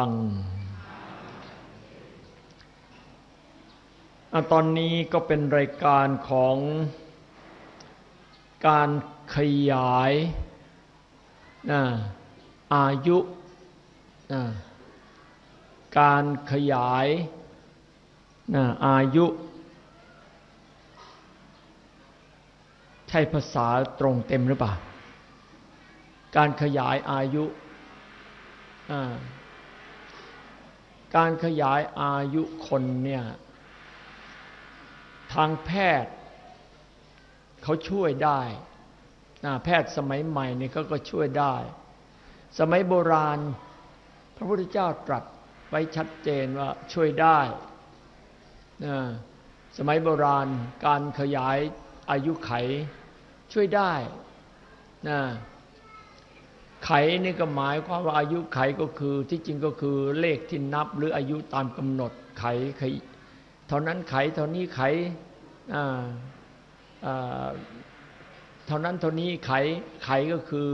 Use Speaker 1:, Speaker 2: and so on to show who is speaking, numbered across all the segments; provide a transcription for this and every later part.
Speaker 1: ฟังอตอนนี้ก็เป็นรายการของการขยายนะอายุนะการขยายนะอายุ ใช่ภาษาตรงเต็มหรือเปล่า การขยายอายุอ่า การขยายอายุคนเนี่ยทางแพทย์เขาช่วยได้นะแพทย์สมัยใหม่เนี่ยเขาก็ช่วยได้ สมัยโบราณ พระพุทธเจ้าตรัสไว้ชัดเจนว่าช่วยได้นะสมัยโบราณการขยายอายุไขช่วยได้นะ ไขนี่ก็หมายความว่าอายุไขก็คือที่จริงก็คือเลขที่นับหรืออายุตามกำหนดไขไข เท่านั้นไขเท่านี้ไขเท่านั้นเท่านี้ไขไขก็คือ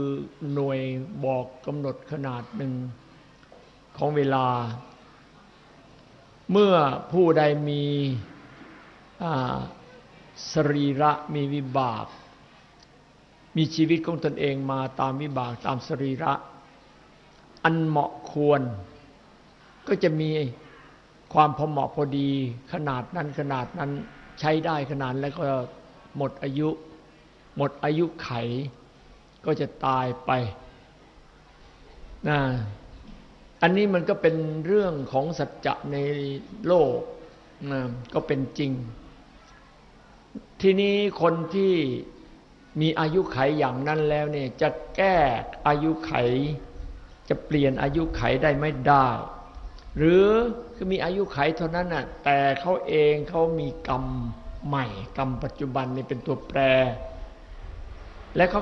Speaker 1: หน่วยบอกกำหนดขนาดหนึ่งของเวลา เมื่อผู้ใดมีสรีระมีวิบาก มีชีวิตของตนเองมาตามวิบากตามสรีระ อันเหมาะควร ก็จะมีความพอเหมาะพอดี ขนาดนั้นขนาดนั้นใช้ได้ขนาดแล้วก็หมดอายุ หมดอายุไข ก็จะตายไปนะอันนี้มันก็เป็นเรื่องของสัจจะในโลกนะก็เป็นจริง ทีนี้คนที่ มีอายุไขอย่างนั้นแล้วเนี่ยจะแก้อายุไข จะเปลี่ยนอายุไขได้ไม่ได้ หรือคือมีอายุไขเท่านั้นน่ะแต่เขาเองเขามีกรรมใหม่ กรรมปัจจุบันนี่เป็นตัวแปร และเขา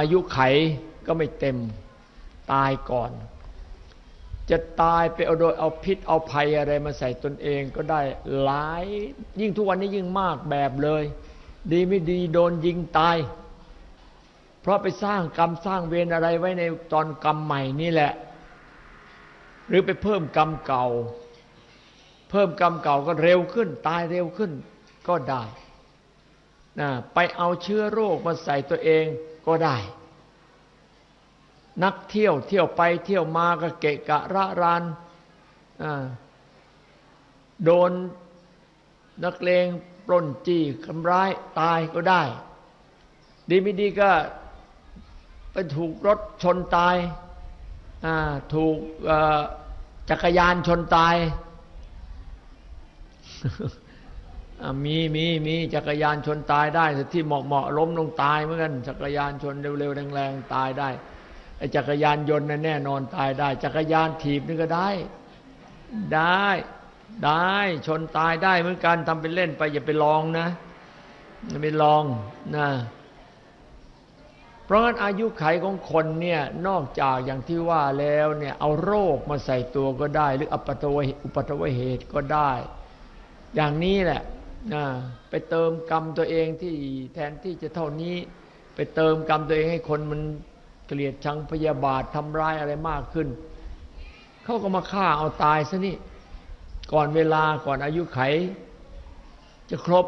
Speaker 1: อายุไขก็ไม่เต็ม ตายก่อน จะตายไปเอาโดยเอาพิษเอาภัยอะไรมาใส่ตนเองก็ได้หลายยิ่งทุกวันนี้ยิ่งมากแบบเลย ดีไม่ดีโดนยิงตาย เพราะไปสร้างกรรมสร้างเวรอะไรไว้ในตอนกรรมใหม่นี่แหละ หรือไปเพิ่มกรรมเก่า เพิ่มกรรมเก่าก็เร็วขึ้น ตายเร็วขึ้นก็ได้นะไปเอาเชื้อโรคมาใส่ตัวเองก็ได้ นักเที่ยวเที่ยวไปเที่ยวมาก็เกะกะระรานโดนนักเลงปล้นจี้ทำร้ายตายก็ได้ ดีไม่ดีก็ไปถูกรถชนตายถูกจักรยานชนตายมีมีมีจักรยานชนตายได้ที่เหมาะเหมาะล้มลงตายเหมือนกันจักรยานชนเร็วๆแรงๆตายได้ จักรยานยนต์นั่นแน่นอนตายได้ จักรยานถีบนี่ก็ได้ ได้ได้ชนตายได้เหมือนกันทำเป็นเล่นไป อย่าไปลองนะอย่าไปลองนะเพราะงั้นอายุไขของคนเนี่ยนอกจากอย่างที่ว่าแล้วเนี่ยเอาโรคมาใส่ตัวก็ได้ หรืออุปตวอุปตวเหตุก็ได้ อย่างนี้แหละนะไปเติมกรรมตัวเองที่แทนที่จะเท่านี้ ไปเติมกรรมตัวเองให้คนมัน เกลียดชังพยาบาททำร้ายอะไรมากขึ้น เขาก็มาฆ่าเอาตายซะนี่ ก่อนเวลาก่อนอายุไข จะครบ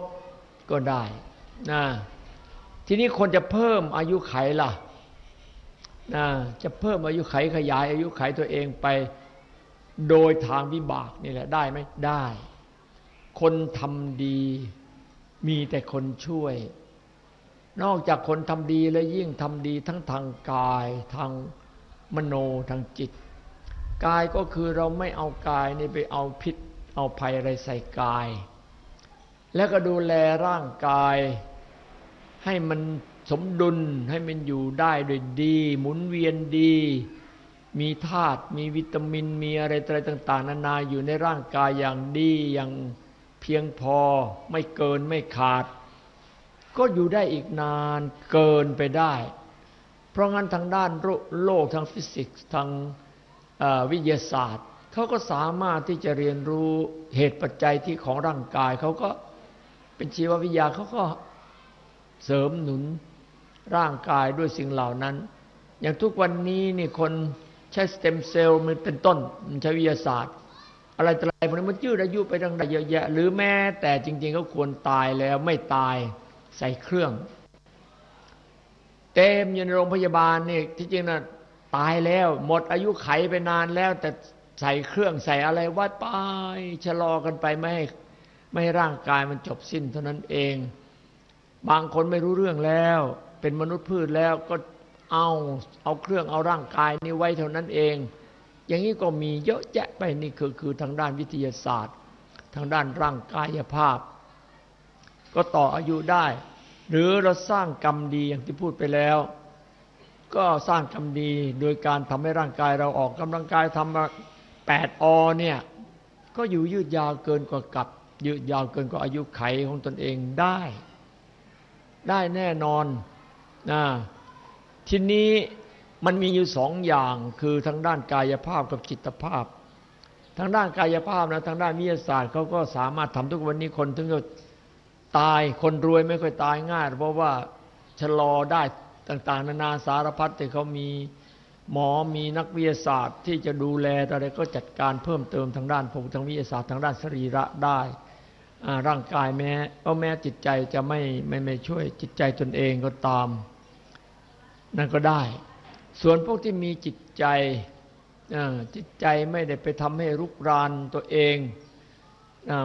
Speaker 1: ก็ได้นะทีนี้คนจะเพิ่มอายุไขล่ะนะจะเพิ่มอายุไขขยาย อายุไขตัวเองไปโดยทางวิบากนี่แหละได้ไหมได้ คนทำดีมีแต่คนช่วย นอกจากคนทำดีแล้วยิ่งทำดีทั้งทางกายทางมโนทางจิต กายก็คือเราไม่เอากายนี่ไปเอาพิษ เอาภัยอะไรใส่กาย แล้วก็ดูแลร่างกาย ให้มันสมดุลให้มันอยู่ได้โดยดี หมุนเวียนดี มีธาตุมีวิตามินมีอะไรอะไรต่าง ๆ นานาอยู่ในร่างกายอย่างดีอย่างเพียงพอไม่เกินไม่ขาด ก็อยู่ได้อีกนานเกินไปได้ เพราะงั้นทางด้านโลกทางฟิสิกส์ทางวิทยาศาสตร์เขาก็สามารถที่จะเรียนรู้เหตุปัจจัยที่ของร่างกายเขาก็เป็นชีววิทยาเขาก็เสริมหนุนร่างกายด้วยสิ่งเหล่านั้น อย่างทุกวันนี้นี่คนใช้สเต็มเซลล์มันเป็นต้นมันใช้วิทยาศาสตร์ อะไรต่ออะไรพวกนี้มันยืดอายุไปตั้งแต่เยอะแยะ หรือแม้แต่จริงๆเขาควรตายแล้วไม่ตาย ใส่เครื่อง เต็มอยู่ในโรงพยาบาลนี่ที่จริงนะตายแล้ว หมดอายุไขไปนานแล้ว แต่ใส่เครื่องใส่อะไรวัดไปชะลอกันไปไม่ให้ไม่ให้ร่างกายมันจบสิ้นเท่านั้นเอง บางคนไม่รู้เรื่องแล้ว เป็นมนุษย์พืชแล้วก็เอาเอาเครื่องเอาร่างกายนี้ไว้เท่านั้นเอง อย่างนี้ก็มีเยอะแยะไปนี่คือคือทางด้านวิทยาศาสตร์ ทางด้านร่างกายภาพ ก็ต่ออายุได้ หรือเราสร้างกรรมดีอย่างที่พูดไปแล้ว ก็สร้างกรรมดีโดยการทำให้ร่างกายเราออกกำลังกายทำมาแปดอเนี่ยก็อยู่ยืดยาวเกินกว่ากับ ยืดยาวเกินกว่าอายุไขของตนเองได้ ได้แน่นอนนะทีนี้มันมีอยู่สองอย่างคือทางด้านกายภาพกับจิตภาพ ทางด้านกายภาพนะทางด้านวิทยาศาสตร์เขาก็สามารถทำทุกวันนี้คนถึงจะ ตายคนรวยไม่ค่อยตายง่าย เพราะว่าชะลอได้ต่าง ๆ นานาสารพัดที่เขามีหมอมีนักวิทยาศาสตร์ที่จะดูแลอะไรก็จัดการเพิ่มเติมทางด้านภูมิทางวิทยาศาสตร์ทางด้านสรีระได้ร่างกายแม้ก็แม้จิตใจจะไม่ไม่ไม่ช่วยจิตใจตนเองก็ตาม นั่นก็ได้ ส่วนพวกที่มีจิตใจจิตใจไม่ได้ไปทำให้รุกรานตัวเอง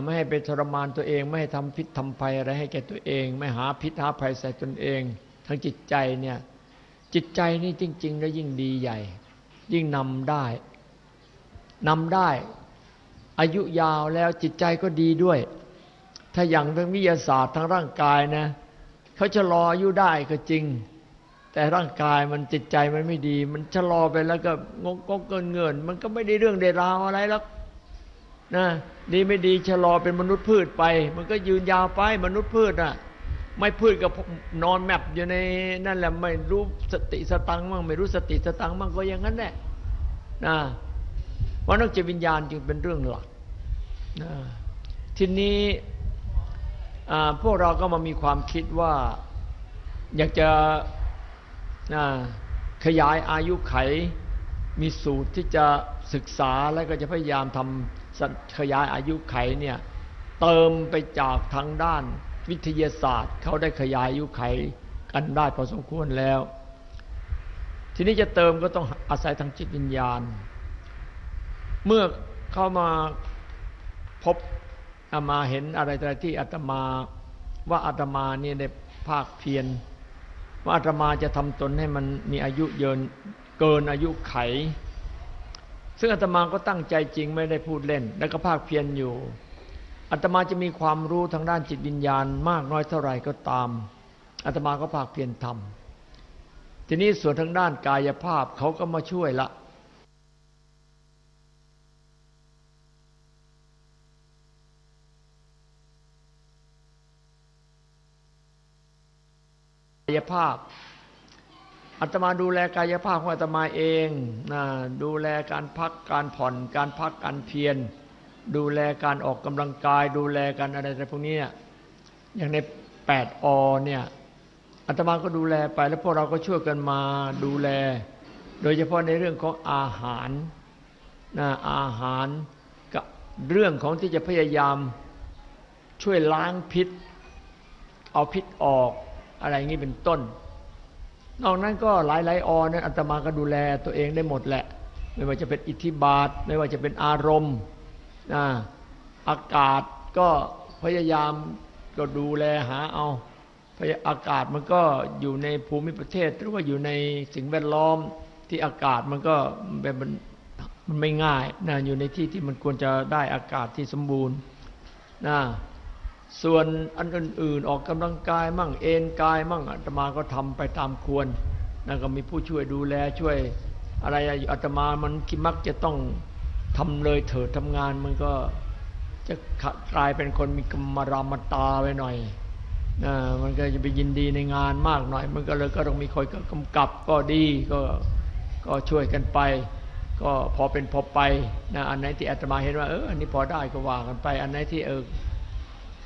Speaker 1: ไม่ให้ไปทรมานตัวเอง ไม่ให้ทำพิษทำภัยอะไรให้แก่ตัวเอง ไม่หาพิษหาภัยใส่ตนเอง ทั้งจิตใจเนี่ยจิตใจนี่จริง ๆ แล้วยิ่งดีใหญ่ ยิ่งนำได้นำได้ อายุยาวแล้วจิตใจก็ดีด้วย ถ้าอย่างทางวิทยาศาสตร์ทางร่างกายนะเขาจะรออายุได้ก็จริง แต่ร่างกายมันจิตใจมันไม่ดี มันชะลอไปแล้วก็งกงเกินเงิน มันก็ไม่ได้เรื่องเดราวอะไรแล้ว นะดีไม่ดีชะลอเป็นมนุษย์พืชไป มันก็ยืนยาวไปมนุษย์พืชน่ะ ไม่พูดกับนอนแมปอยู่ในนั่นแหละไม่รู้สติสตังมั่งไม่รู้สติสตังมั่งก็อย่างนั้นแหละนะว่านักจิตวิญญาณจึงเป็นเรื่องหลักนะทีนี้พวกเราก็มามีความคิดว่าอยากจะขยายอายุไขมีสูตรที่จะศึกษาแล้วก็จะพยายามทำ ขยายอายุไขเนี่ยเติมไปจากทางด้านวิทยาศาสตร์เขาได้ขยายอายุไขกันได้พอสมควรแล้ว ทีนี้จะเติมก็ต้องอาศัยทางจิตวิญญาณ เมื่อเข้ามาพบอามาเห็นอะไรอะไรที่อาตมาว่าอาตมาเนี่ยได้ภาคเพียรว่าอาตมาจะทำตนให้มันมีอายุเยินเกินอายุไข ซึ่งอาตมาก็ตั้งใจจริงไม่ได้พูดเล่น แล้วก็ภาคเพียรอยู่อาตมาจะมีความรู้ทางด้านจิตวิญญาณมากน้อยเท่าไหร่ก็ตามอาตมาก็ภาคเพียรทำทีนี้ส่วนทางด้านกายภาพเขาก็มาช่วยละกายภาพ อาตมาดูแลกายภาพของอาตมาเองนะดูแลการพักการผ่อนการพักการเพียรดูแลการออกกำลังกาย ดูแลกันอะไรอะไรพวกนี้อย่างในแปดอเนี่ยอาตมาก็ดูแลไปแล้วพวกเราก็ช่วยกันมาดูแล โดยเฉพาะในเรื่องของอาหารนะอาหารกับเรื่องของที่จะพยายามช่วยล้างพิษ เอาพิษออกอะไรอย่างนี้เป็นต้น นอกนั้นก็หลายหลายออนั้นอาตมาก็ดูแลตัวเองได้หมดแหละ ไม่ว่าจะเป็นอิทธิบาท ไม่ว่าจะเป็นอารมณ์อากาศก็พยายามก็ดูแลหาเอาอากาศมันก็อยู่ในภูมิประเทศ หรือว่าอยู่ในสิ่งแวดล้อมที่อากาศมันก็แบบมันไม่ง่ายนะอยู่ในที่ที่มันควรจะได้อากาศที่สมบูรณ์นะ ส่วนอันอื่นๆออกกำลังกายมั่งเอนกายมั่งอาตมาก็ทำไปตามควรนะก็มีผู้ช่วยดูแลช่วยอะไรอาตมามันคิดมักจะต้องทำเลยเถิดทำงานมันก็จะกลายเป็นคนมีกรรมรามตาไว้หน่อยนะมันก็จะไปยินดีในงานมากหน่อย มันก็เลยก็ต้องมีคอยกำกับก็ดีก็ก็ช่วยกันไป ก็พอเป็นพอไปนะอันไหนที่อาตมาเห็นว่าเอออันนี้พอได้ก็ว่ากันไป อันไหนที่เออ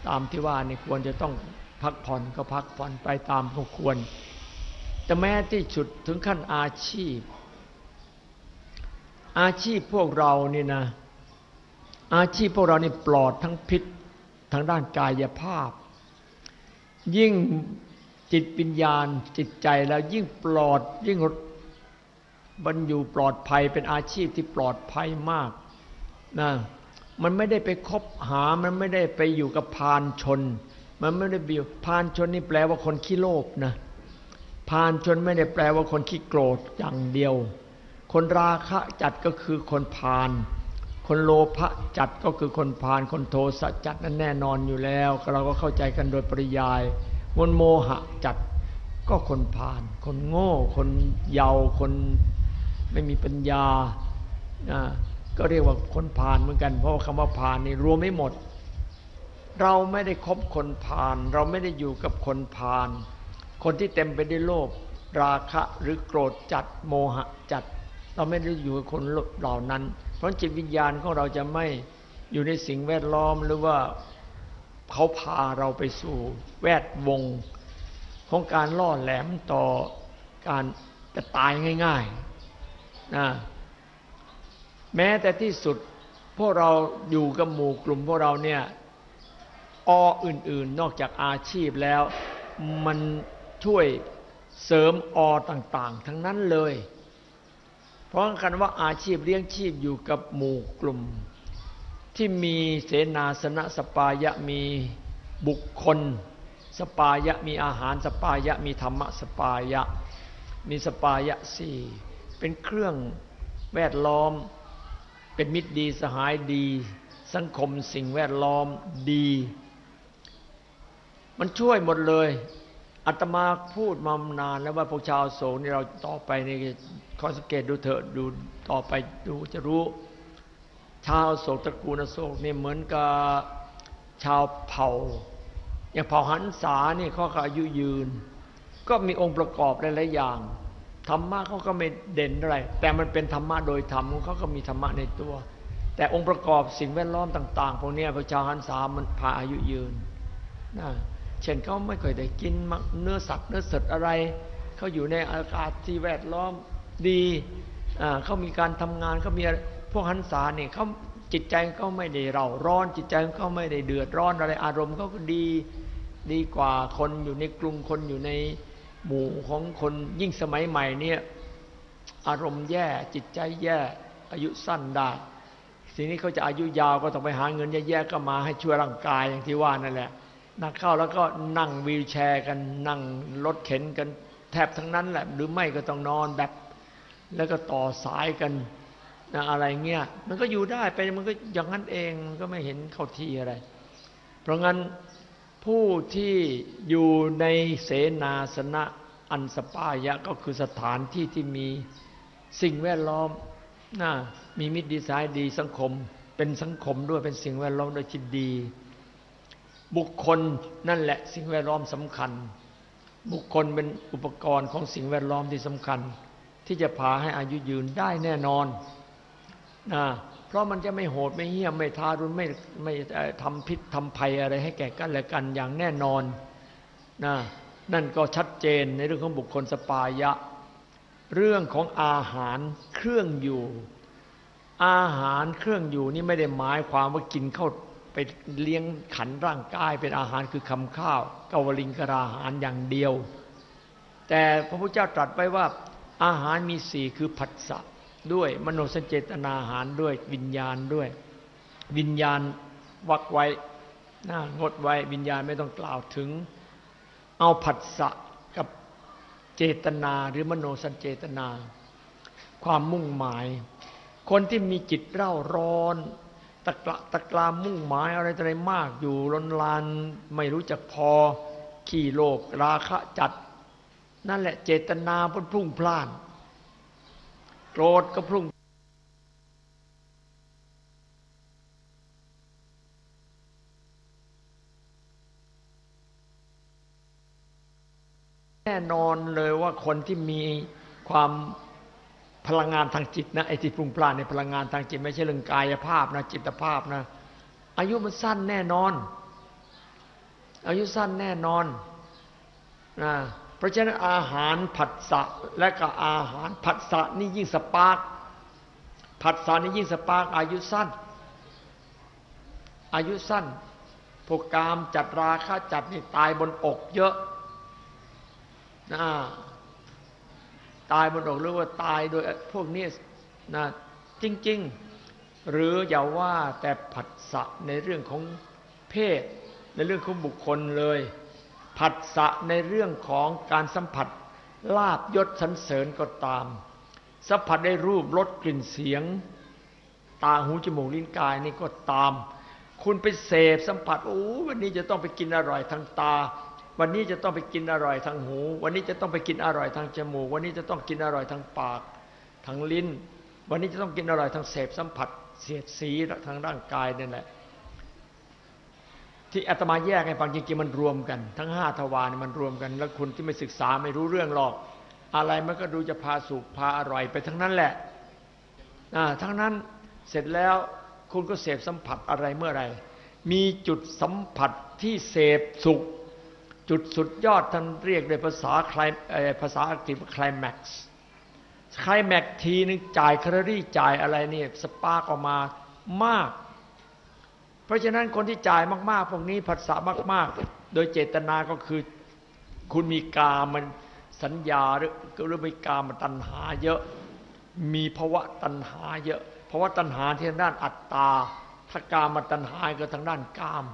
Speaker 1: ตามที่ว่านี่ควรจะต้องพักผ่อนก็พักผ่อนไปตามควร แต่แม้ที่สุดถึงขั้นอาชีพ อาชีพพวกเรานี่นะ อาชีพพวกเรานี่ปลอดทั้งพิษทางด้านกายภาพ ยิ่งจิตวิญญาณจิตใจแล้วยิ่งปลอดยิ่งบรรอยู่ปลอดภัยเป็นอาชีพที่ปลอดภัยมากนะ มันไม่ได้ไปคบหา มันไม่ได้ไปอยู่กับพานชน มันไม่ได้บิวพานชนนี่แปลว่าคนขี้โลภนะพานชนไม่ได้แปลว่าคนขี้โกรธอย่างเดียว คนราคะจัดก็คือคนพาน คนโลภะจัดก็คือคนพาน คนโทสะจัดนั้นแน่นอนอยู่แล้ว เราก็เข้าใจกันโดยปริยายคนโมหะจัดก็คนพาน คนโง่ คนเยาว์คนไม่มีปัญญา ก็เรียกว่าคนพานเหมือนกัน เพราะว่าคำว่าพานนี่รวมไม่หมด เราไม่ได้คบคนพานเราไม่ได้อยู่กับคนพานคนที่เต็มไปด้วยโลภราคะหรือโกรธจัดโมหะจัด เราไม่ได้อยู่กับคนเหล่านั้น เพราะจิตวิญญาณของเราจะไม่อยู่ในสิ่งแวดล้อมหรือว่าเขาพาเราไปสู่แวดวง ของการล่อแหลมต่อการจะตายง่ายๆนะ แม้แต่ที่สุดพวกเราอยู่กับหมู่กลุ่มพวกเราเนี่ยออื่นๆนอกจากอาชีพแล้ว มันช่วยเสริมอต่างๆ ทั้งนั้นเลย เพราะกันว่าอาชีพเลี้ยงชีพอยู่กับหมู่กลุ่ม ที่มีเสนาสนะสัปปายะมีบุคคล สัปปายะมีอาหารสัปปายะมีธรรมะสัปปายะ มีสัปปายะสี่เป็นเครื่องแวดล้อม เป็นมิตรดีสหายดี สังคมสิ่งแวดล้อมดี มันช่วยหมดเลยอาตมาพูดมานานแล้วว่าพวกชาวอโศกนี่เราต่อไปนี่คอยสังเกตดูเถอะดูต่อไปดูจะรู้ ชาวโศกตระกูลโศกนี่เหมือนกับชาวเผ่า อย่างเผ่าหันษานี่เขาก็อายุยืน ก็มีองค์ประกอบหลายๆอย่าง ธรรมะเขาก็ไม่เด่นอะไร แต่มันเป็นธรรมะโดยธรรมของเขาก็มีธรรมะในตัว แต่องค์ประกอบสิ่งแวดล้อมต่างๆพวกนี้พระชาวหันษามันพาอายุยืนนะเช่นเขาไม่เคยได้กินเนื้อสัตว์เนื้อสัตว์อะไร เขาอยู่ในอากาศที่แวดล้อมดีเขามีการทำงานเขามีพวกหันษาเนี่ยเขาจิตใจเขาไม่ได้เราร้อน จิตใจเขาไม่ได้เดือดร้อนอะไรอารมณ์เขาก็ดีดีกว่าคนอยู่ในกรุงคนอยู่ใน หมู่ของคนยิ่งสมัยใหม่เนี่ยอารมณ์แย่จิตใจแย่ อายุสั้นได้ทีนี้เขาจะอายุยาวก็ต้องไปหาเงินแย่ๆก็มาให้ช่วยร่างกายอย่างที่ว่านั่นแหละนักเข้าแล้วก็นั่งวีลแชร์กันนั่งรถเข็นกันแทบทั้งนั้นแหละหรือไม่ก็ต้องนอนแบบ แล้วก็ต่อสายกันนะอะไรเงี้ยมันก็อยู่ได้ไปมันก็อย่างนั้นเองมันก็ไม่เห็นเข้าที่อะไร เพราะงั้น ผู้ที่อยู่ในเสนาสนะอันสปายะก็คือสถานที่ที่มีสิ่งแวดล้อมนะมีมิตรดีสายดีสังคม เป็นสังคมด้วยเป็นสิ่งแวดล้อมโดยที่ดี บุคคลนั่นแหละสิ่งแวดล้อมสำคัญ บุคคลเป็นอุปกรณ์ของสิ่งแวดล้อมที่สำคัญ ที่จะพาให้อายุยืนได้แน่นอนนะ เพราะมันจะไม่โหดไม่เหี้ยมไม่ทารุณไม่ไม่ทำพิษทำภัยอะไรให้แก่กันและกันอย่างแน่นอนนะนั่นก็ชัดเจนในเรื่องของบุคคลสปายะ เรื่องของอาหารเครื่องอยู่ อาหารเครื่องอยู่นี่ไม่ได้หมายความว่ากินเข้าไปเลี้ยงขันร่างกายเป็นอาหารคือคำข้าวกาวลิงกราหารอย่างเดียว แต่พระพุทธเจ้าตรัสไว้ว่าอาหารมีสี่คือผัสสะ ด้วย มโนสัญเจตนาหารด้วยวิญญาณด้วย วิญญาณวักไว้นะงดไว้วิญญาณไม่ต้องกล่าวถึง เอาผัสสะกับเจตนาหรือมโนสัญเจตนา ความมุ่งหมาย คนที่มีจิตเร่าร้อน ตะกละตะกลามุ่งหมายอะไรอะไรมากอยู่ลนลานไม่รู้จักพอ ขี่โลกราคะจัด นั่นแหละเจตนาพุ่งพล่าน โกรธก็พรุ่งแน่นอนเลยว่าคนที่มีความพลังงานทางจิตนะไอ้ที่ปรุงพลาในพลังงานทางจิต ไม่ใช่เรื่องกายภาพนะจิตภาพนะ อายุมันสั้นแน่นอน อายุสั้นแน่นอนนะ ราะฉะนั้นอาหารผัสสะและก็อาหารผัสสะนี่ยิ่งสปาร์กผัสสะนี่ยิ่งสปาร์กอายุสั้น อายุสั้นพวกกามจัดราคะจัดนี่ตายบนอกเยอะนะตายบนอกหรือว่าตายโดยพวกนี้นะจริง ๆ หรืออย่าว่าแต่ผัสสะในเรื่องของเพศ ในเรื่องของบุคคลเลย ผัสสะในเรื่องของการสัมผัสลาบยศสันเสริญก็ตาม สัมผัสได้รูปรสกลิ่นเสียง ตาหูจมูกลิ้นกายนี่ก็ตาม คุณไปเสพสัมผัสโอ้วันนี้จะต้องไปกินอร่อยทางตา วันนี้จะต้องไปกินอร่อยทางหู วันนี้จะต้องไปกินอร่อยทางจมูก วันนี้จะต้องกินอร่อยทางปาก ทางลิ้น วันนี้จะต้องกินอร่อยทางเสพสัมผัสเสียดสีทางร่างกายนั่นแหละ ที่อาตมาแยกให้ฟังจริงๆมันรวมกัน ทั้งห้าทวารมันรวมกัน แล้วคุณที่ไม่ศึกษาไม่รู้เรื่องหรอก อะไรมันก็ดูจะพาสุขพาอร่อยไปทั้งนั้นแหละทั้งนั้นเสร็จแล้วคุณก็เสพสัมผัสอะไรเมื่อไรมีจุดสัมผัสที่เสพสุข จุดสุดยอดท่านเรียกในภาษาคลาภาษาอังกฤษว่า climax climax ทีนึงจ่ายแคลอรี่จ่ายอะไรเนี่ย spark ออกมามาก เพราะฉะนั้นคนที่จ่ายมากๆ พวกนี้ผัสสะมาก ๆ โดยเจตนาก็คือคุณมีกามันสัญญาหรือหรือมีกามันตัณหาเยอะ มีภาวะตัณหาเยอะราะว่าตัณหาที่ทางด้านอัตตาถ้ากามาตัณหาก็ทางด้านกาม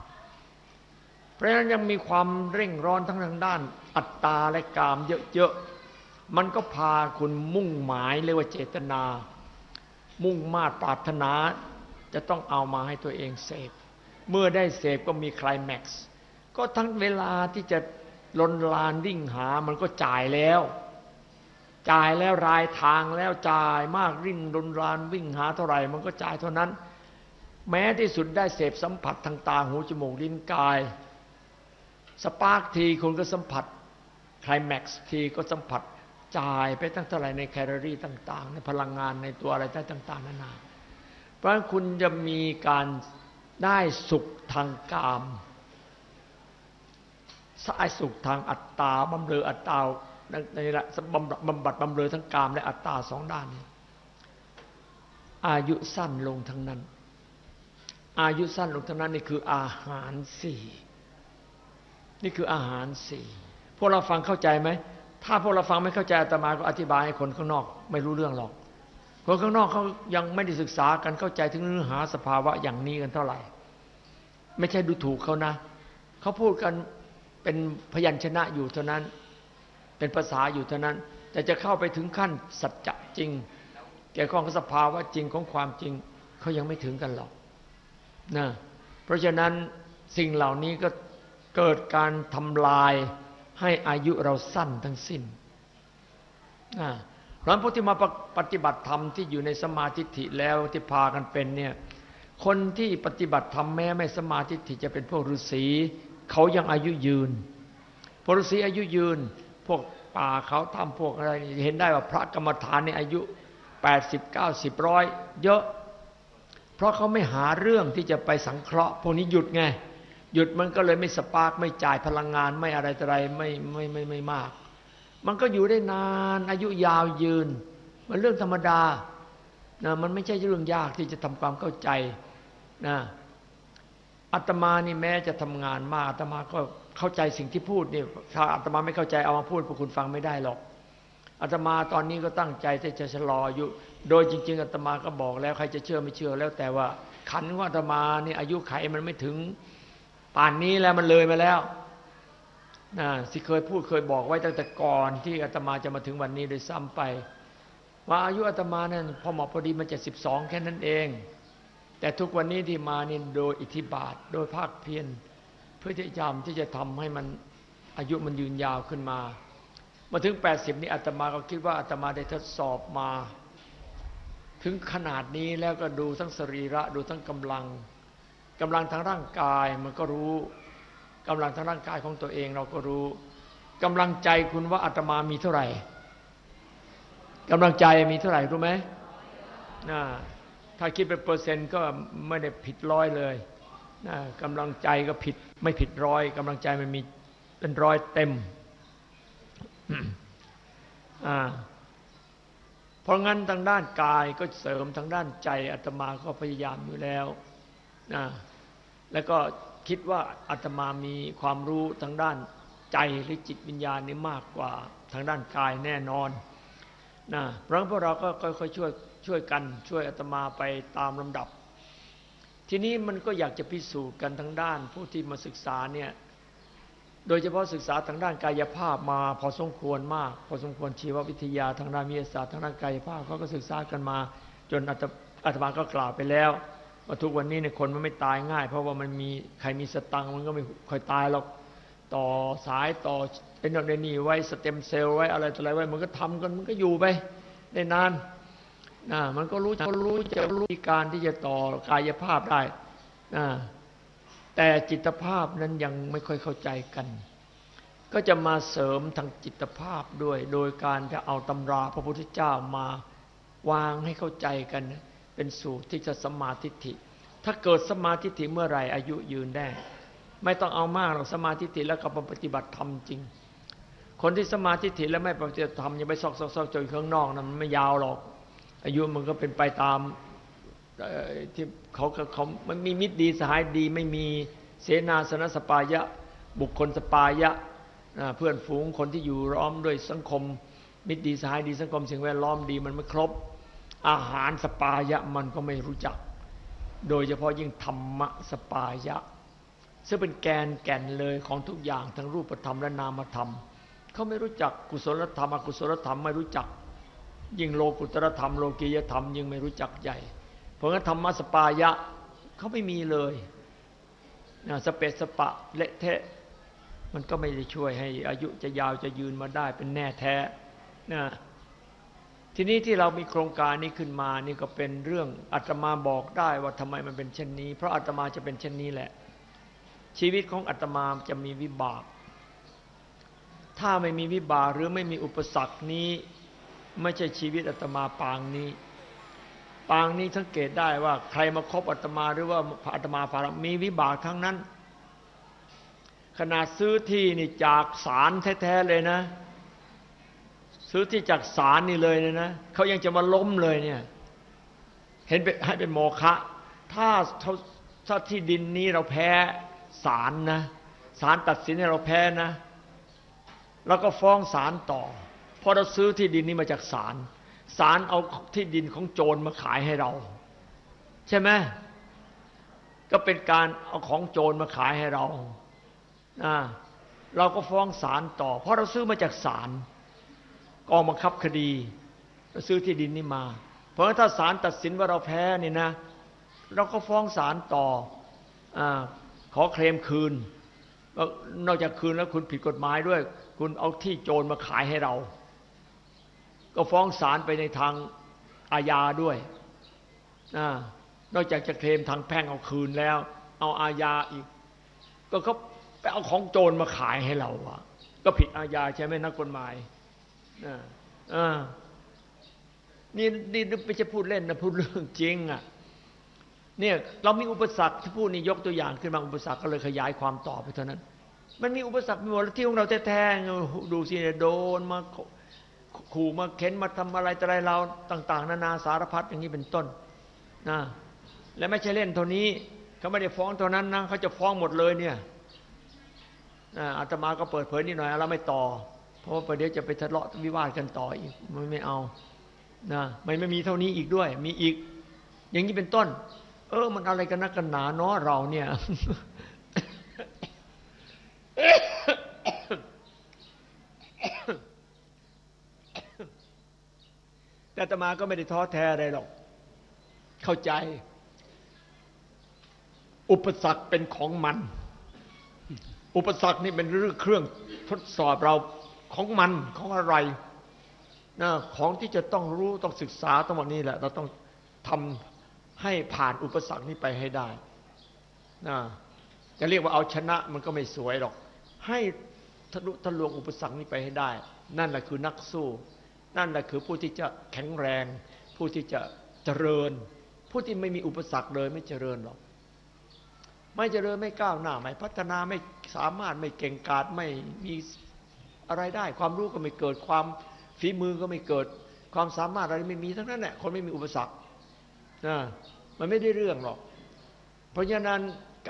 Speaker 1: เพราะฉะนั้นยังมีความเร่งร้อนทั้งทางด้าน อัตตาและกามเยอะๆมันก็พาคุณมุ่งหมายเรียกว่าเจตนา มุ่งมาตรปรารถนาจะต้องเอามาให้ตัวเองเสพ เมื่อได้เสพก็มีคลายแม็กซ์ก็ทั้งเวลาที่จะลนลานวิ่งหามันก็จ่ายแล้ว จ่ายแล้วรายทางแล้วจ่ายมากริ่งรุนรานวิ่งหาเท่าไหร่ มันก็จ่ายเท่านั้น แม้ที่สุดได้เสพสัมผัสทางตาหูจมูกลิ้นกาย สปาร์กทีคุณก็สัมผัสคลแม็กซ์ทีก็สัมผัสจ่ายไปตั้งเท่าไหร่ในแคลอรี่ต่าง ๆ ในพลังงานในตัวอะไรต่างๆนานาเพราะฉะนั้นคุณจะมีการ ได้สุขทางกามสายสุขทางอัตตาบำเรออัตตาในละบำบัดบำเรอทั้งกามและอัตตาสองด้านนี้อายุสั้นลงทั้งนั้น อายุสั้นลงทั้งนั้นนี่คืออาหารสี่นี่คืออาหารสี่พวกเราฟังเข้าใจไหมถ้าพวกเราฟังไม่เข้าใจอาตมาก็อธิบายให้คนข้างนอก ไม่รู้เรื่องหรอก คนข้างนอกเขายังไม่ได้ศึกษากันเข้าใจถึงเนื้อหาสภาวะอย่างนี้กันเท่าไหร่ ไม่ใช่ดูถูกเขานะเขาพูดกันเป็นพยัญชนะอยู่เท่านั้น เป็นภาษาอยู่เท่านั้น แต่จะเข้าไปถึงขั้นสัจจะจริง แก่ของสภาวะจริงของความจริงเขายังไม่ถึงกันหรอกนะเพราะฉะนั้นสิ่งเหล่านี้ก็เกิดการทำลายให้อายุเราสั้นทั้งสิ้นนะ เพราะผู้ที่มาปฏิบัติธรรมที่อยู่ในสมาธิิแล้วที่พากันเป็นเนี่ยคนที่ปฏิบัติธรรมแม้ไม่สมาธิิจะเป็นพวกฤาษีเขายังอายุยืนพวกฤาษีอายุยืน พวกป่าเขาทำพวกอะไรเห็นได้ว่าพระกรรมฐานในอายุ 80 90ร้อยเยอะ เพราะเขาไม่หาเรื่องที่จะไปสังเคราะห์พวกนี้หยุดไงหยุดมันก็เลยไม่สปาร์กไม่จ่ายพลังงานไม่อะไรอะไรไม่ไม่ไม่ไม่มาก มันก็อยู่ได้นาน อายุยาวยืน มันเรื่องธรรมดานะมันไม่ใช่เรื่องยากที่จะทำความเข้าใจนะอาตมานี่แม้จะทำงานมากอาตมาก็เข้าใจสิ่งที่พูดนี่ถ้าอาตมาไม่เข้าใจเอามาพูดพวกคุณฟังไม่ได้หรอกอาตมาตอนนี้ก็ตั้งใจที่จะชะลออยู่ โดยจริง ๆอาตมาก็บอกแล้วใครจะเชื่อไม่เชื่อ แล้วแต่ว่าขันของอาตมานี่อายุไขมันไม่ถึง ป่านนี้แล้วมันเลยมาแล้ว นะที่เคยพูดเคยบอกไว้ตั้งแต่ก่อนที่อาตมาจะมาถึงวันนี้โดยซ้ำไป ว่าอายุอาตมานั่นพอเหมาะพอดีมันจะสิบสองแค่นั้นเอง แต่ทุกวันนี้ที่มานี่โดยอิทธิบาท โดยภาคเพียรเพื่อที่จะที่จะทำให้มันอายุมันยืนยาวขึ้นมา มาถึง 80 นี้อาตมาก็คิดว่าอาตมาได้ทดสอบมา ถึงขนาดนี้แล้วก็ดูทั้งสรีระดูทั้งกำลังกำลังทางร่างกายมันก็รู้ กำลังทางร่างกายของตัวเองเราก็รู้กำลังใจคุณว่าอาตมามีเท่าไหร่กำลังใจมีเท่าไหร่รู้ไหมถ้าคิดเป็นเปอร์เซ็นต์ก็ไม่ได้ผิดร้อยเลยกำลังใจก็ผิดไม่ผิดร้อยกำลังใจมันมีเป็นร้อยเต็มอ่าเพราะงั้นทางด้านกายก็เสริมทางด้านใจอาตมาก็พยายามอยู่แล้วนะแล้วก็ คิดว่าอาตมามีความรู้ทางด้านใจหรือจิตวิญญาณนี่มากกว่าทางด้านกายแน่นอนนะเพราะพวกเราก็ค่อยๆช่วยช่วยกันช่วยอาตมาไปตามลำดับ ทีนี้มันก็อยากจะพิสูจน์กันทางด้านผู้ที่มาศึกษาเนี่ยโดยเฉพาะศึกษาทางด้านกายภาพมาพอสมควรมาก พอสมควรชีววิทยาทางด้านวิทยาศาสตร์ทางด้านกายภาพเขาก็ศึกษากันมา จนอาตมาก็กล่าวไปแล้ว ว่าทุกวันนี้เนี่ยคนมันไม่ตายง่าย เพราะว่ามันมีใครมีสตังมันก็ไม่ค่อยตายหรอกต่อสายต่อไอ้นนนี่ไว้สเต็มเซลล์ไว้อะไรต่ออะไรไว้ มันก็ทำกันมันก็อยู่ไปได้นานนะมันก็รู้จะรู้จะรู้การที่จะต่อกายภาพได้นะแต่จิตภาพนั้นยังไม่ค่อยเข้าใจกัน ก็จะมาเสริมทางจิตภาพด้วย โดยการจะเอาตำราพระพุทธเจ้ามาวางให้เข้าใจกัน เป็นสูตรที่จะสมาธิิถ้าเกิดสมาธิิเมื่อไหร่อายุยืนได้ ไม่ต้องเอามากหรอกสมาธิิแล้วก็ปฏิบัติธรรมจริง คนที่สมาธิิแล้วไม่ปฏิบัติธรรมยังไปซอกซอกซอกจนข้างนอกนะมันไม่ยาวหรอก อายุมันก็เป็นไปตามที่เขาเขามันมีมิตรดีสหายดี ไม่มีเสนาสนะสปายะ บุคคลสปายะเพื่อนฝูงคนที่อยู่ล้อมด้วยสังคม มิตรดีสหายดีสังคมสิ่งแวดล้อมดีมันไม่ครบ อาหารสปายะมันก็ไม่รู้จัก โดยเฉพาะยิ่งธรรมะสปายะ ซึ่งเป็นแกนแก่นเลยของทุกอย่างทั้งรูปธรรมและนามธรรม เขาไม่รู้จักกุศลธรรมอกุศลธรรมไม่รู้จัก ยิ่งโลกุตรธรรมโลกียธรรมยิ่งไม่รู้จักใหญ่ เพราะงั้นธรรมะสปายะเขาไม่มีเลยนะสเปสปะเละเทะมันก็ไม่ได้ช่วยให้อายุจะยาวจะยืนมาได้เป็นแน่แท้นะ ทีนี้ที่เรามีโครงการนี้ขึ้นมานี่ก็เป็นเรื่องอาตมาบอกได้ว่าทำไมมันเป็นเช่นนี้ เพราะอาตมาจะเป็นเช่นนี้แหละ ชีวิตของอาตมาจะมีวิบาก ถ้าไม่มีวิบากหรือไม่มีอุปสรรคนี้ ไม่ใช่ชีวิตอาตมาปางนี้ ปางนี้สังเกตได้ว่าใครมาคบอาตมาหรือว่าอาตมาภาระมีวิบากทั้งนั้น ขนาดซื้อที่นี่จากศาลแท้ๆเลยนะ ซื้อที่จากศาลนี่เลยเนี่ยนะเขายังจะมาล้มเลยเนี่ย เห็นให้เป็นโมฆะถ้าถ้าที่ดินนี้เราแพ้ศาลนะศาลตัดสินให้เราแพ้นะ แล้วก็ฟ้องศาลต่อเพราะเราซื้อที่ดินนี้มาจากศาลศาลเอาที่ดินของโจรมาขายให้เรา ใช่ไหมก็เป็นการเอาของโจรมาขายให้เรา เราก็ฟ้องศาลต่อ เพราะเราซื้อมาจากศาล กองบังคับคดีซื้อที่ดินนี้มา เพราะถ้าศาลตัดสินว่าเราแพ้นี่นะ เราก็ฟ้องศาลต่ออขอเคลมคืน นอกจากคืนแล้วคุณผิดกฎหมายด้วย คุณเอาที่โจรมาขายให้เรา ก็ฟ้องศาลไปในทางอาญาด้วยนอกจากจะเคลมทางแพ่งเอาคืนแล้ว เอาอาญาอีก ก็เขาไปเอาของโจรมาขายให้เราอะก็ผิดอาญาใช่ไหมนักกฎหมาย นี่นี่ไม่ใช่พูดเล่นนะพูดเรื่องจริง อะ เนี่ย เรามีอุปสรรคที่พูดนี่ยกตัวอย่างขึ้นมาอุปสรรคก็เลยขยายความต่อไปเท่านั้น มันมีอุปสรรคมีหมดที่ของเราแท้ๆดูสิเนี่ยโดนมาขู่มาเข็นมาทำอะไรอะไรเราต่าง ๆ นานาสารพัดอย่างนี้เป็นต้นนะและไม่ใช่เล่นเท่านี้เขาไม่ได้ฟ้องเท่านั้นนะเขาจะฟ้องหมดเลยเนี่ยอาตมาก็เปิดเผยนิดหน่อยเราไม่ต่อ เพราะว่าประเดี๋ยวจะไปทะเลาะวิวาทกันต่ออีกมันไม่เอานะมันไม่มีเท่านี้อีกด้วย มีอีก อย่างนี้เป็นต้น เออ มันอะไรกันนักกันหนาเนาะเราเนี่ยแต่ตมาก็ไม่ได้ท้อแท้อะไรหรอก เข้าใจ อุปสรรคเป็นของมัน อุปสรรคนี่เป็นเรื่องเครื่องทดสอบเรา ของมันของอะไรนะของที่จะต้องรู้ต้องศึกษาทั้งหมดนี้แหละ เราต้องทำให้ผ่านอุปสรรคนี้ไปให้ได้นะจะเรียกว่าเอาชนะมันก็ไม่สวยหรอก ให้ทะลุทะลวงอุปสรรคนี้ไปให้ได้ นั่นแหละคือนักสู้ นั่นแหละคือผู้ที่จะแข็งแรง ผู้ที่จะเจริญ ผู้ที่ไม่มีอุปสรรคเลยไม่เจริญหรอก ไม่เจริญไม่ก้าวหน้าไม่พัฒนาไม่สามารถไม่เก่งกาจไม่มี อะไรได้ ความรู้ก็ไม่เกิดความฝีมือก็ไม่เกิด ความสามารถอะไรไม่มีทั้งนั้นแหละคนไม่มีอุปสรรคนะมันไม่ได้เรื่องหรอก เพราะฉะนั้น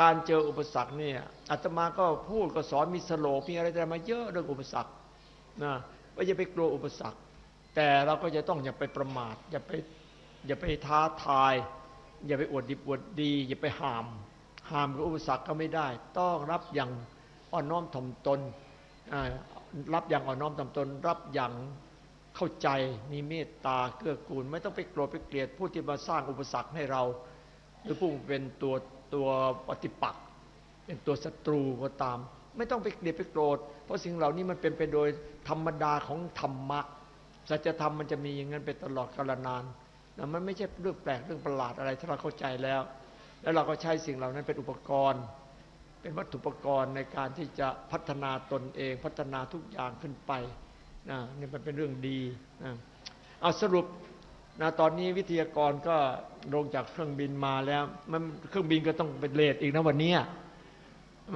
Speaker 1: การเจออุปสรรคเนี่ยอาตมาก็พูดก็สอนมีสโลกมีอะไรแต่มาเยอะเรื่องอุปสรรคนะว่าอย่าไปกลัวอุปสรรค แต่เราก็จะต้องอย่าไปประมาทอย่าไปอย่าไปท้าทาย อย่าไปอวดดีอวดดี อย่าไปหามหามกับอุปสรรคก็ไม่ได้ ต้องรับอย่างอ่อนน้อมถ่อมตน รับอย่างอ่อนน้อมถ่อมตน รับอย่างเข้าใจมีเมตตาเกื้อกูล ไม่ต้องไปโกรธไปเกลียดผู้ที่มาสร้างอุปสรรคให้เรา หรือผู้เป็นตัวตัวปฏิปักษ์เป็นตัวศัตรูก็ตาม ไม่ต้องไปเกลียดไปโกรธ เพราะสิ่งเหล่านี้มันเป็นไปโดยธรรมดาของธรรมะสัจธรรมมันจะมีอย่างนั้นไปตลอดกาลนานนะมันไม่ใช่เรื่องแปลกเรื่องประหลาดอะไรถ้าเราเข้าใจแล้ว แล้วเราก็ใช้สิ่งเหล่านั้นเป็นอุปกรณ์ เป็นวัตถุปกรณ์ในการที่จะพัฒนาตนเองพัฒนาทุกอย่างขึ้นไปนะนี่มันเป็นเรื่องดีนะเอาสรุปนะตอนนี้วิทยากรก็ลงจากเครื่องบินมาแล้วมันเครื่องบินก็ต้องเป็นเลทอีกนะวันนี้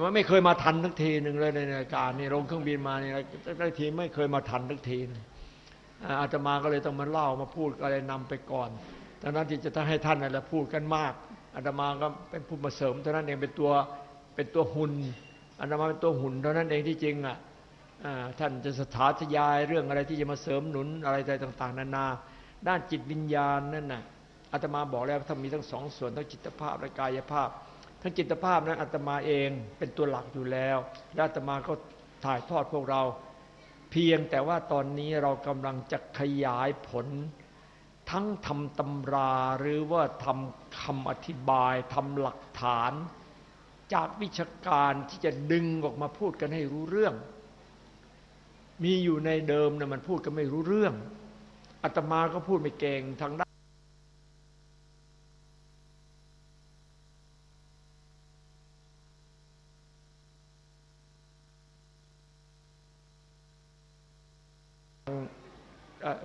Speaker 1: มันไม่เคยมาทันทักทีหนึ่งเลยในรายการนี่ลงเครื่องบินมานี่ทักทีไม่เคยมาทันทักทีอาตมาก็เลยต้องมาเล่ามาพูดก็เลยนำไปก่อนดังนั้นที่จะต้องให้ท่านอะไรพูดกันมากอาตมาก็เป็นผู้มาเสริมเท่านั้นเองเป็นตัว เป็นตัวหุ่นอาตมาเป็นตัวหุ่นเท่านั้นเองที่จริงอะท่านจะสถาธยายเรื่องอะไรที่จะมาเสริมหนุนอะไรต่าง ๆ นานา ด้านจิตวิญญาณนั่นน่ะอาตมาบอกแล้วถ้ามีทั้งสองส่วนทั้งจิตภาพและกายภาพ ทั้งจิตภาพนั้นอาตมาเองเป็นตัวหลักอยู่แล้วและอาตมาก็ถ่ายทอดพวกเรา เพียงแต่ว่าตอนนี้เรากำลังจะขยายผล ทั้งทำตำราหรือว่าทำคำอธิบายทำหลักฐาน จากวิชาการที่จะดึงออกมาพูดกันให้รู้เรื่อง มีอยู่ในเดิมนะมันพูดกันไม่รู้เรื่องอาตมาก็พูดไม่เก่งทางด้าน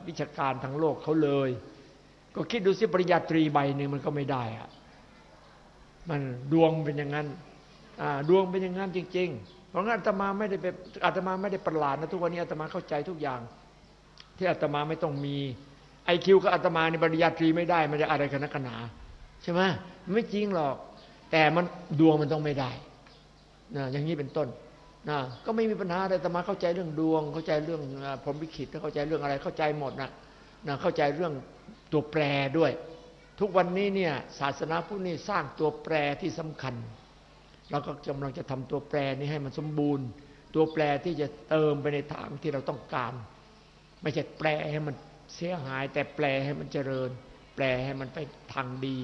Speaker 1: วิชาการทางโลกเขาเลย ก็คิดดูสิปริญญาตรีใบหนึ่งมันก็ไม่ได้อะ มันดวงเป็นอย่างนั้นดวงเป็นอย่างนั้นจริง ๆ เพราะงั้นอาตมาไม่ได้เป็นอาตมาไม่ได้ประหลาดนะทุกวันนี้อาตมาเข้าใจทุกอย่าง ที่อาตมาไม่ต้องมีไอคิวกับอาตมาในปริญญาตรีไม่ได้มันจะอะไรกันนักหนาใช่ไหมไม่จริงหรอก แต่มันดวงมันต้องไม่ได้นะอย่างนี้เป็นต้นนะก็ไม่มีปัญหาอะไรอาตมาเข้าใจเรื่องดวง เข้าใจเรื่องพรหมวิขิตเข้าใจเรื่องอะไรเข้าใจหมดนะนะเข้าใจเรื่องตัวแปรด้วย ทุกวันนี้เนี่ยศาสนาพุทธนี่สร้างตัวแปรที่สำคัญเราก็กำลังจะทำตัวแปรนี้ให้มันสมบูรณ์ ตัวแปรที่จะเติมไปในทางที่เราต้องการ ไม่ใช่แปลให้มันเสียหาย แต่แปลให้มันเจริญ แปลให้มันไปทางดี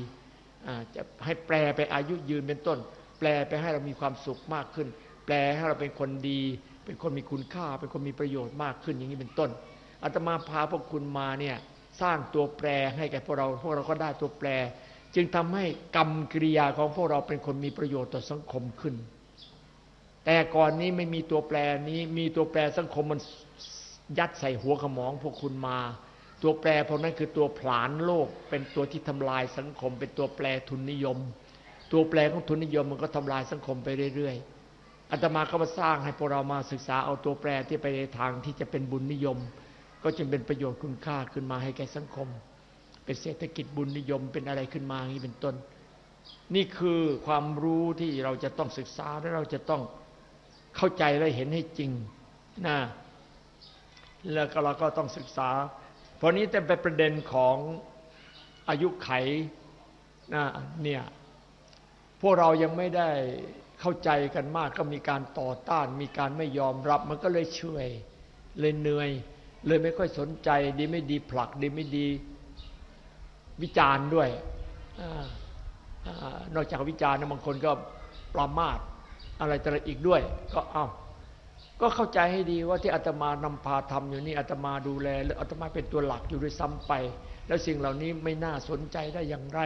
Speaker 1: จะให้แปลไปอายุยืนเป็นต้น แปลไปให้เรามีความสุขมากขึ้น แปลให้เราเป็นคนดี เป็นคนมีคุณค่า เป็นคนมีประโยชน์มากขึ้นอย่างนี้เป็นต้นอาตมาพาพวกคุณมาเนี่ย สร้างตัวแปรให้แก่พวกเรา พวกเราก็ได้ตัวแปร จึงทำให้กรรมกิริยาของพวกเราเป็นคนมีประโยชน์ต่อสังคมขึ้น แต่ก่อนนี้ไม่มีตัวแปรนี้ มีตัวแปรสังคมมันยัดใส่หัวขมองพวกคุณมา ตัวแปรพวกนั้นคือตัวผลานโลก เป็นตัวที่ทำลายสังคม เป็นตัวแปรทุนนิยม ตัวแปรของทุนนิยมมันก็ทำลายสังคมไปเรื่อยๆอาตมาก็มาสร้างให้พวกเรามาศึกษาเอาตัวแปรที่ไปในทางที่จะเป็นบุญนิยม ก็จึงเป็นประโยชน์คุณค่าขึ้นมาให้แก่สังคม เป็นเศรษฐกิจบุญนิยมเป็นอะไรขึ้นมาอย่างนี้เป็นต้น นี่คือความรู้ที่เราจะต้องศึกษาและเราจะต้องเข้าใจและเห็นให้จริงนะแล้วก็เราก็ต้องศึกษา เพราะนี้แต่เป็นประเด็นของอายุไขนะเนี่ยพวกเรายังไม่ได้เข้าใจกันมากก็มีการต่อต้าน มีการไม่ยอมรับ มันก็เลยเฉยเลยเหนื่อย เลยไม่ค่อยสนใจดีไม่ดีผลักดีไม่ดีวิจารณ์ด้วยอนอกจากวิจารณ์บางคนก็ปรามาทอะไรต่างอีกด้วย ก็เอาก็เข้าใจให้ดีว่าที่อาตมานำพาทำอยู่นี่อาตมาดูแลหรืออาตมาเป็นตัวหลักอยู่ด้วยซ้ำไป แล้วสิ่งเหล่านี้ไม่น่าสนใจได้อย่างไร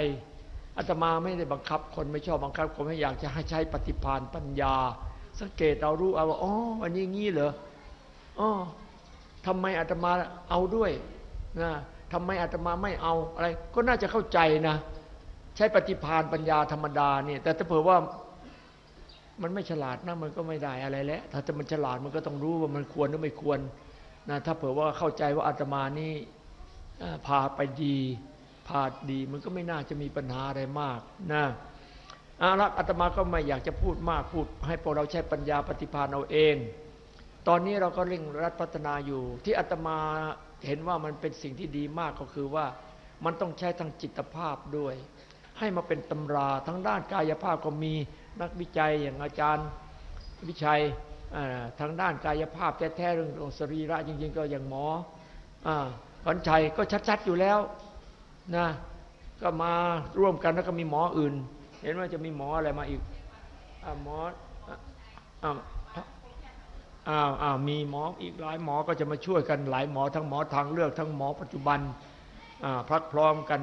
Speaker 1: อาตมาไม่ได้บังคับคนไม่ชอบบังคับคนไม่อยากจะให้ใช้ปฏิภาณปัญญา สังเกตเรารู้เอาว่าอ๋อวันนี้งี้เหรออ๋อ ทำไมอาตมาเอาด้วยนะทำไมอาตมาไม่เอาอะไร ก็น่าจะเข้าใจนะ ใช้ปฏิภาณปัญญาธรรมดาเนี่ยแต่ถ้าเผื่อว่ามันไม่ฉลาดนะมันก็ไม่ได้อะไรแล้วถ้าจะมันฉลาดมันก็ต้องรู้ว่ามันควรหรือไม่ควรนะถ้าเผื่อว่าเข้าใจว่าอาตมานี่พาไปดีพาดี มันก็ไม่น่าจะมีปัญหาอะไรมากนะอาละอาตมาก็ไม่อยากจะพูดมากพูด ให้พวกเราใช้ปัญญาปฏิภาณเอาเอง ตอนนี้เราก็เร่งรัดพัฒนาอยู่ ที่อาตมาเห็นว่ามันเป็นสิ่งที่ดีมากก็คือว่ามันต้องใช้ทางจิตภาพด้วย ให้มาเป็นตำราทั้งด้านกายภาพก็มีนักวิจัยอย่างอาจารย์วิชัยทางด้านกายภาพแท้ๆเรื่ององสรีระจริง ๆ ก็อย่างหมอขวัญชัยก็ชัดๆอยู่แล้วนะก็มาร่วมกันแล้วก็มีหมออื่น เห็นว่าจะมีหมออะไรมาอีกอหมออ่า อ้าวอ้าวมีหมออีกหลายหมอก็จะมาช่วยกันหลายหมอทั้งหมอทางเลือกทั้งหมอปัจจุบันพลักพร้อมกัน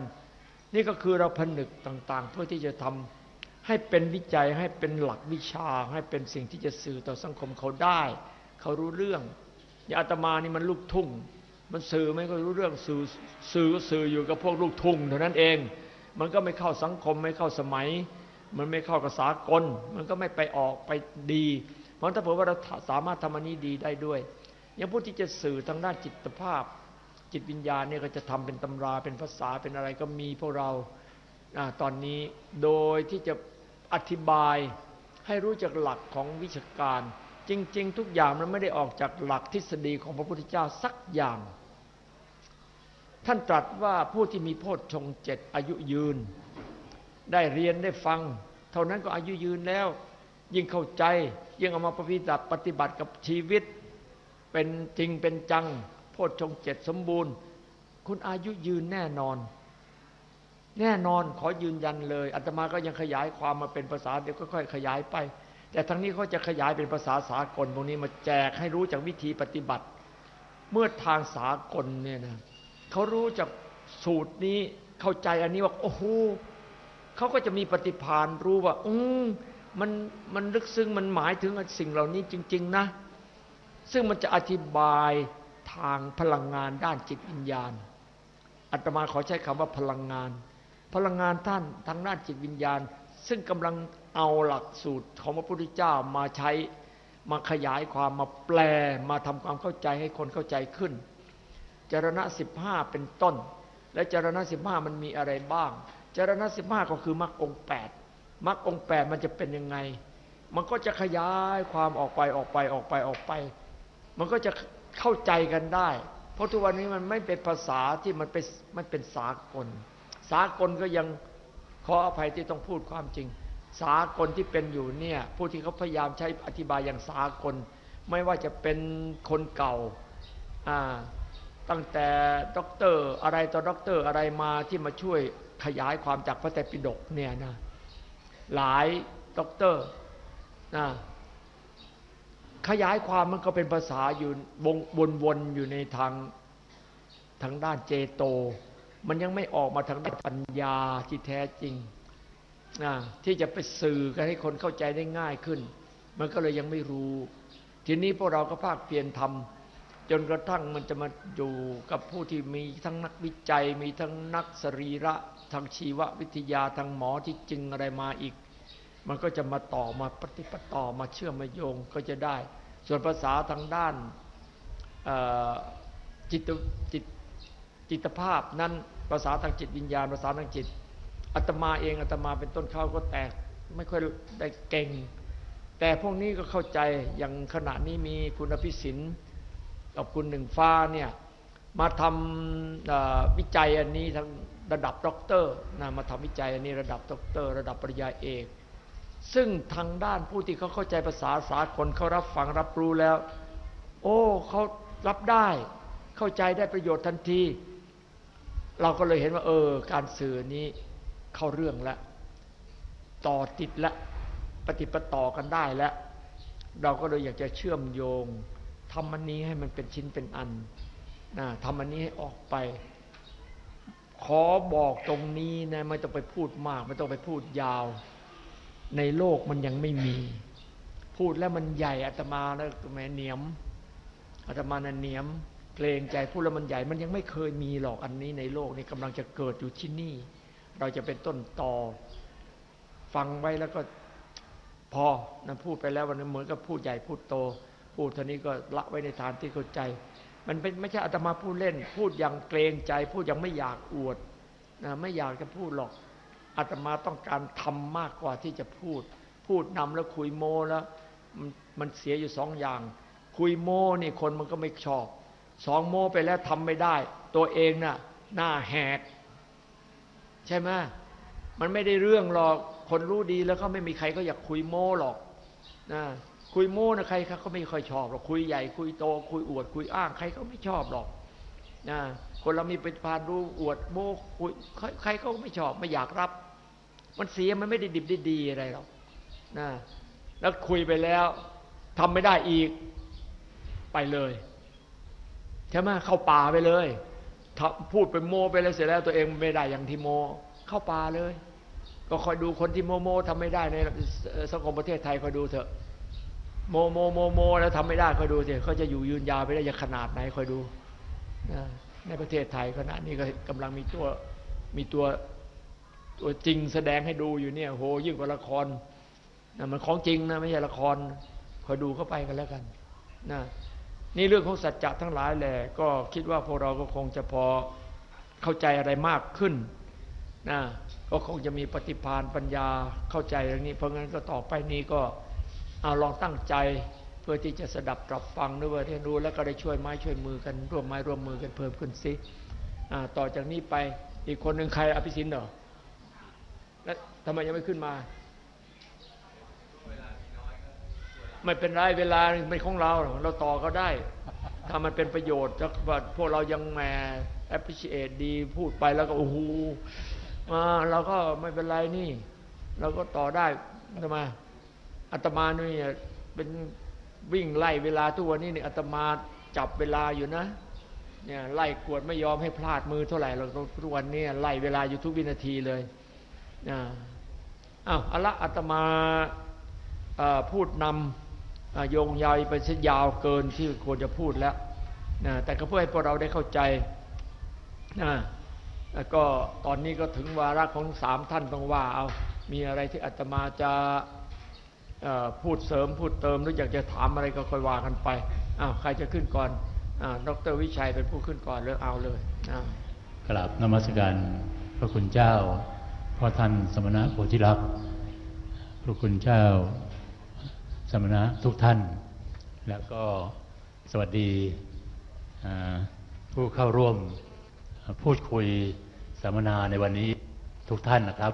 Speaker 1: นี่ก็คือเราผนึกต่างๆ เพื่อที่จะทำให้เป็นวิจัยให้เป็นหลักวิชา ให้เป็นสิ่งที่จะสื่อต่อสังคมเขาได้ เขารู้เรื่องอย่างอาตมานี่มันลูกทุ่ง มันสื่อไม่ก็รู้เรื่องสื่อสื่อสื่ออยู่กับพวกลูกทุ่งเท่านั้นเอง มันก็ไม่เข้าสังคมไม่เข้าสมัย มันไม่เข้ากับสากล มันก็ไม่ไปออกไปดี เพราะถ้าเผื่อว่าเราสามารถทำอันนี้ดีได้ด้วยอย่างผู้ที่จะสื่อทางด้านจิตภาพ จิตวิญญาณเนี่ยก็จะทำเป็นตำราเป็นภาษาเป็นอะไรก็มีพวกเราอตอนนี้โดยที่จะอธิบายให้รู้จักหลักของวิชาการ จริง ๆ ทุกอย่างมันไม่ได้ออกจากหลักทฤษฎีของพระพุทธเจ้าสักอย่าง ท่านตรัสว่าผู้ที่มีโพชฌงเจ็ดอายุยืน ได้เรียนได้ฟัง เท่านั้นก็อายุยืนแล้ว ยิ่งเข้าใจ ยิ่งเอามาปฏิบัติปฏิบัติกับชีวิต เป็นจริงเป็นจัง โพชฌงเจ็ดสมบูรณ์ คุณอายุยืนแน่นอน แน่นอนขอยืนยันเลยอาตมาก็ยังขยายความมาเป็นภาษาเดี๋ยวค่อยๆขยายไป แต่ทั้งนี้เขาจะขยายเป็นภาษาสากลพวกนี้มาแจกให้รู้จากวิธีปฏิบัติ เมื่อทางสากลเนี่ยนะเขารู้จากสูตรนี้เข้าใจอันนี้ว่าโอ้โหเขาก็จะมีปฏิภาณรู้ว่า อืม มันมันลึกซึ้งมันหมายถึงสิ่งเหล่านี้จริง ๆนะ ซึ่งมันจะอธิบายทางพลังงานด้านจิตวิญญาณอาตมาขอใช้คำว่าพลังงาน พลังงานท่านทางด้านจิตวิญญาณ ซึ่งกำลังเอาหลักสูตรของพระพุทธเจ้ามาใช้มาขยายความมาแปลมาทำความเข้าใจให้คนเข้าใจขึ้น จรณะสิบห้าเป็นต้น และจรณะสิบห้ามันมีอะไรบ้าง จรณะสิบห้าก็คือมรรคองแปด มรรคองแปดมันจะเป็นยังไง มันก็จะขยายความออกไปออกไปออกไปออกไป มันก็จะเข้าใจกันได้ เพราะทุกวันนี้มันไม่เป็นภาษาที่มันเป็นมันเป็นสากล สากลก็ยังขออภัยที่ต้องพูดความจริง สากลที่เป็นอยู่เนี่ยผู้ที่เขาพยายามใช้อธิบายอย่างสากล ไม่ว่าจะเป็นคนเก่าอ่าตั้งแต่ด็อกเตอร์อะไรต่อด็อกเตอร์อะไรมาที่มาช่วยขยายความจากพระไตรปิฎกเนี่ยนะ หลายด็อกเตอร์นะขยายความมันก็เป็นภาษาอยู่วนวนๆอยู่ในทางทางด้านเจโต มันยังไม่ออกมาทางด้านปัญญาที่แท้จริงนะที่จะไปสื่อกันให้คนเข้าใจได้ง่ายขึ้น มันก็เลยยังไม่รู้ ทีนี้พวกเราก็พากเพียรทำจนกระทั่งมันจะมาอยู่กับผู้ที่มีทั้งนักวิจัย มีทั้งนักสรีระ ทางชีววิทยาทางหมอที่จึงอะไรมาอีก มันก็จะมาต่อมาปฏิปต่อมาเชื่อมมาโยงก็จะได้ ส่วนภาษาทางด้านจิตจิตจิตภาพนั้นภาษาทางจิตวิญญาณ ภาษาทางจิตอาตมาเองอาตมาเป็นต้นเข้าก็แตกไม่ค่อยได้เก่ง แต่พวกนี้ก็เข้าใจอย่างขณะนี้มีคุณพิสินกับคุณหนึ่งฟ้าเนี่ยมาทำวิจัยอันนี้ทั้ง ระดับด็อกเตอร์นะมาทำวิจัยอันนี้ระดับด็อกเตอร์ ระดับปริญญาเอกซึ่งทางด้านผู้ที่เขาเข้าใจภาษาสากลเขารับฟังรับรู้แล้ว โอ้เขารับได้เข้าใจได้ประโยชน์ทันที เราก็เลยเห็นว่า เออ การสื่อนี้เข้าเรื่องแล้วต่อติดแล้วปะติดปะต่อกันได้แล้ว เราก็เลยอยากจะเชื่อมโยงทำอันนี้ให้มันเป็นชิ้นเป็นอันนะทำอันนี้ให้ออกไป ขอบอกตรงนี้นะไม่ต้องไปพูดมาก ไม่ต้องไปพูดยาว ในโลกมันยังไม่มี พูดแล้วมันใหญ่อาตมาแล้วแม่เนียมอาตมานะเนียมเกรงใจพูดแล้วมันใหญ่มันยังไม่เคยมีหรอกอันนี้ในโลกนี้กำลังจะเกิดอยู่ที่นี่ เราจะเป็นต้นตอฟังไว้แล้วก็พอนะพูดไปแล้ววันนี้เหมือนกับพูดใหญ่พูดโต พูดเท่านี้ก็ละไว้ในฐานที่เข้าใจ มันเป็นไม่ใช่อาตมาพูดเล่น พูดอย่างเกรงใจ พูดอย่างไม่อยากอวดนะไม่อยากจะพูดหรอกอาตมาต้องการทำมากกว่าที่จะพูด พูดนำแล้วคุยโมแล้ว มันเสียอยู่สองอย่าง คุยโมนี่คนมันก็ไม่ชอบสองโมไปแล้วทำไม่ได้ ตัวเองน่ะหน้าแหก ใช่ไหมมันไม่ได้เรื่องหรอกคนรู้ดีแล้วเขาไม่มีใครก็อยากคุยโมหรอกนะ คุยโม้นะใครเขาไม่ค่อยชอบหรอกคุยใหญ่คุยโต คุยอวด คุยอ้าง ใครก็ไม่ชอบหรอกนะคนเรามีเป็นพานรู้อวดโม้คุยใครก็ไม่ชอบไม่อยากรับ มันเสียมันไม่ได้ดิบได้ดีอะไรหรอกนะแล้วคุยไปแล้วทำไม่ได้อีกไปเลยใช่ไหมเข้าป่าไปเลยพูดไปโมไปแล้วเสร็จแล้วตัวเองไม่ได้อย่างที่โม เข้าป่าเลย ก็คอยดูคนที่โมโมทำไม่ได้ในสังคมประเทศไทยคอยดูเถอะ โมโมโมโมแล้วทำไม่ได้คอยดูสิเขาจะอยู่ยืนยาวไปได้ยังขนาดไหนคอยดูในประเทศไทยขณะนี้ก็กำลังมีตัวมีตัวตัวจริงแสดงให้ดูอยู่เนี่ยโหยิ่งกว่าละครนะมันของจริงนะไม่ใช่ละครคอยดูเข้าไปกันแล้วกันนะนี่เรื่องของสัจจะทั้งหลายแหละก็คิดว่าพวกเราก็คงจะพอเข้าใจอะไรมากขึ้นนะก็คงจะมีปฏิภาณปัญญาเข้าใจเรื่องนี้ เพราะงั้นก็ต่อไปนี้ก็ เอาลองตั้งใจเพื่อที่จะสดับตรับฟังด้วยเรียนรู้แล้วก็ได้ช่วยไม้ช่วยมือกันร่วมไม้ร่วมมือกันเพิ่มขึ้นสิต่อจากนี้ไปอีกคนหนึ่งใครอภิสินเหรอแล้วทำไมยังไม่ขึ้นมา ไม่เป็นไรเวลาเป็นของเรา เราต่อก็ได้ ถ้ามันเป็นประโยชน์จากพวกเรายังแหม appreciate ดีพูดไปแล้วก็โอ้โหมาเราก็ไม่เป็นไรนี่ เราก็ต่อได้ทำไม อาตมาเนี่ยเป็นวิ่งไล่เวลาทุกวันนี้เนี่ยอาตมาจับเวลาอยู่นะเนี่ยไล่กวดไม่ยอมให้พลาดมือเท่าไหร่เราทุกวันนี้ไล่เวลาอยู่ทุกวินาทีเลยอ่าอ้าวอะละอาตมาพูดนำโยงยาวไปซะยาวเกินที่ควรจะพูดแล้วนะแต่ก็เพื่อให้พวกเราได้เข้าใจนะแล้วก็ตอนนี้ก็ถึงวาระของสามท่านต้องว่าเอามีอะไรที่อาตมาจะ พูดเสริมพูดเติมหรืออยากจะถามอะไรก็ค่อยว่ากันไปอ้าวใครจะขึ้นก่อนดรวิชัยเป็นผู้ขึ้นก่อนเลยเอาเลย
Speaker 2: กราบนมัสการพระคุณเจ้าพ่อท่านสมณะโพธิลักษ์พระคุณเจ้า สมณะทุกท่าน แล้วก็สวัสดีผู้เข้าร่วมพูดคุยสัมมนาในวันนี้ทุกท่านนะครับ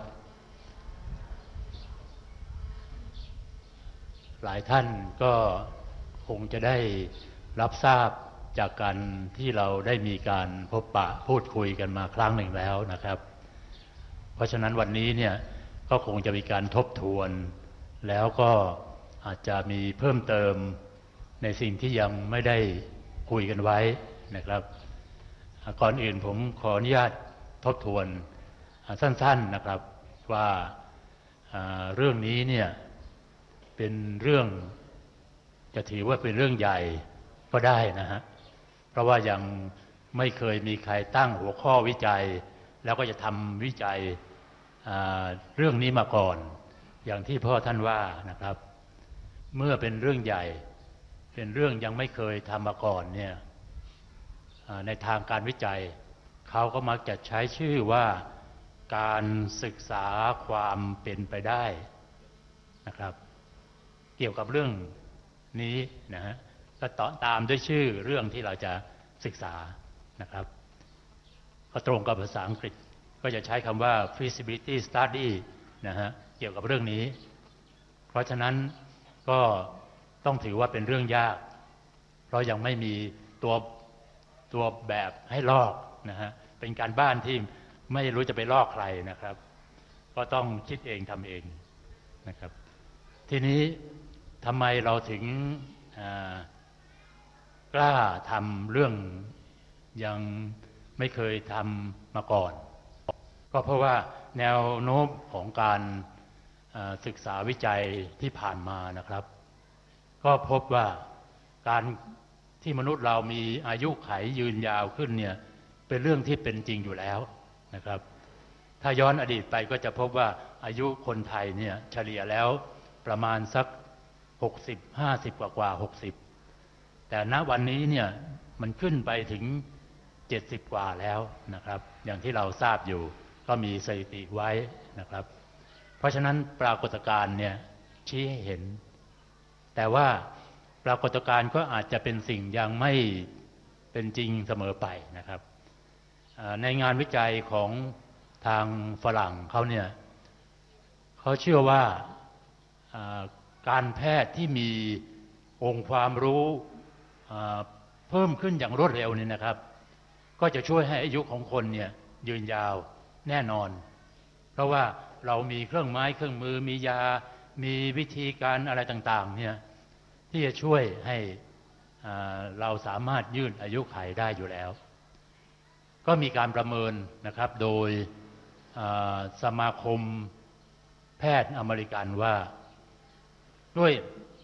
Speaker 2: หลายท่านก็คงจะได้รับทราบจากการที่เราได้มีการพบปะพูดคุยกันมาครั้งหนึ่งแล้วนะครับ เพราะฉะนั้นวันนี้เนี่ยก็คงจะมีการทบทวน แล้วก็อาจจะมีเพิ่มเติมในสิ่งที่ยังไม่ได้คุยกันไว้นะครับก่อนอื่นผมขออนุญาตทบทวนสั้น ๆนะครับว่าเรื่องนี้เนี่ย เป็นเรื่อง จะถือว่าเป็นเรื่องใหญ่ก็ได้นะฮะ เพราะว่ายังไม่เคยมีใครตั้งหัวข้อวิจัย แล้วก็จะทำวิจัยเรื่องนี้มาก่อน อย่างที่พ่อท่านว่านะครับ เมื่อเป็นเรื่องใหญ่ เป็นเรื่องยังไม่เคยทำมาก่อนเนี่ยในทางการวิจัย เขาก็มักจะใช้ชื่อว่าการศึกษาความเป็นไปได้นะครับ กี่ยวกับเรื่องนี้นะฮะก็ต่อตามด้วยชื่อเรื่องที่เราจะศึกษานะครับก็ตรงกับภาษาอังกฤษก็จะใช้คำว่า feasibility study นะฮะเกี่ยวกับเรื่องนี้ เพราะฉะนั้นก็ต้องถือว่าเป็นเรื่องยาก เพราะยังไม่มีตัวตัวแบบให้ลอกนะฮะเป็นการบ้านที่ไม่รู้จะไปลอกใครนะครับ ก็ต้องคิดเองทำเองนะครับ ทีนี้ ทำไมเราถึงกล้าทำเรื่องยังไม่เคยทำมาก่อน ก็เพราะว่าแนวโน้มของการศึกษาวิจัยที่ผ่านมานะครับ ก็พบว่าการที่มนุษย์เรามีอายุไขยืนยาวขึ้นเนี่ยเป็นเรื่องที่เป็นจริงอยู่แล้วนะครับ ถ้าย้อนอดีตไปก็จะพบว่าอายุคนไทยเนี่ยเฉลี่ยแล้วประมาณสัก 60 50กว่ากว่า60แต่ณวันนี้เนี่ยมันขึ้นไปถึง70กว่าแล้วนะครับ อย่างที่เราทราบอยู่ก็มีสถิติไว้นะครับ เพราะฉะนั้นปรากฏการณ์เนี่ยชี้ให้เห็น แต่ว่าปรากฏการณ์ก็อาจจะเป็นสิ่งยังไม่เป็นจริงเสมอไปนะครับ ในงานวิจัยของทางฝรั่งเขาเนี่ยเขาเชื่อว่า การแพทย์ที่มีองค์ความรู้เพิ่มขึ้นอย่างรวดเร็วนี่นะครับ ก็จะช่วยให้อายุของคนเนี่ยยืนยาวแน่นอน เพราะว่าเรามีเครื่องไม้เครื่องมือมียา มีวิธีการอะไรต่างๆเนี่ยที่จะช่วยให้เราสามารถยืดอายุขัยได้อยู่แล้ว ก็มีการประเมินนะครับโดยสมาคมแพทย์อเมริกันว่า ด้วย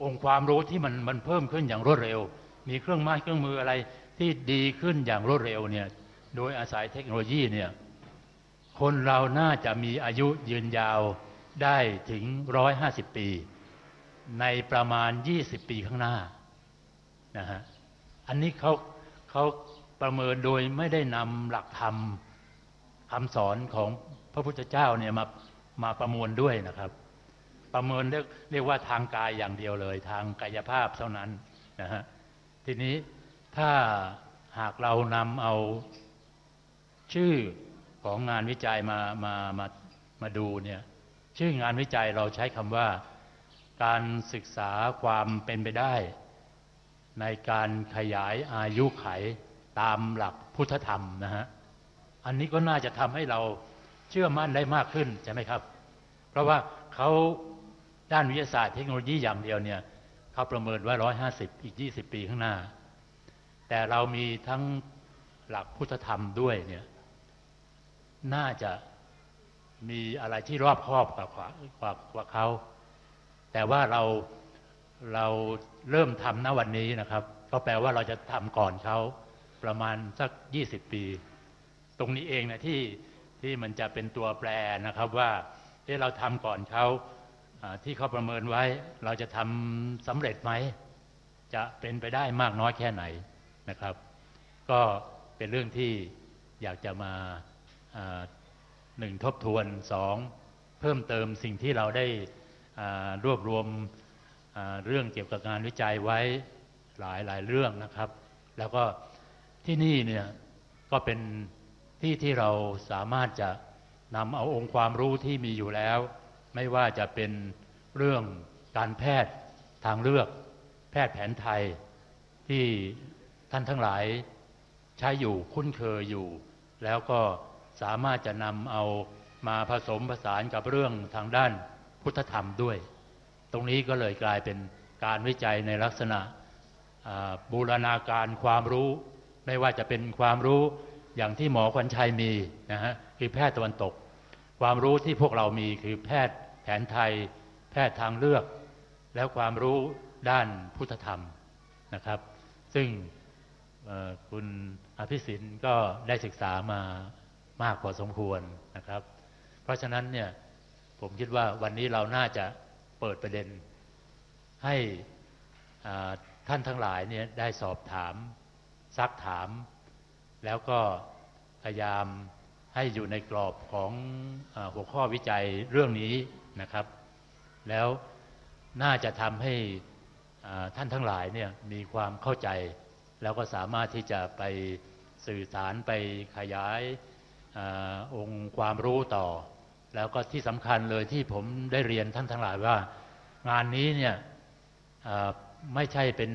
Speaker 2: องค์ความรู้ที่มันมันเพิ่มขึ้นอย่างรวดเร็ว มีเครื่องไม้เครื่องมืออะไรที่ดีขึ้นอย่างรวดเร็วเนี่ยโดยอาศัยเทคโนโลยีเนี่ยคนเราน่าจะมีอายุยืนยาวได้ถึง 150 ปี ในประมาณ 20 ปีข้างหน้านะฮะอันนี้เขาเขาประเมินโดยไม่ได้นำหลักธรรมคำสอนของพระพุทธเจ้าเนี่ยมามาประมวลด้วยนะครับ ประเมินเรียกเรียกว่าทางกายอย่างเดียวเลย ทางกายภาพเท่านั้นนะฮะทีนี้ถ้าหากเรานำเอาชื่อของงานวิจัยมามามามาดูเนี่ยชื่องานวิจัยเราใช้คำว่า การศึกษาความเป็นไปได้ ในการขยายอายุไขตามหลักพุทธธรรมนะฮะอันนี้ก็น่าจะทำให้เราเชื่อมั่นได้มากขึ้นใช่ไหมครับ เพราะว่าเขา ด้านวิทยาศาสตร์เทคโนโลยีอย่างเดียวเนี่ยเขาประเมินว่า 150 อีก 20 ปีข้างหน้า แต่เรามีทั้งหลักพุทธธรรมด้วยเนี่ยน่าจะมีอะไรที่รอบครอบกว่ากว่ากว่ากว่าเขา แต่ว่าเราเราเริ่มทำณวันนี้นะครับ ก็แปลว่าเราจะทำก่อนเขาประมาณสัก 20 ปี ตรงนี้เองนะที่ที่มันจะเป็นตัวแปรนะครับว่าที่เราทำก่อนเขา ที่เขาประเมินไว้ เราจะทำสำเร็จไหม จะเป็นไปได้มากน้อยแค่ไหนนะครับ ก็เป็นเรื่องที่อยากจะมาหนึ่งทบทวนสองเพิ่มเติมสิ่งที่เราได้รวบรวมเรื่องเกี่ยวกับงานวิจัยไว้หลายหลายเรื่องนะครับ แล้วก็ที่นี่เนี่ยก็เป็นที่ที่เราสามารถจะนำเอาองค์ความรู้ที่มีอยู่แล้ว ไม่ว่าจะเป็นเรื่องการแพทย์ทางเลือก แพทย์แผนไทยที่ท่านทั้งหลายใช้อยู่คุ้นเคยอยู่ แล้วก็สามารถจะนำเอามาผสมผสานกับเรื่องทางด้านพุทธธรรมด้วย ตรงนี้ก็เลยกลายเป็นการวิจัยในลักษณะบูรณาการความรู้ ไม่ว่าจะเป็นความรู้อย่างที่หมอควันชัยมีนะฮะคือแพทย์ตะวันตก ความรู้ที่พวกเรามีคือแพทย์ นไทย แพทย์ทางเลือก แล้วความรู้ด้านพุทธธรรมนะครับ ซึ่งคุณอภิสินต์ก็ได้ศึกษามามากพอสมควรนะครับ เพราะฉะนั้นเนี่ยผมคิดว่าวันนี้เราน่าจะเปิดประเด็น ให้ท่านทั้งหลายเนี่ยได้สอบถาม ซักถาม แล้วก็พยายามให้อยู่ในกรอบของอหัวข้อวิจัยเรื่องนี้ นะครับ แล้วน่าจะทำให้ท่านทั้งหลายเนี่ยมีความเข้าใจ แล้วก็สามารถที่จะไปสื่อสารไปขยายอองค์ความรู้ต่อ แล้วก็ที่สำคัญเลยที่ผมได้เรียนท่านทั้งหลายว่า งานนี้เนี่ยไม่ใช่เป็น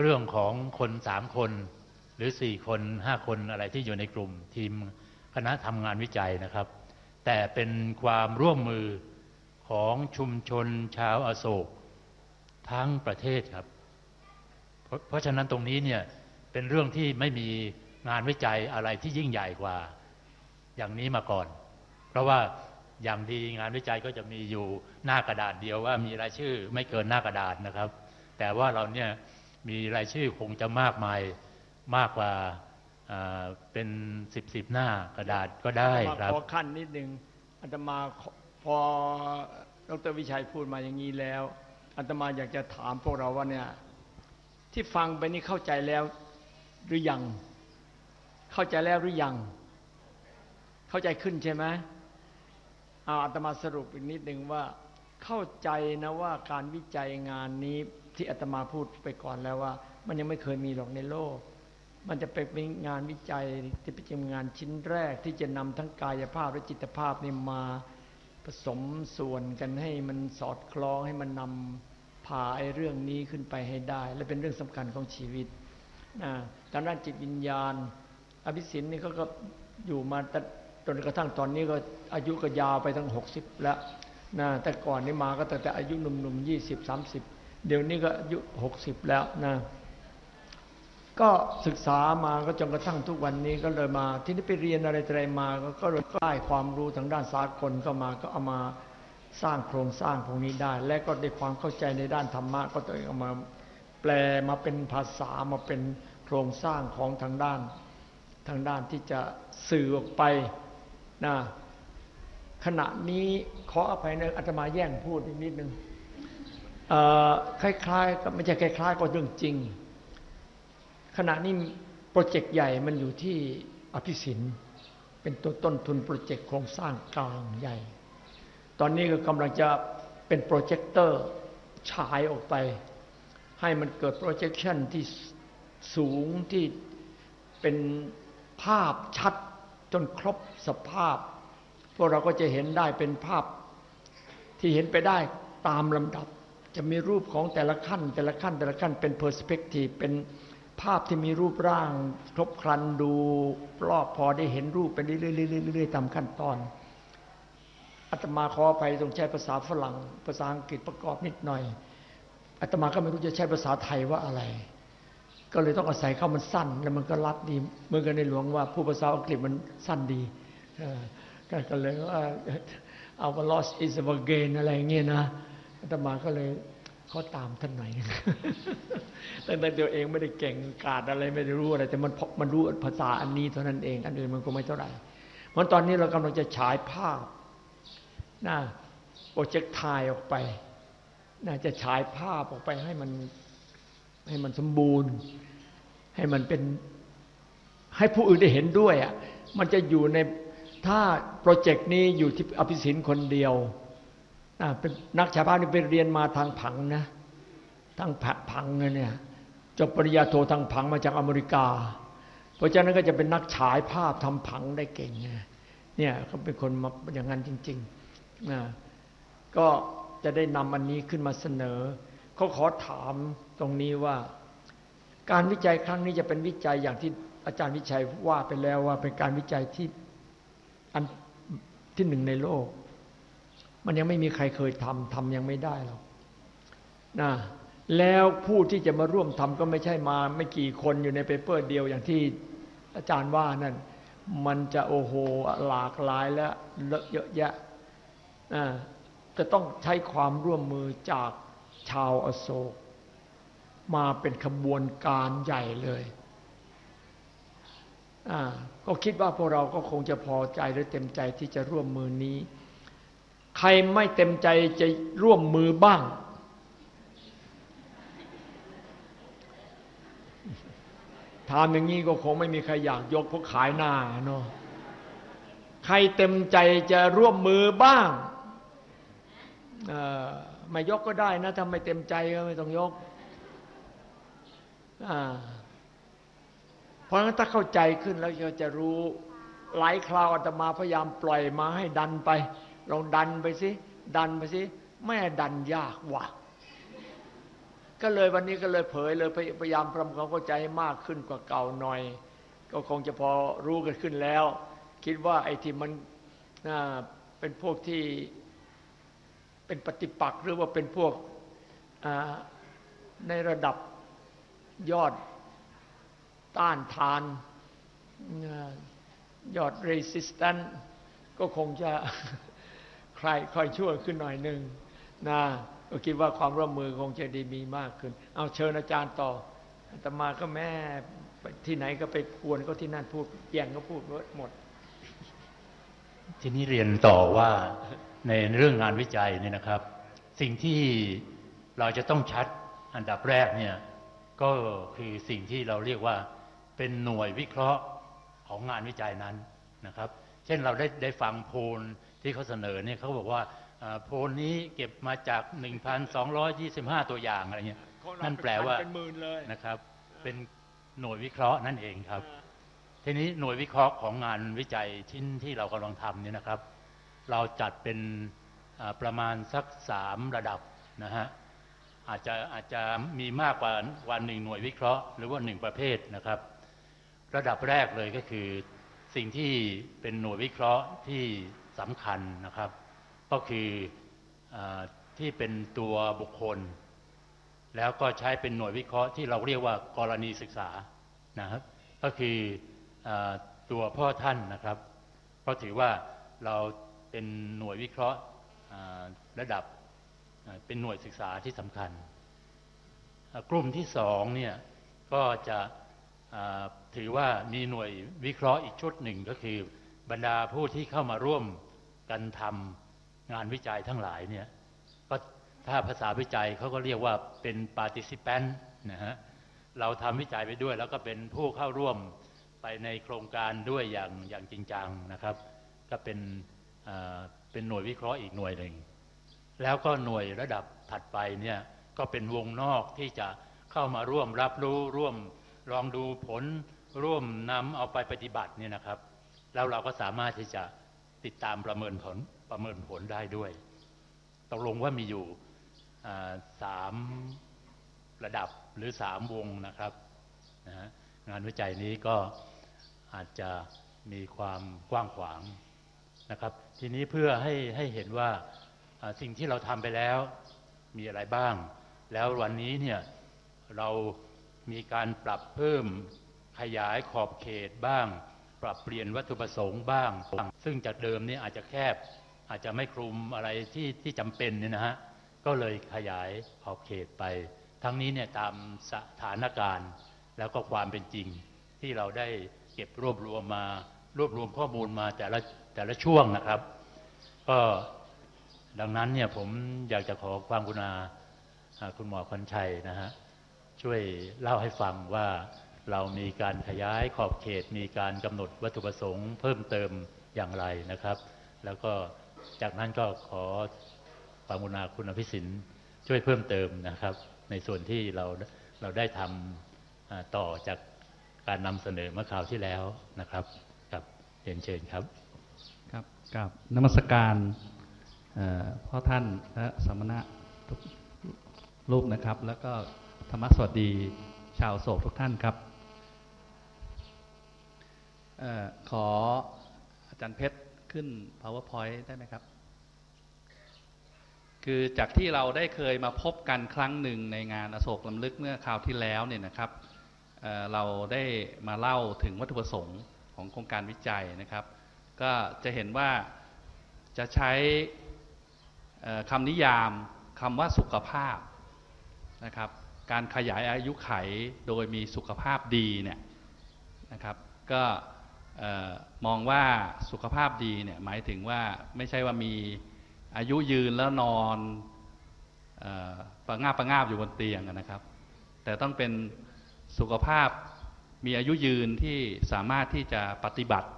Speaker 2: เรื่องของคนสามคน หรือสี่คนห้าคนอะไรที่อยู่ในกลุ่มทีมคณะทำงานวิจัยนะครับ แต่เป็นความร่วมมือ ของชุมชนชาวอโศกทั้งประเทศครับเพราะเพราะฉะนั้นตรงนี้เนี่ยเป็นเรื่องที่ไม่มีงานวิจัยอะไรที่ยิ่งใหญ่กว่า อย่างนี้มาก่อน เพราะว่าอย่างดีงานวิจัยก็จะมีอยู่หน้ากระดาษเดียวว่ามีรายชื่อไม่เกินหน้ากระดาษนะครับ แต่ว่าเราเนี่ยมีรายชื่อคงจะมากมายมากกว่าเป็นสิบสิบหน้ากระดาษก็ได้ครับ
Speaker 1: ขอขั้นนิดหนึ่งอาตมา พอดรวิชัยพูดมาอย่างนี้แล้วอาตมาอยากจะถามพวกเราว่าเนี่ย ที่ฟังไปนี่เข้าใจแล้วหรือยัง เข้าใจแล้วหรือยัง เข้าใจขึ้นใช่ไหมเอาอาตมาสรุปอีกนิดหนึ่งว่า เข้าใจนะว่าการวิจัยงานนี้ที่อาตมาพูดไปก่อนแล้วว่า มันยังไม่เคยมีหรอกในโลก มันจะเป็นงานวิจัยที่เป็นงานชิ้นแรก ที่จะนำทั้งกายภาพและจิตภาพนี่มา ผสมส่วนกันให้มันสอดคล้องให้มันนำพาไอ้เรื่องนี้ขึ้นไปให้ได้ และเป็นเรื่องสำคัญของชีวิตนะทางด้านจิตวิญญาณ อภิสินนี่เขาก็อยู่มาจนกระทั่งตอนนี้ก็อายุก็ยาวไปทั้ง 60 แล้วนะแต่ก่อนนี่มาก็แตั้งแต่อายุหนุ่มๆ20 30เดี๋ยวนี้ก็อายุ 60 แล้วนะ ก็ศึกษามาก็จนกระทั่งทุกวันนี้ก็เลยมา ที่นี่ไปเรียนอะไรอะไรมา ก็ก็เลยได้ความรู้ทางด้านสากลเข้ามาก็เอามาสร้างโครงสร้างพวกนี้ได้ และก็ได้ความเข้าใจในด้านธรรมะก็ต้องเอามาแปลมาเป็นภาษามาเป็นโครงสร้างของทางด้าน ทางด้านที่จะสื่อออกไปนะขณะนี้ขออภัยนะอาตมาแย่งพูดนิดนึงคล้ายๆก็ไม่ใช่คล้ายๆก็เรื่องจริง ขณะนี้ project ใหญ่มันอยู่ที่อภิสินเป็นตัวต้นทุน project โครงสร้างกลางใหญ่ ตอนนี้ก็กำลังจะเป็นโปรเจคเตอร์ฉายออกไป ให้มันเกิด projection ที่สูงที่เป็นภาพชัดจนครบสภาพ พวกเราก็จะเห็นได้เป็นภาพที่เห็นไปได้ตามลำดับ จะมีรูปของแต่ละขั้น แต่ละขั้นแต่ละขั้นเป็นเพอร์สเปกทีฟเป็น ภาพที่มีรูปร่างครบครันดูรอบพอได้เห็นรูปไปเรื่อยๆเรื่อยๆตามขั้นตอนอาตมาขออภัยต้องใช้ภาษาฝรั่ง ภาษาอังกฤษประกอบนิดหน่อยอาตมาก็ไม่รู้จะใช้ภาษาไทยว่าอะไร ก็เลยต้องอาศัยเข้ามันสั้น แล้วมันก็รัดดีเมื่อกันในหลวงว่า ผู้ภาษาอังกฤษมันสั้นดีก็เลยว่าเอา lost is a gain อะไรเงี้ยนะอาตมาก็เลย เขาตามท่านหน่อยตั้งแต่ตัวเองไม่ได้เก่งกาดอะไรไม่ได้รู้อะไร แต่มันมันรู้ภาษาอันนี้เท่านั้นเองอันอื่นมันก็ไม่เท่าไหร่มันตอนนี้เรากำลังจะฉายภาพนะโปรเจกต์ถ่ายออกไปน่าจะฉายภาพออกไปให้มันให้มันสมบูรณ์ ให้มันเป็นให้ผู้อื่นได้เห็นด้วยอะมันจะอยู่ในถ้าโปรเจกต์นี้อยู่ที่อภิสินคนเดียว เป็นนักฉายภาพนี่ไปเรียนมาทางผังนะ ทางผังเนี่ยจบปริญญาโททางผังมาจากอเมริกา เพราะฉะนั้นก็จะเป็นนักฉายภาพทำผังได้เก่งไงเนี่ยเขาเป็นคนมาอย่างนั้นจริงๆนะก็จะได้นำอันนี้ขึ้นมาเสนอเขาขอถามตรงนี้ว่า การวิจัยครั้งนี้จะเป็นวิจัยอย่างที่อาจารย์วิชัยว่าไปแล้วว่าเป็นการวิจัยที่อันที่หนึ่งในโลก มันยังไม่มีใครเคยทำทำยังไม่ได้หรอกนะแล้วผู้ที่จะมาร่วมทำก็ไม่ใช่มา ไม่กี่คนอยู่ในเปเปอร์เดียวอย่างที่อาจารย์ว่านั่น มันจะโอโหหลากหลายและเลอะเยอะแยะจะต้องใช้ความร่วมมือจากชาวอโศก มาเป็นขบวนการใหญ่เลยก็คิดว่าพวกเราก็คงจะพอใจและเต็มใจที่จะร่วมมือนี้ ใครไม่เต็มใจจะร่วมมือบ้าง ถามอย่างนี้ก็คงไม่มีใครอยากยกเพราะขายหน้าเนาะใครเต็มใจจะร่วมมือบ้างไม่ยกก็ได้นะถ้าไมเต็มใจก็ไม่ต้องยก เพราะฉะนั้นถ้าเข้าใจขึ้นแล้วจะรู้หลายคราวอาตมาพยายามปล่อยมาให้ดันไป ลองดันไปสิดันไปสิแม่ดันยากว่ะ ก็เลยวันนี้ก็เลยเผยเลยพยายามทำความเข้าใจมากขึ้นกว่าเก่าหน่อย ก็คงจะพอรู้กันขึ้นแล้ว คิดว่าไอ้ที่มันเป็นพวกที่เป็นปฏิปักษ์หรือว่าเป็นพวกในระดับยอดต้านทานยอด resistant ก็คงจะ ใครค่อยช่วยขึ้นหน่อยหนึ่งนะก็คิดว่าความร่วมมือคงจะดีมีมากขึ้น เอาเชิญอาจารย์ต่ออาตมาก็แม่ที่ไหนก็ไปกวนก็ที่นั่นพูดแย่งก็พูดหมด
Speaker 2: ทีนี้เรียนต่อว่าในเรื่องงานวิจัยเนี่ยนะครับ สิ่งที่เราจะต้องชัดอันดับแรกเนี่ยก็คือสิ่งที่เราเรียกว่าเป็นหน่วยวิเคราะห์ของงานวิจัยนั้นนะครับ เช่นเราได้ได้ฟังโพล ที่เขาเสนอเนี่ยเขาบอกว่าอ่าโพลนี้เก็บมาจาก 1,225 ตัวอย่างอะไรเงี้ยนั่นแปลว่า
Speaker 1: เป็นหมื่นเลย
Speaker 2: นะครับ เป็นหน่วยวิเคราะห์นั่นเองครับ ทีนี้หน่วยวิเคราะห์ของงานวิจัยชิ้นที่เรากำลังทำเนี่ยนะครับ เราจัดเป็นอ่าประมาณสักสามระดับนะฮะอาจจะอาจจะมีมากกว่าวันหนึ่งหน่วยวิเคราะห์หรือว่าหนึ่งประเภทนะครับ ระดับแรกเลยก็คือสิ่งที่เป็นหน่วยวิเคราะห์ที่ สำคัญนะครับ ก็คืออที่เป็นตัวบุคคล แล้วก็ใช้เป็นหน่วยวิเคราะห์ที่เราเรียกว่ากรณีศึกษานะครับ ก็คืออตัวพ่อท่านนะครับ เพราะถือว่าเราเป็นหน่วยวิเคราะห์ระดับเป็นหน่วยศึกษาที่สำคัญ กลุ่มที่สองเนี่ยก็จะถือว่ามีหน่วยวิเคราะห์อีกชุดหนึ่งก็คือบรรดาผู้ที่เข้ามาร่วม กันทำงานวิจัยทั้งหลายเนี่ยก็ถ้าภาษาวิจัยเขาก็เรียกว่าเป็น participant นะฮะเราทำวิจัยไปด้วย แล้วก็เป็นผู้เข้าร่วมไปในโครงการด้วยอย่างอย่างจริงจังนะครับ ก็เป็นเป็นหน่วยวิเคราะห์อีกหน่วยหนึ่งแล้วก็หน่วยระดับถัดไปเนี่ยก็เป็นวงนอกที่จะเข้ามาร่วมรับรู้ร่วมลองดูผลร่วมนำเอาไปปฏิบัติเนี่ยนะครับ แล้วเราก็สามารถที่จะ ติดตามประเมินผลประเมินผลได้ด้วยตกลงว่ามีอยู่สามระดับหรือสามวงนะครับนะงานวิจัยนี้ก็อาจจะมีความกว้างขวางนะครับ ทีนี้เพื่อให้ให้เห็นว่าสิ่งที่เราทำไปแล้วมีอะไรบ้าง แล้ววันนี้เนี่ยเรามีการปรับเพิ่มขยายขอบเขตบ้าง ปรับเปลี่ยนวัตถุประสงค์บ้าง ซึ่งจากเดิมนี่อาจจะแคบ อาจจะไม่คลุมอะไรที่ที่จำเป็นเนี่ยนะฮะ ก็เลยขยายขอบเขตไป ทั้งนี้เนี่ยตามสถานการณ์ แล้วก็ความเป็นจริงที่เราได้เก็บรวบรวมมารวบรวมข้อมูลมาแต่ละแต่ละช่วงนะครับ ก็ดังนั้นเนี่ยผมอยากจะขอความกรุณาคุณหมอควันชัยนะฮะช่วยเล่าให้ฟังว่า เรามีการขยายขอบเขต มีการกำหนดวัตถุประสงค์ เพิ่มเติมอย่างไรนะครับ แล้วก็จากนั้นก็ขอความุณาคุณอภิสินช่วยเพิ่มเติมนะครับ ในส่วนที่เราเราได้ทำต่อจากการนำเสนอเมื่อคราวที่แล้วนะครับครับเรียนเชิญครับ
Speaker 3: ครับกับนมัสการพ่อท่านและสมณะทุกรูปนะครับ แล้วก็ธรรมสวัสดีชาวโศกทุกท่านครับ ขออาจารย์เพชรขึ้น powerpoint ได้ไหมครับ คือจากที่เราได้เคยมาพบกันครั้งหนึ่งในงานอโศกลำลึกเมื่อคราวที่แล้วเนี่ยนะครับเเราได้มาเล่าถึงวัตถุประสงค์ของโครงการวิจัยนะครับ ก็จะเห็นว่าจะใช้คำนิยามคำว่าสุขภาพนะครับ การขยายอายุไขโดยมีสุขภาพดีเนี่ยนะครับ ก็ มองว่าสุขภาพดีเนี่ยหมายถึงว่าไม่ใช่ว่ามีอายุยืนแล้วนอนออประงาบประงาบอยู่บนเตียงนะครับ แต่ต้องเป็นสุขภาพมีอายุยืนที่สามารถที่จะปฏิบัติ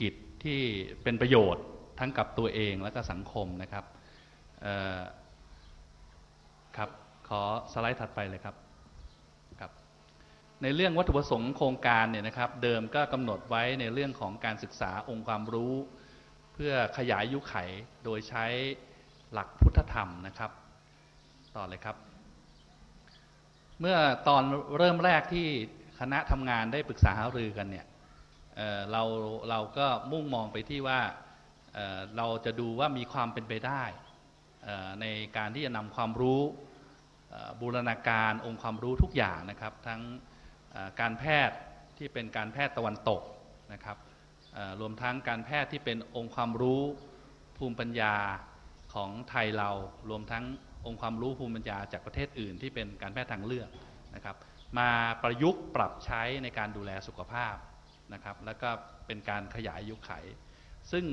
Speaker 3: กิจที่เป็นประโยชน์ทั้งกับตัวเองและก็สังคมนะครับครับ ขอสไลด์ถัดไปเลยครับ ในเรื่องวัตถุประสงค์โครงการเนี่ยนะครับ เดิมก็กำหนดไว้ในเรื่องของการศึกษาองค์ความรู้ เพื่อขยายยุคไขโดยใช้หลักพุทธธรรมนะครับ ต่อเลยครับ เมื่อตอนเริ่มแรกที่คณะทำงานได้ปรึกษาหารือกันเนี่ยเเราเราก็มุ่งมองไปที่ว่าเเราจะดูว่ามีความเป็นไปได้ ในการที่จะนำความรู้บูรณาการองค์ความรู้ทุกอย่างนะครับ ทั้ง การแพทย์ที่เป็นการแพทย์ตะวันตกนะครับรวมทั้งการแพทย์ที่เป็นองค์ความรู้ภูมิปัญญาของไทยเรา รวมทั้งองค์ความรู้ภูมิปัญญาจากประเทศอื่น ที่เป็นการแพทย์ทางเลือกนะครับ มาประยุกต์ปรับใช้ในการดูแลสุขภาพนะครับ แล้วก็เป็นการขยายยุคไข ซึ่ง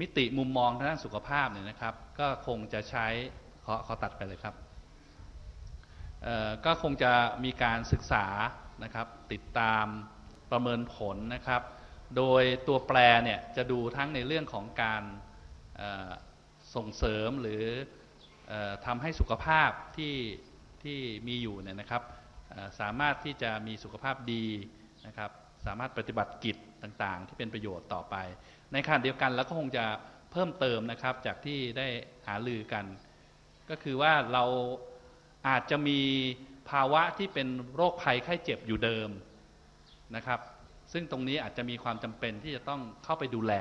Speaker 3: มิติมุมมองทางด้านสุขภาพเนี่ยนะครับ ก็คงจะใช้ขอขอตัดไปเลยครับก็คงจะมีการศึกษา นะครับ ติดตามประเมินผลนะครับ โดยตัวแปรเนี่ยจะดูทั้งในเรื่องของการส่งเสริมหรืออทำให้สุขภาพที่ที่มีอยู่เนี่ยนะครับสามารถที่จะมีสุขภาพดีนะครับ สามารถปฏิบัติกิจต่างๆ ที่เป็นประโยชน์ต่อไป ในขณะเดียวกันแล้วก็คงจะเพิ่มเติมนะครับจากที่ได้หาลือกัน ก็คือว่าเราอาจจะมี ภาวะที่เป็นโรคภัยไข้เจ็บอยู่เดิมนะครับ ซึ่งตรงนี้อาจจะมีความจำเป็นที่จะต้องเข้าไปดูแล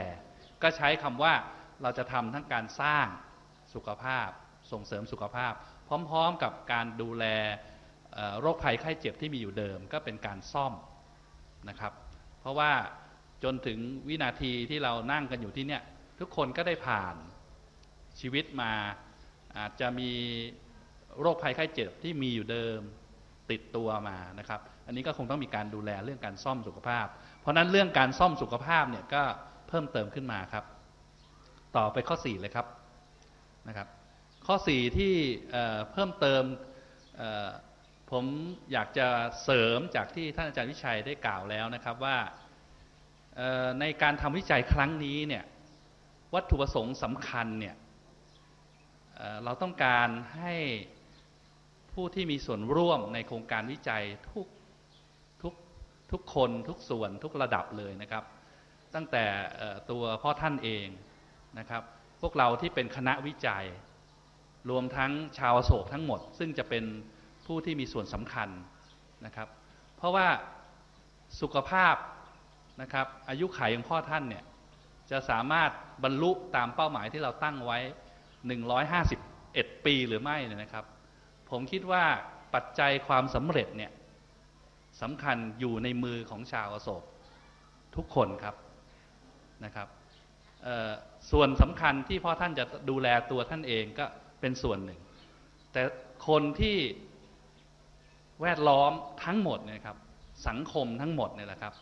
Speaker 3: ก็ใช้คำว่าเราจะทำทั้งการสร้างสุขภาพ ส่งเสริมสุขภาพ พร้อมๆกับการดูแลโรคภัยไข้เจ็บที่มีอยู่เดิม ก็เป็นการซ่อมนะครับ เพราะว่าจนถึงวินาทีที่เรานั่งกันอยู่ที่เนี่ยทุกคนก็ได้ผ่านชีวิตมาอาจจะมี โรคภัยไข้เจ็บที่มีอยู่เดิมติดตัวมานะครับ อันนี้ก็คงต้องมีการดูแลเรื่องการซ่อมสุขภาพ เพราะฉะนั้นเรื่องการซ่อมสุขภาพเนี่ยก็เพิ่มเติมขึ้นมาครับ ต่อไปข้อ 4 เลยครับนะครับ ข้อ 4 ที่เอ่เพิ่มเติมผมอยากจะเสริมจากที่ท่านอาจารย์วิชัยได้กล่าวแล้วนะครับว่าในการทำวิจัยครั้งนี้เนี่ยวัตถุประสงค์สำคัญเนี่ยเราต้องการให้ ผู้ที่มีส่วนร่วมในโครงการวิจัยทุกทุกทุกคนทุกส่วนทุกระดับเลยนะครับ ตั้งแต่ตัวพ่อท่านเองนะครับ พวกเราที่เป็นคณะวิจัย รวมทั้งชาวโศกทั้งหมด ซึ่งจะเป็นผู้ที่มีส่วนสำคัญนะครับ เพราะว่าสุขภาพนะครับอายุขัยของพ่อท่านเนี่ยจะสามารถบรรลุตามเป้าหมายที่เราตั้งไว้ 151 ปีหรือไม่เนี่ยนะครับ ผมคิดว่าปัจจัยความสำเร็จเนี่ยสำคัญอยู่ในมือของชาวอโศกทุกคนครับนะครับส่วนสำคัญที่พ่อท่านจะดูแลตัวท่านเองก็เป็นส่วนหนึ่ง แต่คนที่แวดล้อมทั้งหมดเนี่ยครับสังคมทั้งหมดเนี่ยแหละครับ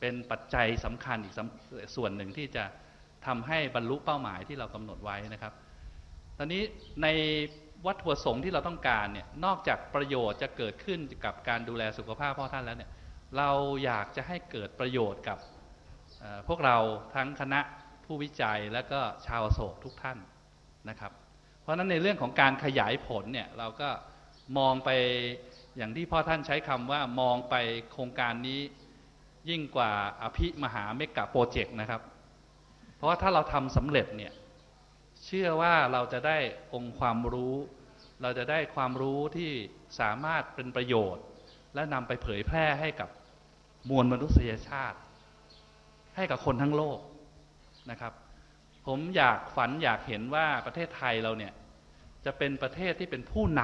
Speaker 3: เป็นปัจจัยสำคัญอีกสส่วนหนึ่งที่จะทำให้บรรลุเป้าหมายที่เรากำหนดไว้นะครับ ตอนนี้ใน วัตถุประสงค์ที่เราต้องการเนี่ยนอกจากประโยชน์จะเกิดขึ้นกับการดูแลสุขภาพพ่อท่านแล้วเนี่ยเราอยากจะให้เกิดประโยชน์กับพวกเราทั้งคณะผู้วิจัยและก็ชาวโศกทุกท่านนะครับ เพราะฉะนั้นในเรื่องของการขยายผลเนี่ยเราก็มองไปอย่างที่พ่อท่านใช้คำว่ามองไปโครงการนี้ยิ่งกว่าอภิมหาเมกะโปรเจกต์นะครับ เพราะว่าถ้าเราทำสำเร็จเนี่ย เชื่อว่าเราจะได้องค์ความรู้ เราจะได้ความรู้ที่สามารถเป็นประโยชน์ และนำไปเผยแพร่ให้กับมวลมนุษยชาติ ให้กับคนทั้งโลกนะครับ ผมอยากฝันอยากเห็นว่าประเทศไทยเราเนี่ยจะเป็นประเทศที่เป็นผู้น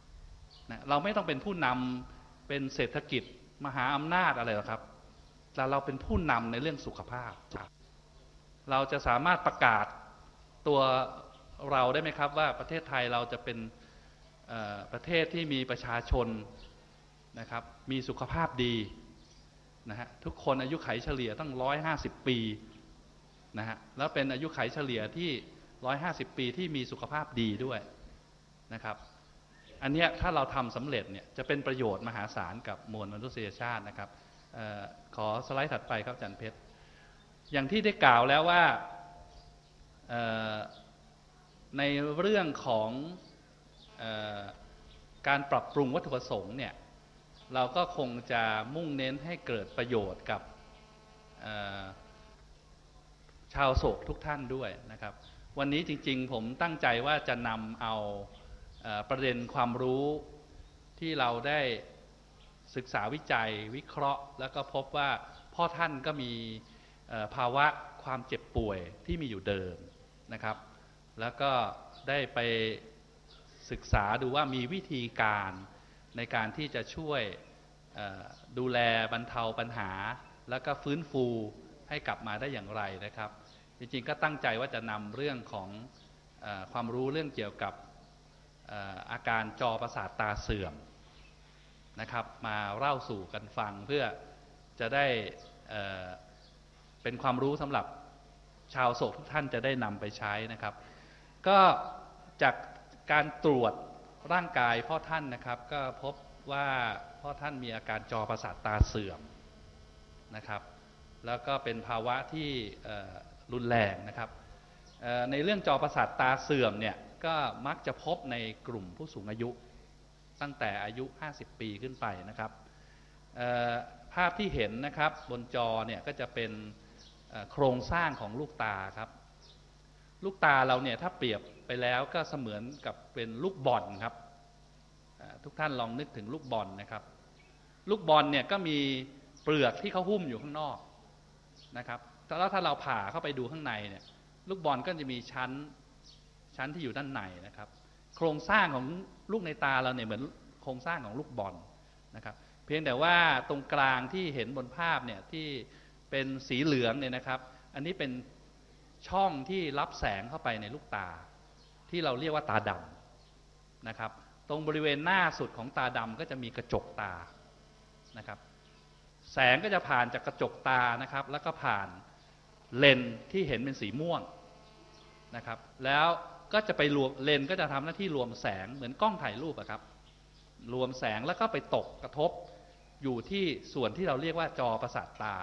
Speaker 3: ำนะเราไม่ต้องเป็นผู้นำเป็นเศรษฐกิจมหาอำนาจอะไรหรอกครับแต่เราเป็นผู้นำในเรื่องสุขภาพ เราจะสามารถประกาศ ตัวเราได้ไหมครับว่าประเทศไทยเราจะเป็นประเทศที่มีประชาชนนะครับมีสุขภาพดีนะฮะทุกคนอายุไขเฉลี่ยตั้งร้อยห้าสิบปีนะฮะแล้วเป็นอายุไขเฉลี่ยที่ร้อยห้าสิบปีที่มีสุขภาพดีด้วยนะครับอันเนี้ยถ้าเราทำสำเร็จเนี่ยจะเป็นประโยชน์มหาศาลกับมวลมนุษยชาตินะครับออขอสไลด์ถัดไปครับอาจารย์เพชรอย่างที่ได้กล่าวแล้วว่า ในเรื่องของออการปรับปรุงวัตถุประสงค์เนี่ยเราก็คงจะมุ่งเน้นให้เกิดประโยชน์กับชาวโศกทุกท่านด้วยนะครับ วันนี้จริงๆผมตั้งใจว่าจะนำเอาเอ่อประเด็นความรู้ที่เราได้ศึกษาวิจัยวิเคราะห์ แล้วก็พบว่าพ่อท่านก็มีภาวะความเจ็บป่วยที่มีอยู่เดิม นะครับ แล้วก็ได้ไปศึกษาดูว่ามีวิธีการในการที่จะช่วยดูแลบรรเทาปัญหา แล้วก็ฟื้นฟูให้กลับมาได้อย่างไรนะครับ จริงๆก็ตั้งใจว่าจะนำเรื่องของอความรู้เรื่องเกี่ยวกับอาการจอประสาทตาเสื่อมนะครับ มาเล่าสู่กันฟังเพื่อจะได้เป็นความรู้สำหรับ ชาวโศกทุกท่านจะได้นำไปใช้นะครับ ก็จากการตรวจร่างกายพ่อท่านนะครับ ก็พบว่าพ่อท่านมีอาการจอประสาทตาเสื่อมนะครับ แล้วก็เป็นภาวะที่รุนแรงนะครับในเรื่องจอประสาทตาเสื่อมเนี่ยก็มักจะพบในกลุ่มผู้สูงอายุ ตั้งแต่อายุ 50 ปีขึ้นไปนะครับภาพที่เห็นนะครับบนจอเนี่ยก็จะเป็น โครงสร้างของลูกตาครับ ลูกตาเราเนี่ยถ้าเปรียบไปแล้วก็เสมือนกับเป็นลูกบอลครับทุกท่านลองนึกถึงลูกบอลนะครับ ลูกบอลเนี่ยก็มีเปลือกที่เขาหุ้มอยู่ข้างนอกนะครับแล้วถ้าเราผ่าเข้าไปดูข้างในเนี่ย ลูกบอลก็จะมีชั้นชั้นที่อยู่ด้านในนะครับ โครงสร้างของลูกในตาเราเนี่ยเหมือนโครงสร้างของลูกบอลนะครับ เพียงแต่ว่าตรงกลางที่เห็นบนภาพเนี่ยที่ เป็นสีเหลืองเนี่ยนะครับ อันนี้เป็นช่องที่รับแสงเข้าไปในลูกตา ที่เราเรียกว่าตาดำนะครับ ตรงบริเวณหน้าสุดของตาดำก็จะมีกระจกตานะครับ แสงก็จะผ่านจากกระจกตานะครับ แล้วก็ผ่านเลนที่เห็นเป็นสีม่วงนะครับ แล้วก็จะไปรวมเลนก็จะทำหน้าที่รวมแสงเหมือนกล้องถ่ายรูปอะครับ รวมแสงแล้วก็ไปตกกระทบอยู่ที่ส่วนที่เราเรียกว่าจอประสาทตา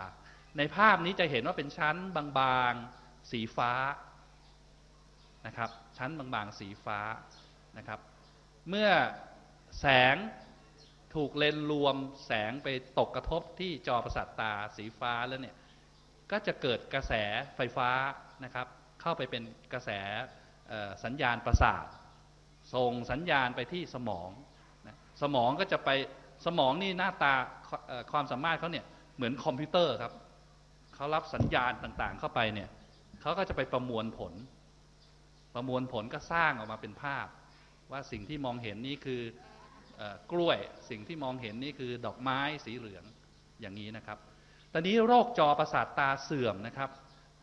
Speaker 3: ในภาพนี้จะเห็นว่าเป็นชั้นบางๆสีฟ้านะครับ ชั้นบางๆสีฟ้านะครับ เมื่อแสงถูกเลนรวมแสงไปตกกระทบที่จอประสาทตาสีฟ้าแล้วเนี่ย ก็จะเกิดกระแสไฟฟ้านะครับ เข้าไปเป็นกระแสสัญญาณประสาท ส่งสัญญาณไปที่สมองนะสมองก็จะไปสมองนี่หน้าตาความสามารถเขาเนี่ยเหมือนคอมพิวเตอร์ครับ เขารับสัญญาณต่างๆ เข้าไปเนี่ยเขาก็จะไปประมวลผล ประมวลผลก็สร้างออกมาเป็นภาพ ว่าสิ่งที่มองเห็นนี่คืออกล้วย สิ่งที่มองเห็นนี่คือดอกไม้สีเหลืองอย่างนี้นะครับ ตอนนี้โรคจอประสาทตาเสื่อมนะครับ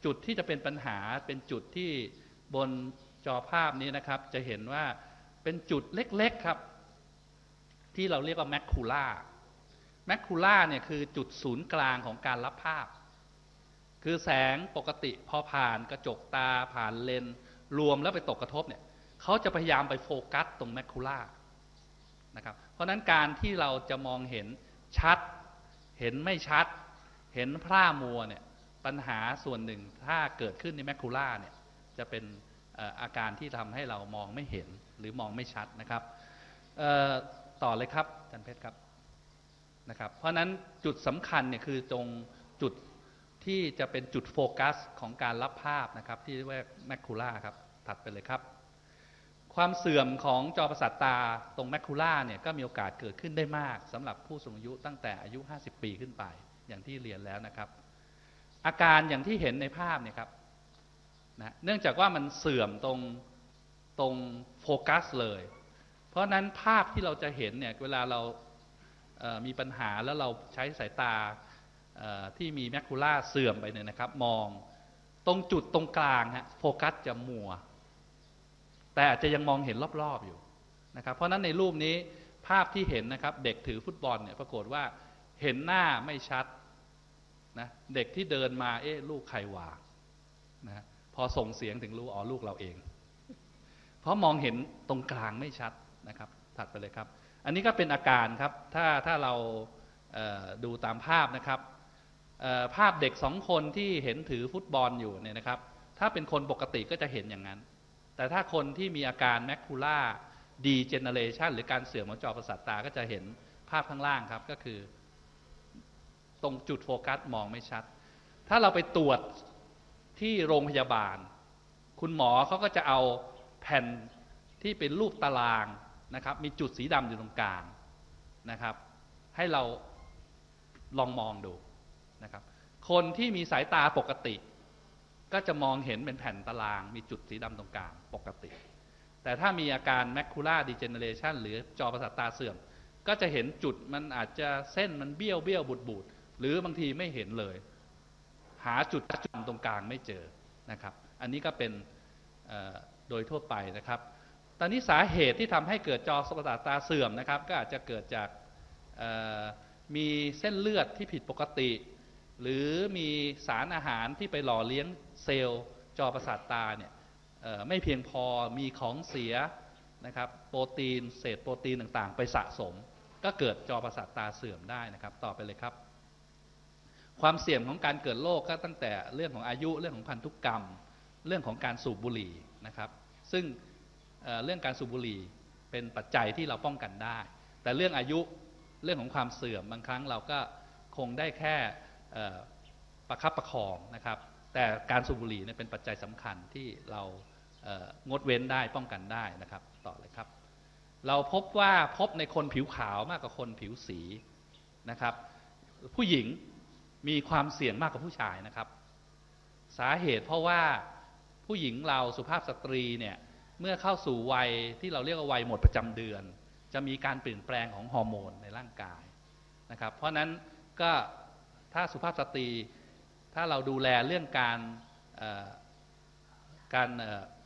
Speaker 3: จุดที่จะเป็นปัญหาเป็นจุดที่บนจอภาพนี้นะครับ จะเห็นว่าเป็นจุดเล็กๆครับ ที่เราเรียกว่าแมคคูล่าแมคคูล่าเนี่ยคือจุดศูนย์กลางของการรับภาพ คือแสงปกติพอผ่านกระจกตาผ่านเลนรวมแล้วไปตกกระทบเนี่ยเขาจะพยายามไปโฟกัสตรงแมคคูล่านะครับเพราะนั้นการที่เราจะมองเห็นชัด เห็นไม่ชัด เห็นพร่ามัวเนี่ยปัญหาส่วนหนึ่งถ้าเกิดขึ้นในแมคคูล่าเนี่ยจะเป็นอาการที่ทำให้เรามองไม่เห็นหรือมองไม่ชัดนะครับต่อเลยครับอาจันเพชรครับนะครับ เพราะนั้นจุดสำคัญเนี่ยคือตรงจุด ที่จะเป็นจุดโฟกัสของการรับภาพนะครับ ที่เรียกว่าแมคคูล่าครับ ถัดไปเลยครับ ความเสื่อมของจอประสาทตาตรงแมคคูล่าเนี่ยก็มีโอกาสเกิดขึ้นได้มากสำหรับผู้สูงอายุตั้งแต่อายุ 50 ปีขึ้นไป อย่างที่เรียนแล้วนะครับ อาการอย่างที่เห็นในภาพเนี่ยครับนะเนื่องจากว่ามันเสื่อมตรงตรงโฟกัสเลย เพราะนั้นภาพที่เราจะเห็นเนี่ยเวลาเรามีปัญหาแล้วเราใช้สายตา ที่มีแมคคูล่าเสื่อมไปเนี่ยนะครับ มองตรงจุดตรงกลางฮะโฟกัสจะมัว แต่อาจจะยังมองเห็นรอบๆอยู่นะครับ เพราะนั้นในรูปนี้ภาพที่เห็นนะครับเด็กถือฟุตบอลเนี่ยปรากฏว่าเห็นหน้าไม่ชัดนะเด็กที่เดินมาเอ๊ะลูกใครวางนะพอส่งเสียงถึงรู้อ๋อลูกเราเอง เพราะมองเห็นตรงกลางไม่ชัดนะครับ ถัดไปเลยครับ อันนี้ก็เป็นอาการครับ ถ้าถ้าเราดูตามภาพนะครับ ภาพเด็กสองคนที่เห็นถือฟุตบอลอยู่เนี่ยนะครับ ถ้าเป็นคนปกติก็จะเห็นอย่างนั้น แต่ถ้าคนที่มีอาการแมคคูล่าดีเจเนเรชันหรือการเสื่อมของจอประสาทตาก็จะเห็นภาพข้างล่างครับก็คือ ตรงจุดโฟกัสมองไม่ชัด ถ้าเราไปตรวจที่โรงพยาบาล คุณหมอเขาก็จะเอาแผ่นที่เป็นรูปตารางนะครับ มีจุดสีดำอยู่ตรงกลางนะครับ ให้เราลองมองดู นะครับคนที่มีสายตาปกติ ก็จะมองเห็นเป็นแผ่นตารางมีจุดสีดำตรงกลางปกติ แต่ถ้ามีอาการแมคคูล่าดีเจเนเรชันหรือจอประสาทตาเสื่อม ก็จะเห็นจุดมันอาจจะเส้นมันเบี้ยวเบี้ยวบูดบูดหรือบางทีไม่เห็นเลย หาจุดจุดตรงกลางไม่เจอนะครับ อันนี้ก็เป็นโดยทั่วไปนะครับ ตอนนี้สาเหตุที่ทำให้เกิดจอประสาทตาเสื่อมนะครับ ก็อาจจะเกิดจากมีเส้นเลือดที่ผิดปกติ หรือมีสารอาหารที่ไปหล่อเลี้ยงเซลล์จอประสาทตาเนี่ยไม่เพียงพอมีของเสียนะครับโปรตีนเศษโปรตีนต่างๆ ไปสะสม ก็เกิดจอประสาทตาเสื่อมได้นะครับต่อไปเลยครับ ความเสี่ยงของการเกิดโรคก็ตั้งแต่เรื่องของอายุเรื่องของพันธุกรรม เรื่องของการสูบบุหรี่นะครับ ซึ่งเเรื่องการสูบบุหรี่เป็นปัจจัยที่เราป้องกันได้ แต่เรื่องอายุเรื่องของความเสื่อมบางครั้งเราก็คงได้แค่ ประคับประคองนะครับ แต่การสูบบุหรี่เนี่ยเป็นปัจจัยสำคัญที่เรางดเว้นได้ป้องกันได้นะครับ ต่อเลยครับ เราพบว่าพบในคนผิวขาวมากกว่าคนผิวสีนะครับ ผู้หญิงมีความเสี่ยงมากกว่าผู้ชายนะครับ สาเหตุเพราะว่าผู้หญิงเราสุภาพสตรีเนี่ยเมื่อเข้าสู่วัยที่เราเรียกว่าวัยหมดประจำเดือน จะมีการเปลี่ยนแปลงของฮอร์โมนในร่างกายนะครับ เพราะฉะนั้นก็ ถ้าสุภาพสตรี ถ้าเราดูแลเรื่องการการ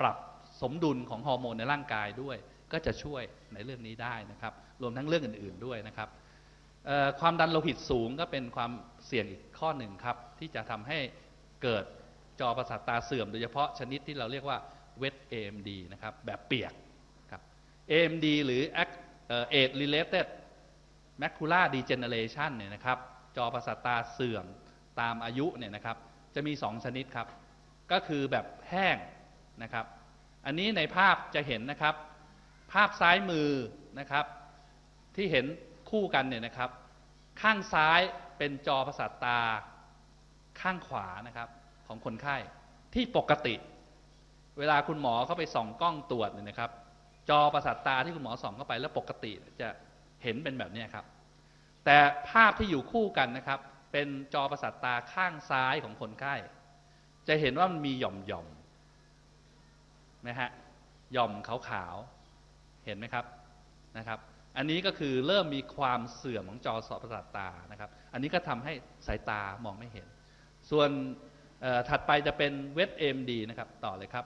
Speaker 3: ปรับสมดุลของฮอร์โมนในร่างกายด้วย ก็จะช่วยในเรื่องนี้ได้นะครับ รวมทั้งเรื่องอื่น ๆด้วยนะครับความดันโลหิตสูงก็เป็นความเสี่ยงอีกข้อหนึ่งครับ ที่จะทำให้เกิดจอประสาทตาเสื่อมโดยเฉพาะชนิดที่เราเรียกว่า wet AMD นะครับ แบบเปียกครับ AMD หรือ age related macular degeneration เนี่ยนะครับ จอประสาทตาเสื่อมตามอายุเนี่ยนะครับ จะมี 2 ชนิดครับ ก็คือแบบแห้งนะครับ อันนี้ในภาพจะเห็นนะครับ ภาพซ้ายมือนะครับ ที่เห็นคู่กันเนี่ยนะครับ ข้างซ้ายเป็นจอประสาทตา ข้างขวานะครับของคนไข้ที่ปกติ เวลาคุณหมอเข้าไปส่องกล้องตรวจเนี่ยนะครับ จอประสาทตาที่คุณหมอส่องเข้าไปแล้วปกติจะเห็นเป็นแบบนี้ครับ แต่ภาพที่อยู่คู่กันนะครับ เป็นจอประสาทตาข้างซ้ายของคนไข้ จะเห็นว่ามันมีหย่อมหย่อมนะฮะหย่อมขาวๆเห็นไหมครับนะครับ อันนี้ก็คือเริ่มมีความเสื่อมของจอสอประสาทตานะครับ อันนี้ก็ทำให้สายตามองไม่เห็น ส่วนถัดไปจะเป็นเวทเอ็มดีนะครับ ต่อเลยครับ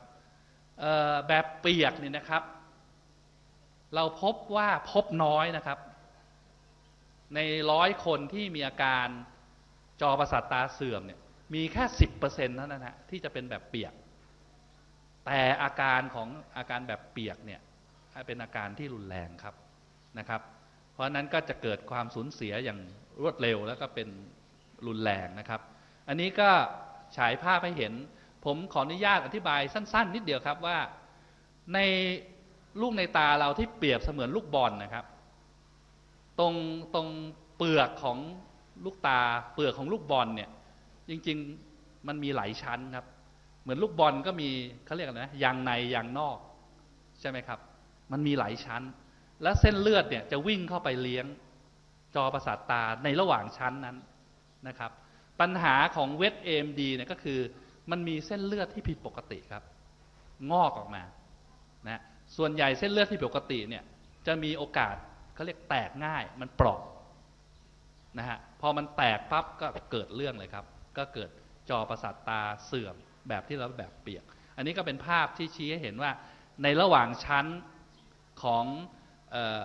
Speaker 3: แบบเปียกเนี่ยนะครับ เราพบว่าพบน้อยนะครับ ในร้อยคนที่มีอาการจอประสาทตาเสื่อมเนี่ยมีแค่สิบเปอร์เซ็นต์เท่านั้นนะที่จะเป็นแบบเปียก แต่อาการของอาการแบบเปียกเนี่ยเป็นอาการที่รุนแรงครับนะครับ เพราะฉะนั้นก็จะเกิดความสูญเสียอย่างรวดเร็วแล้วก็เป็นรุนแรงนะครับ อันนี้ก็ฉายภาพให้เห็น ผมขออนุญาตอธิบายสั้น ๆ นิดเดียวครับว่าในลูกในตาเราที่เปรียบเสมือนลูกบอลนะครับ ตรงตรงเปลือกของลูกตาเปลือกของลูกบอลเนี่ย จริง ๆมันมีหลายชั้นครับ เหมือนลูกบอลก็มีเขาเรียกอะไรนะยางในยางนอก ใช่ไหมครับ มันมีหลายชั้น และเส้นเลือดเนี่ยจะวิ่งเข้าไปเลี้ยงจอประสาทตาในระหว่างชั้นนั้นนะครับ ปัญหาของเวทเอ็มดีเนี่ยก็คือ มันมีเส้นเลือดที่ผิดปกติครับ งอกออกมานะส่วนใหญ่เส้นเลือดที่ผิดปกติเนี่ยจะมีโอกาส เขาเรียกแตกง่ายมันเปราะนะฮะพอมันแตกปั๊บก็เกิดเรื่องเลยครับ ก็เกิดจอประสาทตาเสื่อมแบบที่เราแบบเปียก อันนี้ก็เป็นภาพที่ชี้ให้เห็นว่าในระหว่างชั้นของออ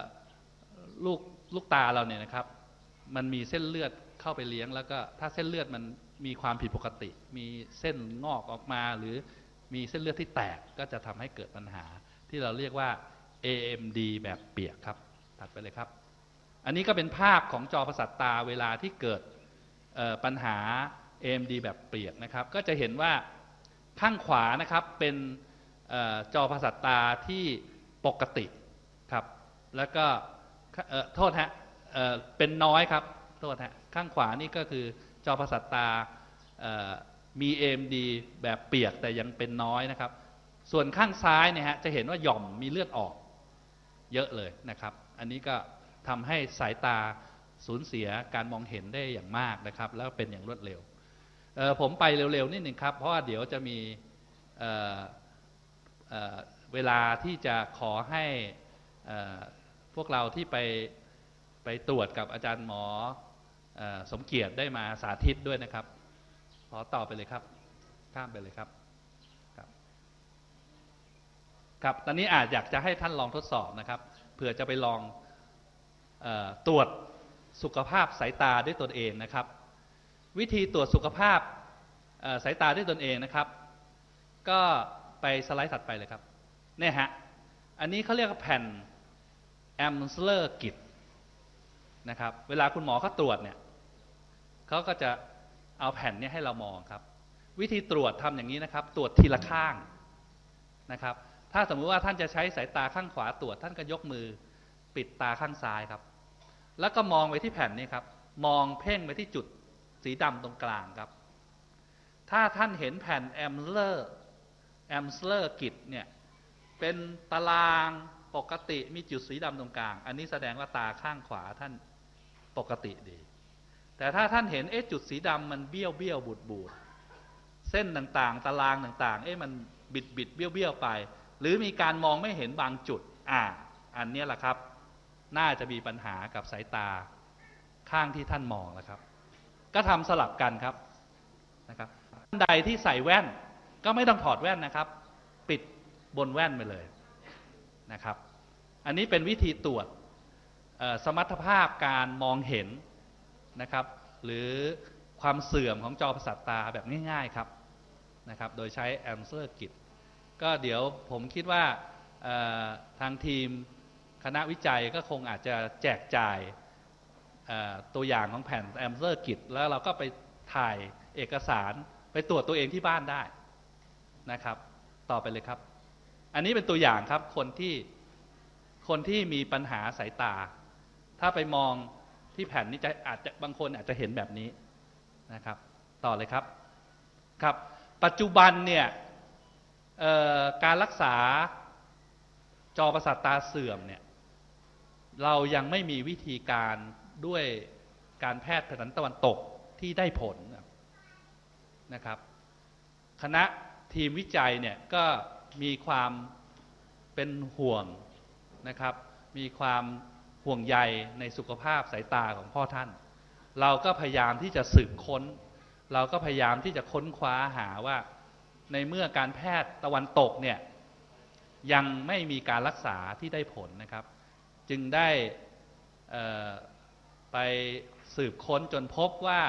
Speaker 3: ลูกลูกตาเราเนี่ยนะครับ มันมีเส้นเลือดเข้าไปเลี้ยง แล้วก็ถ้าเส้นเลือดมันมีความผิดปกติ มีเส้นงอกออกมา หรือมีเส้นเลือดที่แตกก็จะทำให้เกิดปัญหา ที่เราเรียกว่า AMD แบบเปียกครับ ถัดไปเลยครับ อันนี้ก็เป็นภาพของจอประสาทตาเวลาที่เกิดปัญหา AMD แบบเปียกนะครับ ก็จะเห็นว่าข้างขวานะครับเป็นออจอประสาทตาที่ปกติครับ แล้วก็โทษฮะเเป็นน้อยครับโทษฮะข้างขวานี่ก็คือจอประสาทตามี AMD แบบเปียกแต่ยังเป็นน้อยนะครับ ส่วนข้างซ้ายเนี่ยฮะจะเห็นว่าหย่อมมีเลือดออกเยอะเลยนะครับ อันนี้ก็ทำให้สายตาสูญเสียการมองเห็นได้อย่างมากนะครับ แล้วเป็นอย่างรวดเร็ว ผมไปเร็วๆนิดหนึ่งครับ เพราะว่าเดี๋ยวจะมีเเเวลาที่จะขอให้เอ่อพวกเราที่ไปไปตรวจกับอาจารย์หมออสมเกียรติได้มาสาธิตด้วยนะครับ ขอต่อไปเลยครับ ข้ามไปเลยครับ ครับ ครับ ตอนนี้อาจอยากจะให้ท่านลองทดสอบนะครับ เผื่อจะไปลองออตรวจสุขภาพสายตาด้วยตนเองนะครับ วิธีตรวจสุขภาพสายตาด้วยตนเองนะครับ ก็ไปสไลด์ถัดไปเลยครับเนี่ยฮะอันนี้เขาเรียกว่าแผ่น Amsler grid นะครับ เวลาคุณหมอเขาตรวจเนี่ยเขาก็จะเอาแผ่นนี้ให้เรามองครับ วิธีตรวจทำอย่างนี้นะครับ ตรวจทีละข้างนะครับ ถ้าสมมุติว่าท่านจะใช้สายตาข้างขวาตรวจ ท่านก็ยกมือปิดตาข้างซ้ายครับ แล้วก็มองไปที่แผ่นนี้ครับ มองเพ่งไปที่จุดสีดำตรงกลางครับ ถ้าท่านเห็นแผ่น Amsler Amsler grid เนี่ยเป็นตารางปกติมีจุดสีดำตรงกลาง อันนี้แสดงว่าตาข้างขวาท่านปกติดี แต่ถ้าท่านเห็นเอ๊ะจุดสีดำมันเบี้ยวเบี้ยวบูดบูดเส้นต่างๆ ตารางต่างๆ เอ๊ะมันบิดบิดเบี้ยวเบี้ยวไป รือมีการมองไม่เห็นบางจุด อ่า อันนี้แหละครับ น่าจะมีปัญหากับสายตาข้างที่ท่านมองแล้วครับ ก็ทำสลับกันครับนะครับท่านใดที่ใส่แว่นก็ไม่ต้องถอดแว่นนะครับ ปิดบนแว่นไปเลยนะครับ อันนี้เป็นวิธีตรวจสมรรถภาพการมองเห็นนะครับ หรือความเสื่อมของจอประสาทตาแบบง่าย ๆ ครับนะครับ โดยใช้ Amsler grid ก็เดี๋ยวผมคิดว่าทางทีมคณะวิจัยก็คงอาจจะแจกจ่ายตัวอย่างของแผ่น Amsler grid แล้วเราก็ไปถ่ายเอกสารไปตรวจตัวเองที่บ้านได้นะครับ ต่อไปเลยครับ อันนี้เป็นตัวอย่างครับคนที่คนที่มีปัญหาสายตา ถ้าไปมองที่แผ่นนี้จะอาจจะบางคนอาจจะเห็นแบบนี้นะครับ ต่อเลยครับครับ ปัจจุบันเนี่ย การรักษาจอประสาทตาเสื่อมเนี่ยเรายังไม่มีวิธีการด้วยการแพทย์แผนตะวันตกที่ได้ผลนะครับ คณะทีมวิจัยเนี่ยก็มีความเป็นห่วงนะครับ มีความห่วงใยในสุขภาพสายตาของพ่อท่าน เราก็พยายามที่จะสืบค้น เราก็พยายามที่จะค้นคว้าหาว่า ในเมื่อการแพทย์ตะวันตกเนี่ยยังไม่มีการรักษาที่ได้ผลนะครับ จึงได้ไปสืบค้นจนพบว่า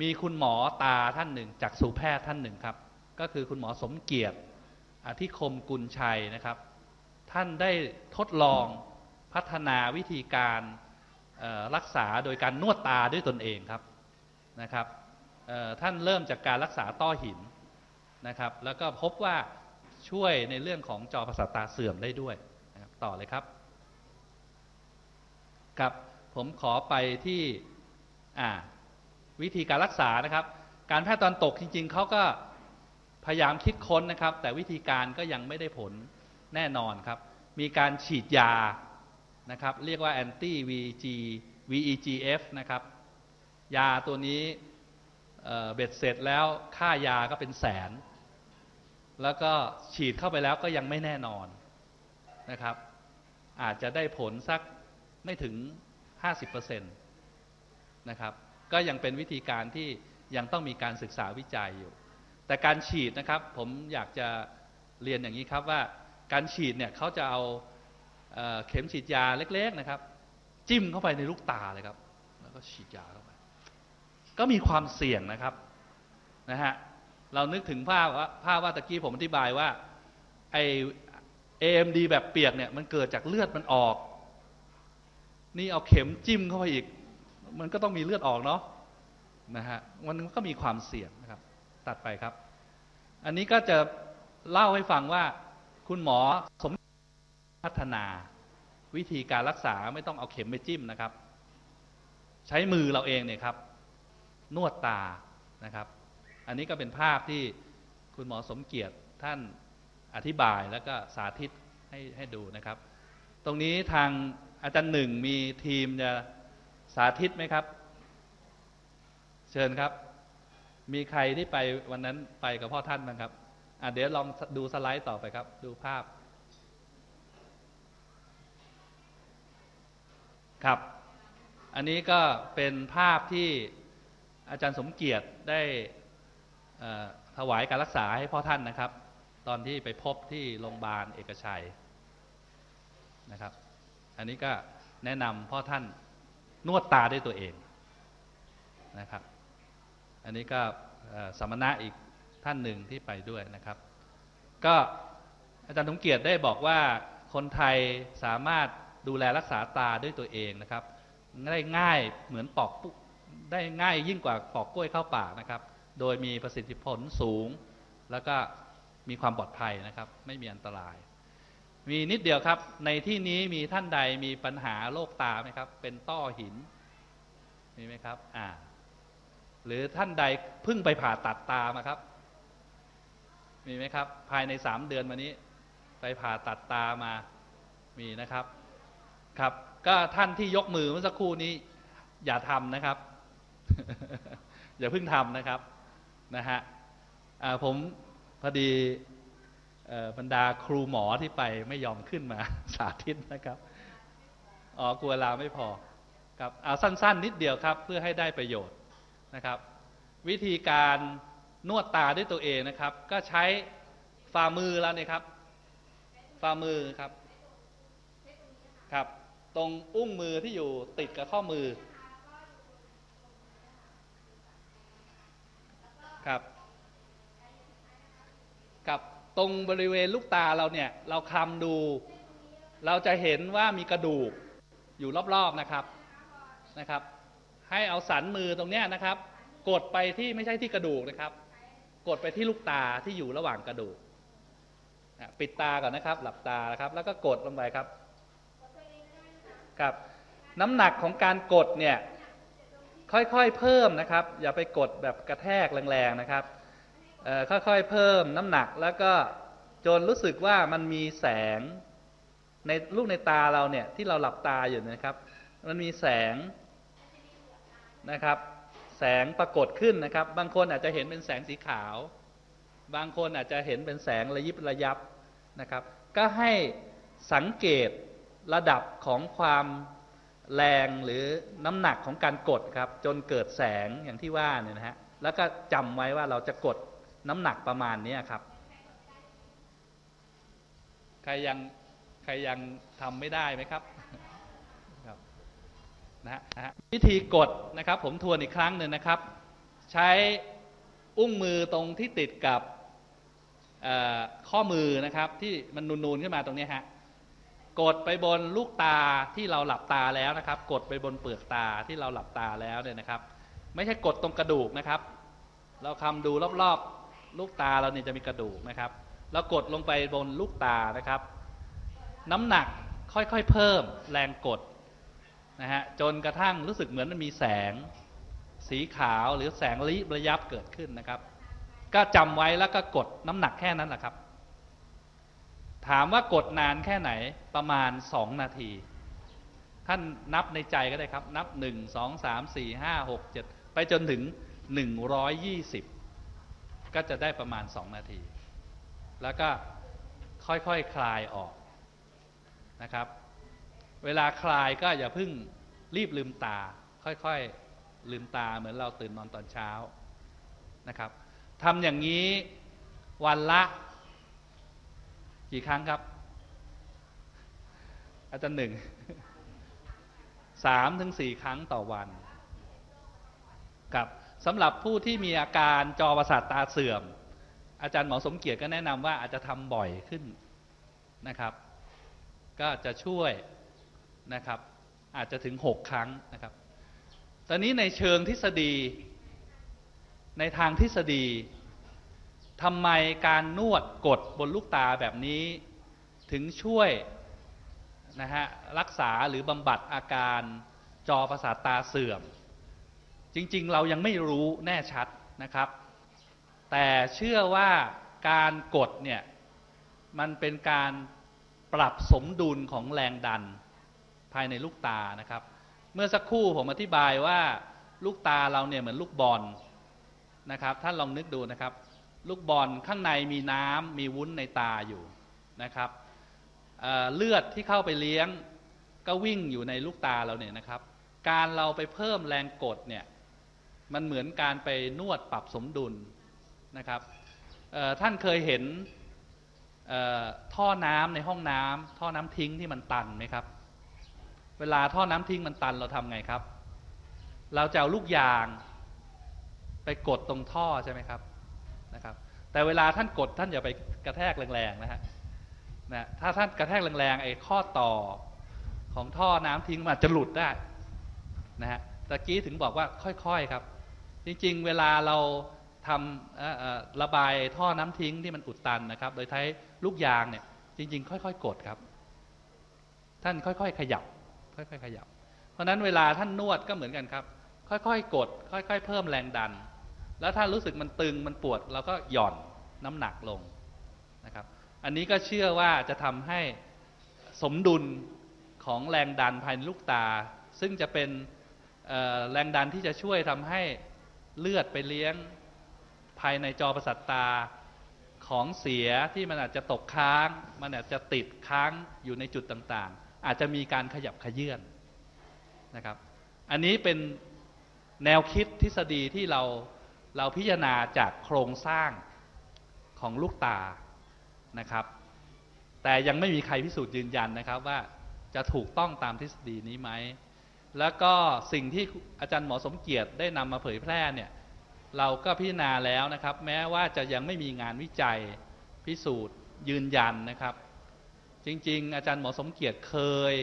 Speaker 3: มีคุณหมอตาท่านหนึ่งจากสูแพทย์ท่านหนึ่งครับ ก็คือคุณหมอสมเกียรติอธิคมกุลชัยนะครับ ท่านได้ทดลองพัฒนาวิธีการรักษาโดยการนวดตาด้วยตนเองครับนะครับท่านเริ่มจากการรักษาต้อหิน นะครับ แล้วก็พบว่าช่วยในเรื่องของจอประสาทตาเสื่อมได้ด้วยนะครับต่อเลยครับครับผมขอไปที่อ่าวิธีการรักษานะครับ การแพทย์ตอนตกจริง ๆเขาก็พยายามคิดค้นนะครับ แต่วิธีการก็ยังไม่ได้ผลแน่นอนครับ มีการฉีดยานะครับ เรียกว่า anti VG VEGF นะครับ ยาตัวนี้ เบ็ดเสร็จแล้วค่ายาก็เป็นแสน แล้วก็ฉีดเข้าไปแล้วก็ยังไม่แน่นอนนะครับ อาจจะได้ผลสักไม่ถึง 50%นะครับ ก็ยังเป็นวิธีการที่ยังต้องมีการศึกษาวิจัยอยู่ แต่การฉีดนะครับผมอยากจะเรียนอย่างนี้ครับว่าการฉีดเนี่ยเขาจะเอาเอ่อเข็มฉีดยาเล็ก ๆนะครับ จิ้มเข้าไปในลูกตาเลยครับ แล้วก็ฉีดยา ก็มีความเสี่ยงนะครับนะฮะเรานึกถึงภาพว่าภาพว่าตะกี้ผมอธิบายว่าไอ AMD แบบเปียกเนี่ยมันเกิดจากเลือดมันออก นี่เอาเข็มจิ้มเข้าไปอีก มันก็ต้องมีเลือดออกเนาะนะฮะมันก็มีความเสี่ยงนะครับ ตัดไปครับ อันนี้ก็จะเล่าให้ฟังว่าคุณหมอสมพัฒนาวิธีการรักษาไม่ต้องเอาเข็มไปจิ้มนะครับ ใช้มือเราเองเนี่ยครับ นวดตานะครับ อันนี้ก็เป็นภาพที่คุณหมอสมเกียรติท่านอธิบายแล้วก็สาธิตให้ให้ดูนะครับ ตรงนี้ทางอาจารย์หนึ่งมีทีมจะสาธิตไหมครับ เชิญครับ มีใครที่ไปวันนั้นไปกับพ่อท่านบ้างครับอะเดี๋ยวลองดูสไลด์ต่อไปครับ ดูภาพ ครับ อันนี้ก็เป็นภาพที่ อาจารย์สมเกียรติได้ถวายการรักษาให้พ่อท่านนะครับ ตอนที่ไปพบที่โรงพยาบาลเอกชัยนะครับ อันนี้ก็แนะนำพ่อท่านนวดตาด้วยตัวเองนะครับ อันนี้ก็สมณะอีกท่านหนึ่งที่ไปด้วยนะครับ ก็อาจารย์สมเกียรติได้บอกว่าคนไทยสามารถดูแลรักษาตาด้วยตัวเองนะครับได้ง่ายเหมือนปอกปุ๊ ได้ง่ายยิ่งกว่าปอกกล้วยเข้าปากนะครับ โดยมีประสิทธิผลสูง แล้วก็มีความปลอดภัยนะครับ ไม่มีอันตราย มีนิดเดียวครับ ในที่นี้มีท่านใดมีปัญหาโรคตาไหมครับ เป็นต้อหิน มีไหมครับ อ่า หรือท่านใดเพิ่งไปผ่าตัดตามาครับ มีไหมครับ ภายในสามเดือนมานี้ ไปผ่าตัดตามา มีนะครับ ครับ ก็ท่านที่ยกมือเมื่อสักครู่นี้อย่าทำนะครับ อย่าเพิ่งทำนะครับนะฮะผมพอดีบรรดาครูหมอที่ไปไม่ยอมขึ้นมาสาธิตนะครับอ๋อกลัวเวลาไม่พอครับเอาสั้น ๆ นิดเดียวครับเพื่อให้ได้ประโยชน์นะครับ วิธีการนวดตาด้วยตัวเองนะครับ ก็ใช้ฝ่ามือแล้วเนี่ยครับ ฝ่ามือครับครับ ตรงอุ้งมือที่อยู่ติดกับข้อมือ ครับ กับตรงบริเวณลูกตาเราเนี่ย เราคลำดู เราจะเห็นว่ามีกระดูกอยู่รอบๆนะครับนะครับ ให้เอาสันมือตรงเนี้ยนะครับ กดไปที่ไม่ใช่ที่กระดูกนะครับ กดไปที่ลูกตาที่อยู่ระหว่างกระดูกปิดตาก่อนนะครับ หลับตานะครับ แล้วก็กดลงไปครับ ครับ น้ำหนักของการกดเนี่ย ค่อยๆเพิ่มนะครับ อย่าไปกดแบบกระแทกแรงๆนะครับค่อยๆเพิ่มน้ำหนักแล้วก็จนรู้สึกว่ามันมีแสงในลูกในตาเราเนี่ยที่เราหลับตาอยู่นะครับ มันมีแสงนะครับ แสงปรากฏขึ้นนะครับ บางคนอาจจะเห็นเป็นแสงสีขาว บางคนอาจจะเห็นเป็นแสงระยิบระยับนะครับ ก็ให้สังเกตระดับของความ แรงหรือน้ำหนักของการกดครับ จนเกิดแสงอย่างที่ว่าเนี่ยนะฮะแล้วก็จำไว้ว่าเราจะกดน้ำหนักประมาณนี้ครับ ใครยังใครยังทำไม่ได้ไหมครับครับนะฮะวิธีกดนะครับ ผมทวนอีกครั้งหนึ่งนะครับ ใช้อุ้งมือตรงที่ติดกับข้อมือนะครับ ที่มันนูนๆขึ้นมาตรงนี้ฮะ กดไปบนลูกตาที่เราหลับตาแล้วนะครับ กดไปบนเปลือกตาที่เราหลับตาแล้วเนี่ยนะครับ ไม่ใช่กดตรงกระดูกนะครับ เราคำดูรอบๆ ลูกตาเราเนี่ยจะมีกระดูกนะครับแล้วกดลงไปบนลูกตานะครับ น้ำหนักค่อยๆเพิ่มแรงกดนะฮะจนกระทั่งรู้สึกเหมือนมันมีแสง สีขาวหรือแสงระยิบระยับเกิดขึ้นนะครับ ก็จำไว้แล้วก็กดน้ำหนักแค่นั้นแหละครับ ถามว่ากดนานแค่ไหนประมาณสองนาที ท่านนับในใจก็ได้ครับ นับหนึ่งสองสามสี่ห้าหกเจ็ดไปจนถึงหนึ่งร้อยยี่สิบก็จะได้ประมาณสองนาที แล้วก็ค่อยๆคคลายออกนะครับ เวลาคลายก็อย่าเพิ่งรีบลืมตา ค่อยๆลืมตาเหมือนเราตื่นนอนตอนเช้านะครับทำอย่างนี้วันละ กี่ครั้งครับ อาจารย์หนึ่งสามถึงสี่ครั้งต่อวันกับสำหรับผู้ที่มีอาการจอประสาทตาเสื่อม อาจารย์หมอสมเกียรติก็แนะนำว่าอาจจะทำบ่อยขึ้นนะครับ ก็จะช่วยนะครับ อาจจะถึงหกครั้งนะครับ ตอนนี้ในเชิงทฤษฎีในทางทฤษฎี ทำไมการนวดกดบนลูกตาแบบนี้ ถึงช่วยนะฮะรักษาหรือบำบัดอาการจอประสาทตาเสื่อม จริงๆ เรายังไม่รู้แน่ชัดนะครับ แต่เชื่อว่าการกดเนี่ยมันเป็นการปรับสมดุลของแรงดันภายในลูกตานะครับ เมื่อสักครู่ผมอธิบายว่าลูกตาเราเนี่ยเหมือนลูกบอลนะครับ ท่านลองนึกดูนะครับ ลูกบอลข้างในมีน้ำมีวุ้นในตาอยู่นะครับเเลือดที่เข้าไปเลี้ยงก็วิ่งอยู่ในลูกตาเราเนี่ยนะครับ การเราไปเพิ่มแรงกดเนี่ยมันเหมือนการไปนวดปรับสมดุลนะครับท่านเคยเห็นท่อน้ำในห้องน้ำท่อน้ำทิ้งที่มันตันไหมครับ เวลาท่อน้ำทิ้งมันตันเราทำไงครับ เราจะเอาลูกยาง ไปกดตรงท่อใช่ไหมครับ แต่เวลาท่านกดท่านอย่าไปกระแทกแรงๆนะฮะนะถ้าท่านกระแทกแรงๆไอ้ข้อต่อของท่อน้ำทิ้งมาจะหลุดได้นะฮะตะกี้ถึงบอกว่าค่อยๆครับ จริงๆ เวลาเราทำระบายท่อน้ำทิ้งที่มันอุดตันนะครับ โดยใช้ลูกยางเนี่ย จริง ๆ ค่อย ๆ กดครับ ท่านค่อยๆขยับ ค่อย ๆ ขยับ เพราะฉะนั้นเวลาท่านนวดก็เหมือนกันครับ ค่อยๆกด ค่อย ๆ เพิ่มแรงดัน แล้วถ้ารู้สึกมันตึงมันปวดเราก็หย่อนน้ำหนักลงนะครับ อันนี้ก็เชื่อว่าจะทำให้สมดุลของแรงดันภายในลูกตา ซึ่งจะเป็นแรงดันที่จะช่วยทำให้เลือดไปเลี้ยงภายในจอประสาทตาของเสียที่มันอาจจะตกค้าง มันอาจจะติดค้างอยู่ในจุดต่างๆ อาจจะมีการขยับขยื่นนะครับ อันนี้เป็นแนวคิดทฤษฎีที่เรา เราพิจารณาจากโครงสร้างของลูกตานะครับ แต่ยังไม่มีใครพิสูจน์ยืนยันนะครับว่าจะถูกต้องตามทฤษฎีนี้ไหม แล้วก็สิ่งที่อาจารย์หมอสมเกียรติได้นำมาเผยแพร่เนี่ยเราก็พิจารณาแล้วนะครับ แม้ว่าจะยังไม่มีงานวิจัยพิสูจน์ยืนยันนะครับ จริง ๆ อาจารย์หมอสมเกียรติเคย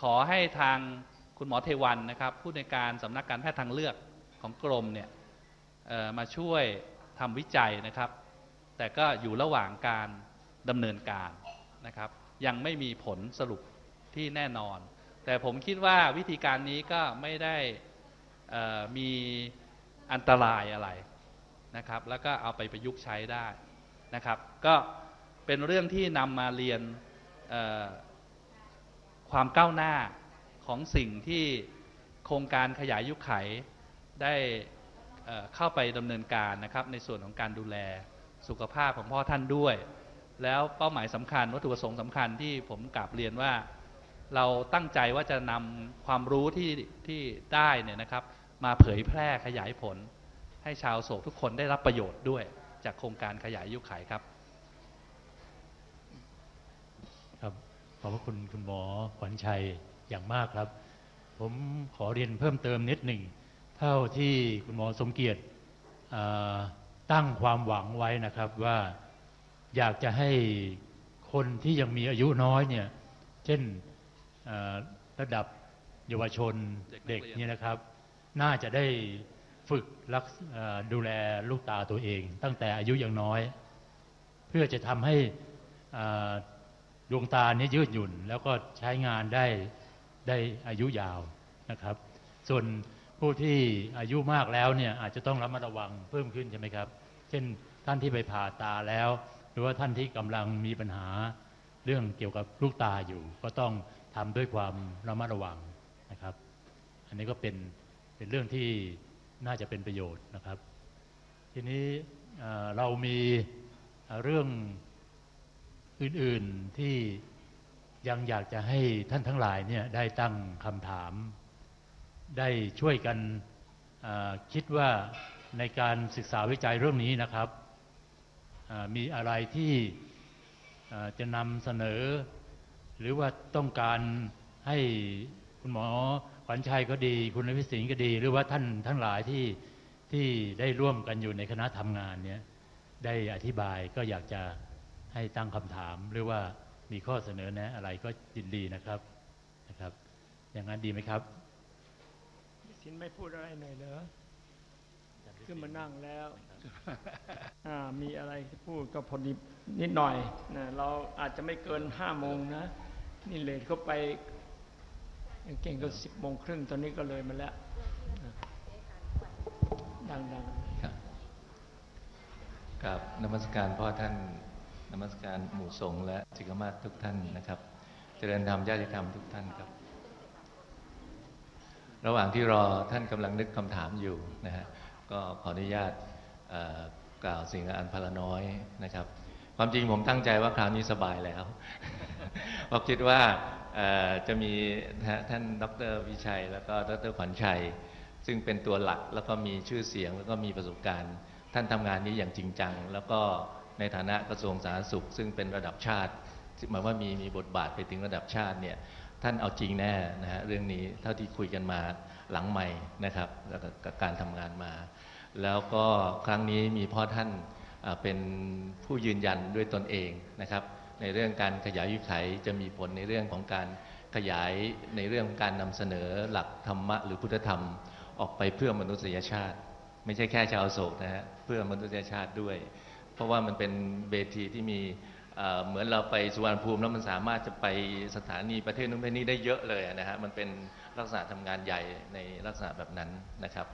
Speaker 3: ขอให้ทางคุณหมอเทวันนะครับ ผู้ในการสำนักการแพทย์ทางเลือกของกรมเนี่ย มาช่วยทำวิจัยนะครับ แต่ก็อยู่ระหว่างการดำเนินการนะครับ ยังไม่มีผลสรุปที่แน่นอน แต่ผมคิดว่าวิธีการนี้ก็ไม่ได้มีอันตรายอะไรนะครับ แล้วก็เอาไปประยุกต์ใช้ได้นะครับ ก็เป็นเรื่องที่นำมาเรียนความก้าวหน้าของสิ่งที่โครงการขยายยุคไขได้ เข้าไปดำเนินการนะครับในส่วนของการดูแลสุขภาพของพ่อท่านด้วย แล้วเป้าหมายสำคัญวัตถุประสงค์สำคัญที่ผมกลับเรียนว่า เราตั้งใจว่าจะนำความรู้ที่ที่ได้เนี่ยนะครับมาเผยแพร่ขยายผล ให้ชาวโศกทุกคนได้รับประโยชน์ด้วยจากโครงการขยายยุขัยครับ
Speaker 2: ครับขอบพระคุณคุณหมอขวัญชัยอย่างมากครับ ผมขอเรียนเพิ่มเติมนิดหนึ่ง เท่าที่คุณหมอสมเกียรติตั้งความหวังไว้นะครับว่าอยากจะให้คนที่ยังมีอายุน้อยเนี่ย เช่นระดับเยาวชน
Speaker 3: เด็ก
Speaker 2: เนี่ยนะครับ น่าจะได้ฝึกรักดูแลลูกตาตัวเอง ตั้งแต่อายุยังน้อย เพื่อจะทำให้ดวงตานี้ยืดหยุ่น แล้วก็ใช้งานได้ได้อายุยาวนะครับ ส่วน ผู้ที่อายุมากแล้วเนี่ยอาจจะต้องระมัดระวังเพิ่มขึ้นใช่ไหมครับ เช่นท่านที่ไปผ่าตาแล้ว หรือว่าท่านที่กำลังมีปัญหาเรื่องเกี่ยวกับลูกตาอยู่ ก็ต้องทำด้วยความระมัดระวังนะครับ อันนี้ก็เป็นเป็นเรื่องที่น่าจะเป็นประโยชน์นะครับ ทีนี้เรามีเรื่องอื่น ๆที่ยังอยากจะให้ท่านทั้งหลายเนี่ยได้ตั้งคำถาม ได้ช่วยกันคิดว่าในการศึกษาวิจัยเรื่องนี้นะครับ มีอะไรที่จะนำเสนอ หรือว่าต้องการให้คุณหมอขวัญชัยก็ดี คุณวิสิงห์ก็ดี หรือว่าท่านทั้งหลายที่ที่ได้ร่วมกันอยู่ในคณะทำงานเนี่ยได้อธิบายก็อยากจะให้ตั้งคำถาม หรือว่ามีข้อเสนอแนะอะไรก็ยินดีนะครับนะครับ อย่างนั้นดีไหมครับ
Speaker 1: สินไม่พูดอะไรหน่อยเหรอขึ้นมานั่งแล้วอ่ามีอะไรที่พูดก็พอดีนิดหน่อยนะเราอาจจะไม่เกินห้าโมงนะ นี่เลทเขาไปยังเก่งก็สิบโมงครึ่งตอนนี้ก็เลยมาแล้วนะดังๆ
Speaker 4: ครับกับนมัสการพ่อท่านนมัสการหมู่สงฆ์และจิกมาศทุกท่านนะครับ เจริญธรรมญาติธรรมทุกท่านครับ ระหว่างที่รอท่านกำลังนึกคำถามอยู่นะฮะก็ขออนุญาตกล่าวสิ่งอันพลน้อยนะครับ ความจริงผมตั้งใจว่าคราวนี้สบายแล้วเพราะคิดว่าจะมีท่านดรวิชัย แล้วก็ดรขวัญชัย ซึ่งเป็นตัวหลักแล้วก็มีชื่อเสียงแล้วก็มีประสบการณ์ ท่านทำงานนี้อย่างจริงจัง แล้วก็ในฐานะกระทรวงสาธารณสุข ซึ่งเป็นระดับชาติหมายว่ามีมีบทบาทไปถึงระดับชาติเนี่ย ท่านเอาจริงแน่นะฮะเรื่องนี้เท่าที่คุยกันมาหลังใหม่นะครับกับการทำงานมา แล้วก็ครั้งนี้มีพ่อท่านเป็นผู้ยืนยันด้วยตนเองนะครับ ในเรื่องการขยายยุคไขจะมีผลในเรื่องของการขยายในเรื่องของการนำเสนอหลักธรรมะหรือพุทธธรรม ออกไปเพื่อมนุษยชาติ ไม่ใช่แค่ชาวโศกนะฮะเพื่อมนุษยชาติด้วย เพราะว่ามันเป็นเวทีที่มี เหมือนเราไปสุวรรณภูมิแล้วมันสามารถจะไปสถานีประเทศนู้นประเทศนี้ได้เยอะเลยนะฮะมันเป็นลักษณะทำงานใหญ่ในลักษณะแบบนั้นนะครับ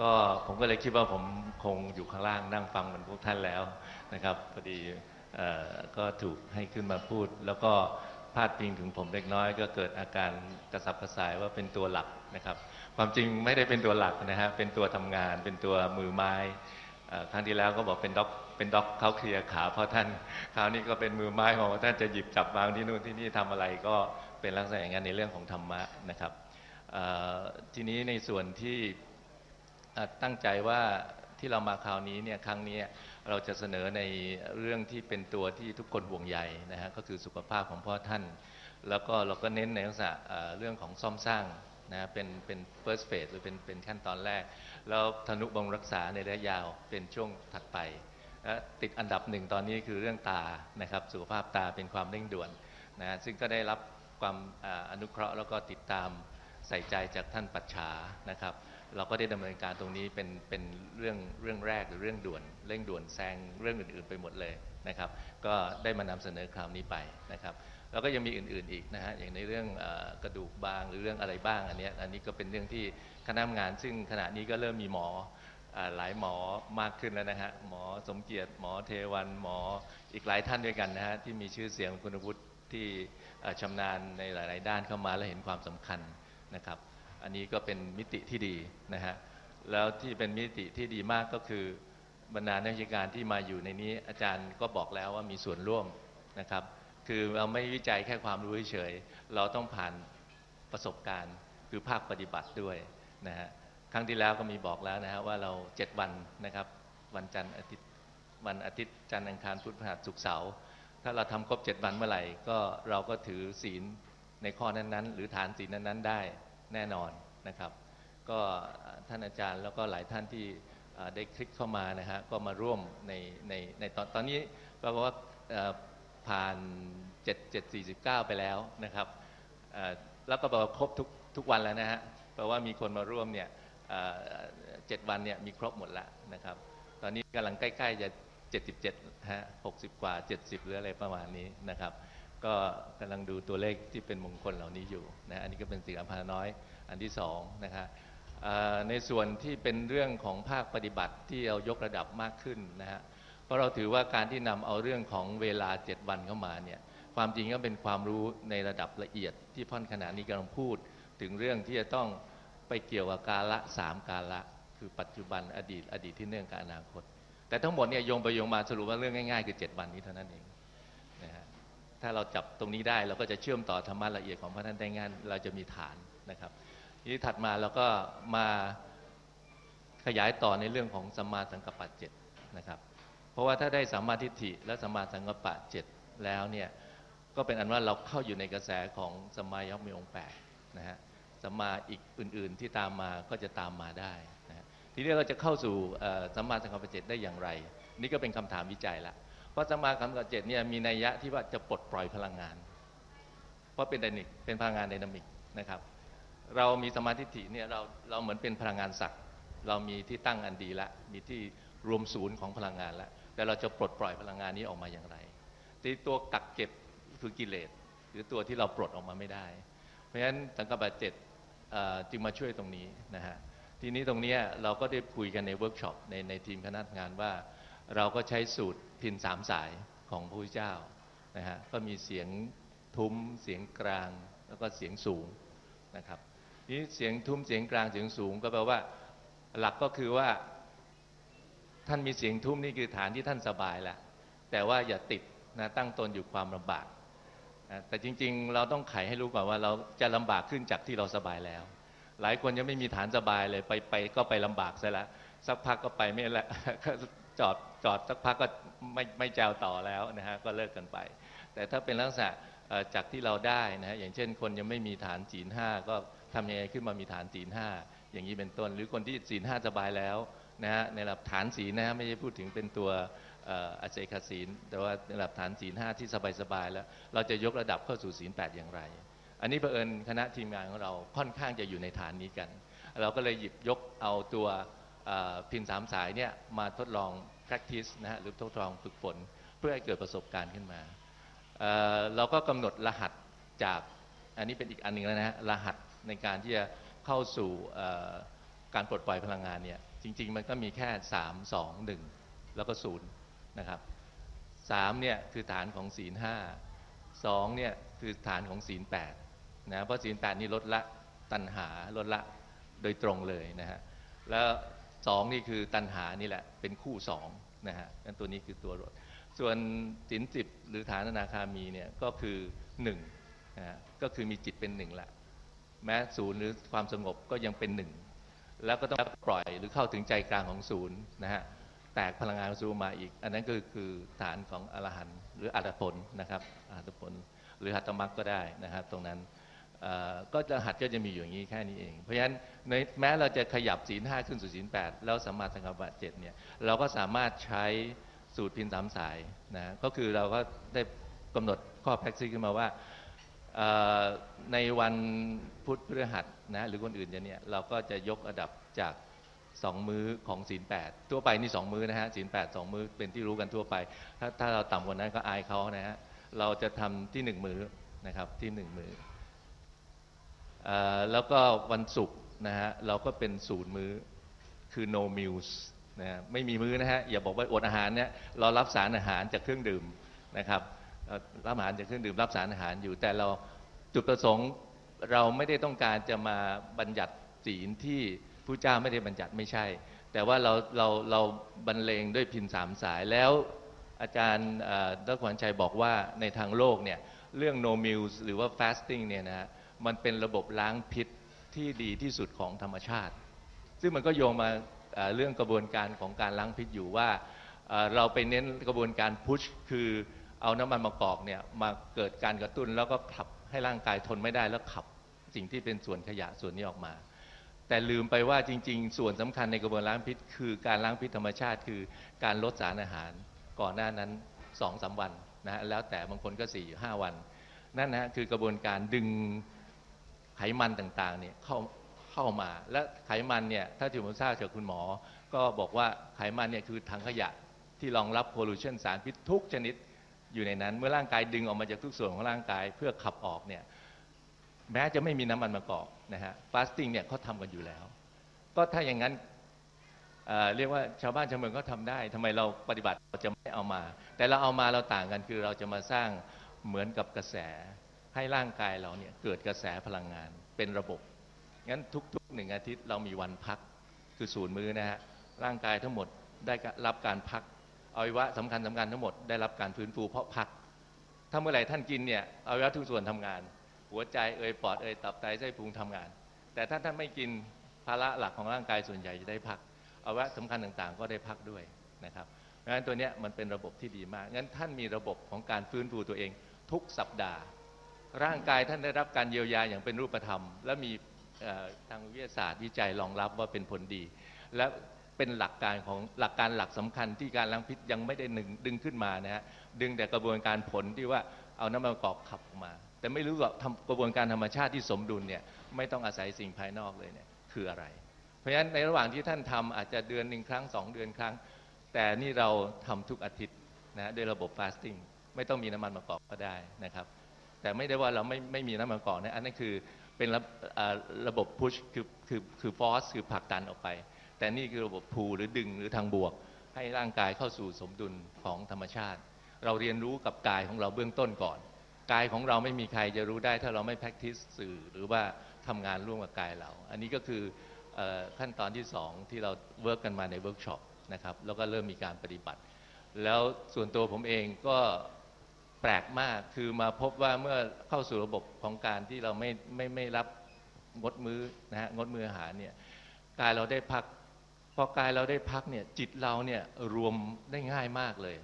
Speaker 4: ก็ผมก็เลยคิดว่าผมคงอยู่ข้างล่างนั่งฟังเหมือนพวกท่านแล้วนะครับพอดีก็ถูกให้ขึ้นมาพูด แล้วก็พาดพิงถึงผมเล็กน้อย ก็เกิดอาการกระสับกระส่ายว่าเป็นตัวหลักนะครับ ความจริงไม่ได้เป็นตัวหลักนะฮะเป็นตัวทำงาน เป็นตัวมือไม้ครั้งที่แล้วก็บอกเป็นด็อก เป็นด็อกเขาเคลียร์ขาเพราะท่านคราวนี้ก็เป็นมือไม้ของท่านจะหยิบจับวางที่นู่นที่นี่ทำอะไรก็เป็นลักษณะอย่างนั้นในเรื่องของธรรมะนะครับทีนี้ในส่วนที่ตั้งใจว่าที่เรามาคราวนี้เนี่ยครั้งนี้เราจะเสนอในเรื่องที่เป็นตัวที่ทุกคนห่วงใยนะฮะก็คือสุขภาพของพ่อท่าน แล้วก็เราก็เน้นในลักษณะเรื่องของซ่อมสร้างนะฮะเป็นเป็น first phase หรือเป็นเป็นขั้นตอนแรก แล้วธนุบำรุงรักษาในระยะยาวเป็นช่วงถัดไป ติดอันดับหนึ่งตอนนี้คือเรื่องตานะครับสุขภาพตาเป็นความเร่งด่วนนะฮะซึ่งก็ได้รับความอนุเคราะห์แล้วก็ติดตามใส่ใจจากท่านปัจฉานะครับ เราก็ได้ดำเนินการตรงนี้เป็นเป็นเรื่องเรื่องแรกหรือเรื่องด่วนเร่งด่วนแซงเรื่องอื่น ๆ ไปหมดเลยนะครับ ก็ได้มานำเสนอคราวนี้ไปนะครับแล้วก็ยังมีอื่นๆอีกนะฮะอย่างในเรื่องกระดูกบางหรือเรื่องอะไรบ้างอันเนี้ยอันนี้ก็เป็นเรื่องที่คณะทำงาน ซึ่งขณะนี้ก็เริ่มมีหมอ หลายหมอมากขึ้นแล้วนะฮะหมอสมเกียรติหมอเทวันหมออีกหลายท่านด้วยกันนะฮะที่มีชื่อเสียงคุณวุฒิที่เอ่อชำนาญในหลาย ๆ ด้านเข้ามาและเห็นความสำคัญนะครับ อันนี้ก็เป็นมิติที่ดีนะฮะแล้วที่เป็นมิติที่ดีมากก็คือบรรดานักวิชาการที่มาอยู่ในนี้อาจารย์ก็บอกแล้วว่ามีส่วนร่วมนะครับ คือเราไม่วิจัยแค่ความรู้เฉย เราต้องผ่านประสบการณ์ คือภาคปฏิบัติด้วยนะฮะ ครั้งที่แล้วก็มีบอกแล้วนะฮะว่าเราเจ็ดวันนะครับ วันจันทร์อาทิตย์วันอาทิตย์จันทร์อังคารพุธพฤหัสศุกร์เสาร์ถ้าเราทำครบเจ็ดวันเมื่อไหร่ก็เราก็ถือศีลในข้อนั้นๆ หรือฐานศีลนั้นๆ ได้แน่นอนนะครับ ก็ท่านอาจารย์แล้วก็หลายท่านที่ได้คลิกเข้ามานะฮะก็มาร่วมในในในตอนตอนนี้ปรากฏว่าเอ่อผ่าน 7 7 49 ไปแล้วนะครับแล้วก็บอกว่าครบทุกทุกวันแล้วนะฮะแปลว่ามีคนมาร่วมเนี่ย เจ็ดวันเนี่ยมีครบหมดแล้วนะครับ ตอนนี้กำลังใกล้ๆจะ 77ฮะ60 กว่า 70 หรืออะไรประมาณนี้นะครับ ก็กำลังดูตัวเลขที่เป็นมงคลเหล่านี้อยู่นะอันนี้ก็เป็นสิ่งอัมพาน้อยอันที่สองนะครับในส่วนที่เป็นเรื่องของภาคปฏิบัติที่เรายกระดับมากขึ้นนะฮะเพราะเราถือว่าการที่นำเอาเรื่องของเวลา 7 วันเข้ามาเนี่ยความจริงก็เป็นความรู้ในระดับละเอียดที่พ่อนขณะนี้กำลังพูด ถึงเรื่องที่จะต้อง ไปเกี่ยวกับกาละสามกาละ คือปัจจุบันอดีตอดีตที่เนื่องกับอนาคต แต่ทั้งหมดเนี่ยโยงไปโยงมาสรุปว่าเรื่องง่ายๆ คือ 7 วันนี้เท่านั้นเองนะฮะถ้าเราจับตรงนี้ได้เราก็จะเชื่อมต่อธรรมะละเอียดของพระท่านได้งายเราจะมีฐานนะครับทีนี้ถัดมาเราก็มาขยายต่อในเรื่องของสัมมาสังกัปปะเจ็ดนะครับ เพราะว่าถ้าได้สัมมาทิฏฐิและสัมมาสังกัปปะเจ็ดแล้วเนี่ยก็เป็นอันว่าเราเข้าอยู่ในกระแสของสัมมายกมีองค์แปดนะฮะ สัมมาอีกอื่น ๆ ที่ตามมาก็จะตามมาได้นะทีนี้เราจะเข้าสู่สัมมาสังกัปปะเจ็ดได้อย่างไร นี่ก็เป็นคำถามวิจัยละเพราะสมมาคำกับเจ็ดเนี่ยมีนัยยะที่ว่าจะปลดปล่อยพลังงาน เพราะเป็นไดนามิกเป็นพลังงานไดนามิกนะครับ เรามีสมาธิฐิเนี่ยเราเราเหมือนเป็นพลังงานศักย์เรามีที่ตั้งอันดีละมีที่รวมศูนย์ของพลังงานละแต่เราจะปลดปล่อยพลังงานนี้ออกมาอย่างไรที่ตัวกักเก็บคือกิเลสหรือตัวที่เราปลดออกมาไม่ได้ เพราะฉะนั้นสังกัปปะเจ็ดเอ่อ จึงมาช่วยตรงนี้นะฮะทีนี้ตรงเนี้ยเราก็ได้คุยกันในเวิร์กช็อปในในทีมคณะงานว่า เราก็ใช้สูตรพิณสามสายของพระพุทธเจ้านะฮะก็มีเสียงทุ้มเสียงกลางแล้วก็เสียงสูงนะครับนี้เสียงทุ้มเสียงกลางเสียงสูงก็แปลว่า หลักก็คือว่า ท่านมีเสียงทุ้มนี่คือฐานที่ท่านสบายแล้วแต่ว่าอย่าติดนะตั้งตนอยู่ความลำบาก แต่จริงๆ เราต้องไขให้รู้ก่อนว่าเราจะลำบากขึ้นจากที่เราสบายแล้ว หลายคนยังไม่มีฐานสบายเลยไปไปก็ไปลำบากซะแล้วสักพักก็ไปไม่ละจอดจอดสักพักก็ไม่ไม่แจวต่อแล้วนะฮะก็เลิกกันไป แต่ถ้าเป็นลักษณะจากที่เราได้นะฮะอย่างเช่น คนยังไม่มีฐานศีลห้าก็ทำยังไงขึ้นมามีฐานศีลห้าอย่างนี้เป็นต้น หรือคนที่ศีลห้าสบายแล้วนะฮะในระดับฐานศีนะฮะไม่ใช่พูดถึงเป็นตัว อาเซคศีลแต่ว่าระดับฐานศีลห้าที่สบายๆแล้ว เราจะยกระดับเข้าสู่ศีลแปดอย่างไร อันนี้เผอิญคณะทีมงานของเราค่อนข้างจะอยู่ในฐานนี้กัน เราก็เลยหยิบยกเอาตัวพินสามสายเนี่ยมาทดลอง practice นะฮะหรือทดลองฝึกฝน เพื่อให้เกิดประสบการณ์ขึ้นมาเเราก็กำหนดรหัสจากอันนี้เป็นอีกอันหนึ่งแล้วนะฮะรหัสในการที่จะเข้าสู่การปลดปล่อยพลังงานเนี่ยจริง ๆ มันก็มีแค่ 3 2 1 แล้วก็0น นะครับ3เนี่ยคือฐานของศีลห้าสองเนี่ยคือฐานของศีลแปดนะเพราะศีลแปดนี่ลดละตัณหาลดละโดยตรงเลยนะฮะแล้วสองนี่คือตัณหานี่แหละเป็นคู่สองนะฮะนั่นตัวนี้คือตัวลดส่วนสินสิบหรือฐานอนาคามีเนี่ยก็คือหนึ่งนะฮะก็คือมีจิตเป็นหนึ่งละแม้ศูนย์หรือความสงบก็ยังเป็นหนึ่งแล้วก็ต้องปล่อยหรือเข้าถึงใจกลางของศูนย์นะฮะ แตกพลังงานของศูนย์มาอีก อันนั้นก็คือฐานของอรหันต์หรืออัตผลนะครับอัตผลหรือหัตถมรรคก็ได้นะครับ ตรงนั้นก็จะหัดก็จะมีอยู่อย่างนี้แค่นี้เอง เพราะฉะนั้นในแม้เราจะขยับศีลห้าขึ้นสู่ศีลแปดแล้วสัมมาสังกัปปะเจ็ดเนี่ยเราก็สามารถใช้สูตรพินสามสายนะก็คือเราก็ได้กำหนดข้อแพ็กซี่ขึ้นมาว่าในวันพุธพฤหัสนะหรือคนอื่นจะเนี่ยเราก็จะยกระดับจาก สองมื้อของศีลแปดทั่วไปนี่สองมื้อนะฮะศีลแปดสองมื้อเป็นที่รู้กันทั่วไป ถ้าถ้าเราต่ำกว่านั้นก็อายเขานะฮะเราจะทำที่หนึ่งมื้อนะครับที่หนึ่งมื้ออแล้วก็วันศุกร์นะฮะเราก็เป็นศูนย์มื้อคือ no meals นะฮะไม่มีมื้อนะฮะอย่าบอกว่าอดอาหารเนี่ยเรารับสารอาหารจากเครื่องดื่มนะครับรับอาหารจากเครื่องดื่มรับสารอาหารอยู่ แต่เราจุดประสงค์เราไม่ได้ต้องการจะมาบัญญัติศีลที่ ผู้เจ้าไม่ได้บัญญัติไม่ใช่ แต่ว่าเราเราเราบรรเลงด้วยพินสามสายแล้วอาจารย์ดรขวัญชัยบอกว่าในทางโลกเนี่ยเรื่อง no meals หรือว่า fasting เนี่ยนะฮะมันเป็นระบบล้างพิษที่ดีที่สุดของธรรมชาติ ซึ่งมันก็โยงมาเรื่องกระบวนการของการล้างพิษอยู่ว่าเอ่อเราไปเน้นกระบวนการพุชคือเอาน้ำมันมะกอกเนี่ยมาเกิดการกระตุ้นแล้วก็ขับให้ร่างกายทนไม่ได้แล้วขับสิ่งที่เป็นส่วนขยะส่วนนี้ออกมา แต่ลืมไปว่าจริง ๆ ส่วนสำคัญในกระบวนการล้างพิษ คือการล้างพิษธรรมชาติ คือการลดสารอาหารก่อนหน้านั้นสองสามวันนะฮะแล้วแต่บางคนก็สี่ห้าวัน นั่นนะฮะคือกระบวนการดึงไขมันต่างๆเนี่ยเข้าเข้ามา และไขมันเนี่ยถ้าที่ผมทราบจากคุณหมอ ก็บอกว่าไขมันเนี่ยคือถังขยะที่รองรับโพลูชันสารพิษทุกชนิดอยู่ในนั้น เมื่อร่างกายดึงออกมาจากทุกส่วนของร่างกายเพื่อขับออกเนี่ย แม้จะไม่มีน้ำมันมะกอกนะฮะฟาสติ้งเนี่ยเขาทำกันอยู่แล้ว ก็ถ้าอย่างนั้นเเรียกว่าชาวบ้านชาวเมืองก็ทำได้ทำไมเราปฏิบัติเราจะไม่เอามา แต่เราเอามาเราต่างกันคือเราจะมาสร้างเหมือนกับกระแส ให้ร่างกายเราเนี่ยเกิดกระแสพลังงานเป็นระบบงั้นทุกๆหนึ่งอาทิตย์เรามีวันพักคือศูนย์มือนะฮะร่างกายทั้งหมดได้รับการพักอวัยวะสำคัญสำคัญทั้งหมดได้รับการฟื้นฟูเพราะพักถ้าเมื่อไหร่ท่านกินเนี่ยอวัยวะทุกส่วนทำงาน หัวใจเอ่ยปอดเอ่ยตับไตไส้พุงทำงาน แต่ถ้าท่านไม่กินภาระหลักของร่างกายส่วนใหญ่จะได้พักเอวัยวะสำคัญต่างๆ ก็ได้พักด้วยนะครับเพราะฉะนั้นตัวเนี้ยมันเป็นระบบที่ดีมากงั้นท่านมีระบบของการฟื้นฟูตัวเองทุกสัปดาห์ ร่างกายท่านได้รับการเยียวยาอย่างเป็นรูปธรรม และมีทางวิทยาศาสตร์วิจัยรองรับว่าเป็นผลดี และเป็นหลักการของหลักการหลักสำคัญที่การล้างพิษยังไม่ได้ดึงขึ้นมานะฮะดึงแต่กระบวนการผลที่ว่าเอาน้ำมันกอกขับออกมา แต่ไม่รู้ว่ากระบวนการธรรมชาติที่สมดุลเนี่ยไม่ต้องอาศัยสิ่งภายนอกเลยเนี่ยคืออะไร เพราะฉะนั้นในระหว่างที่ท่านทำอาจจะเดือนหนึ่งครั้งสองเดือนครั้ง แต่นี่เราทำทุกอาทิตย์นะด้วยระบบฟาสติ้งไม่ต้องมีน้ำมันมะกอกก็ได้นะครับ แต่ไม่ได้ว่าเราไม่ไม่มีน้ำมันก่อนนะอันนั้นคือเป็นระอ่าระบบพุชคือคือคือฟอสคือผลักดันออกไป แต่นี่คือระบบ pull หรือดึงหรือทางบวก ให้ร่างกายเข้าสู่สมดุลของธรรมชาติ เราเรียนรู้กับกายของเราเบื้องต้นก่อน กายของเราไม่มีใครจะรู้ได้ ถ้าเราไม่ practice สื่อหรือว่าทำงานร่วมกับกายเรา อันนี้ก็คืออขั้นตอนที่สองที่เรา work กันมาในเวิร์กช็อปนะครับแล้วก็เริ่มมีการปฏิบัติ แล้วส่วนตัวผมเองก็แปลกมากคือมาพบว่าเมื่อเข้าสู่ระบบของการที่เราไม่ไม่ไม่รับงดมื้อนะฮะงดมื้ออาหารเนี่ยกายเราได้พักพอกายเราได้พักเนี่ยจิตเราเนี่ยรวมได้ง่ายมากเลย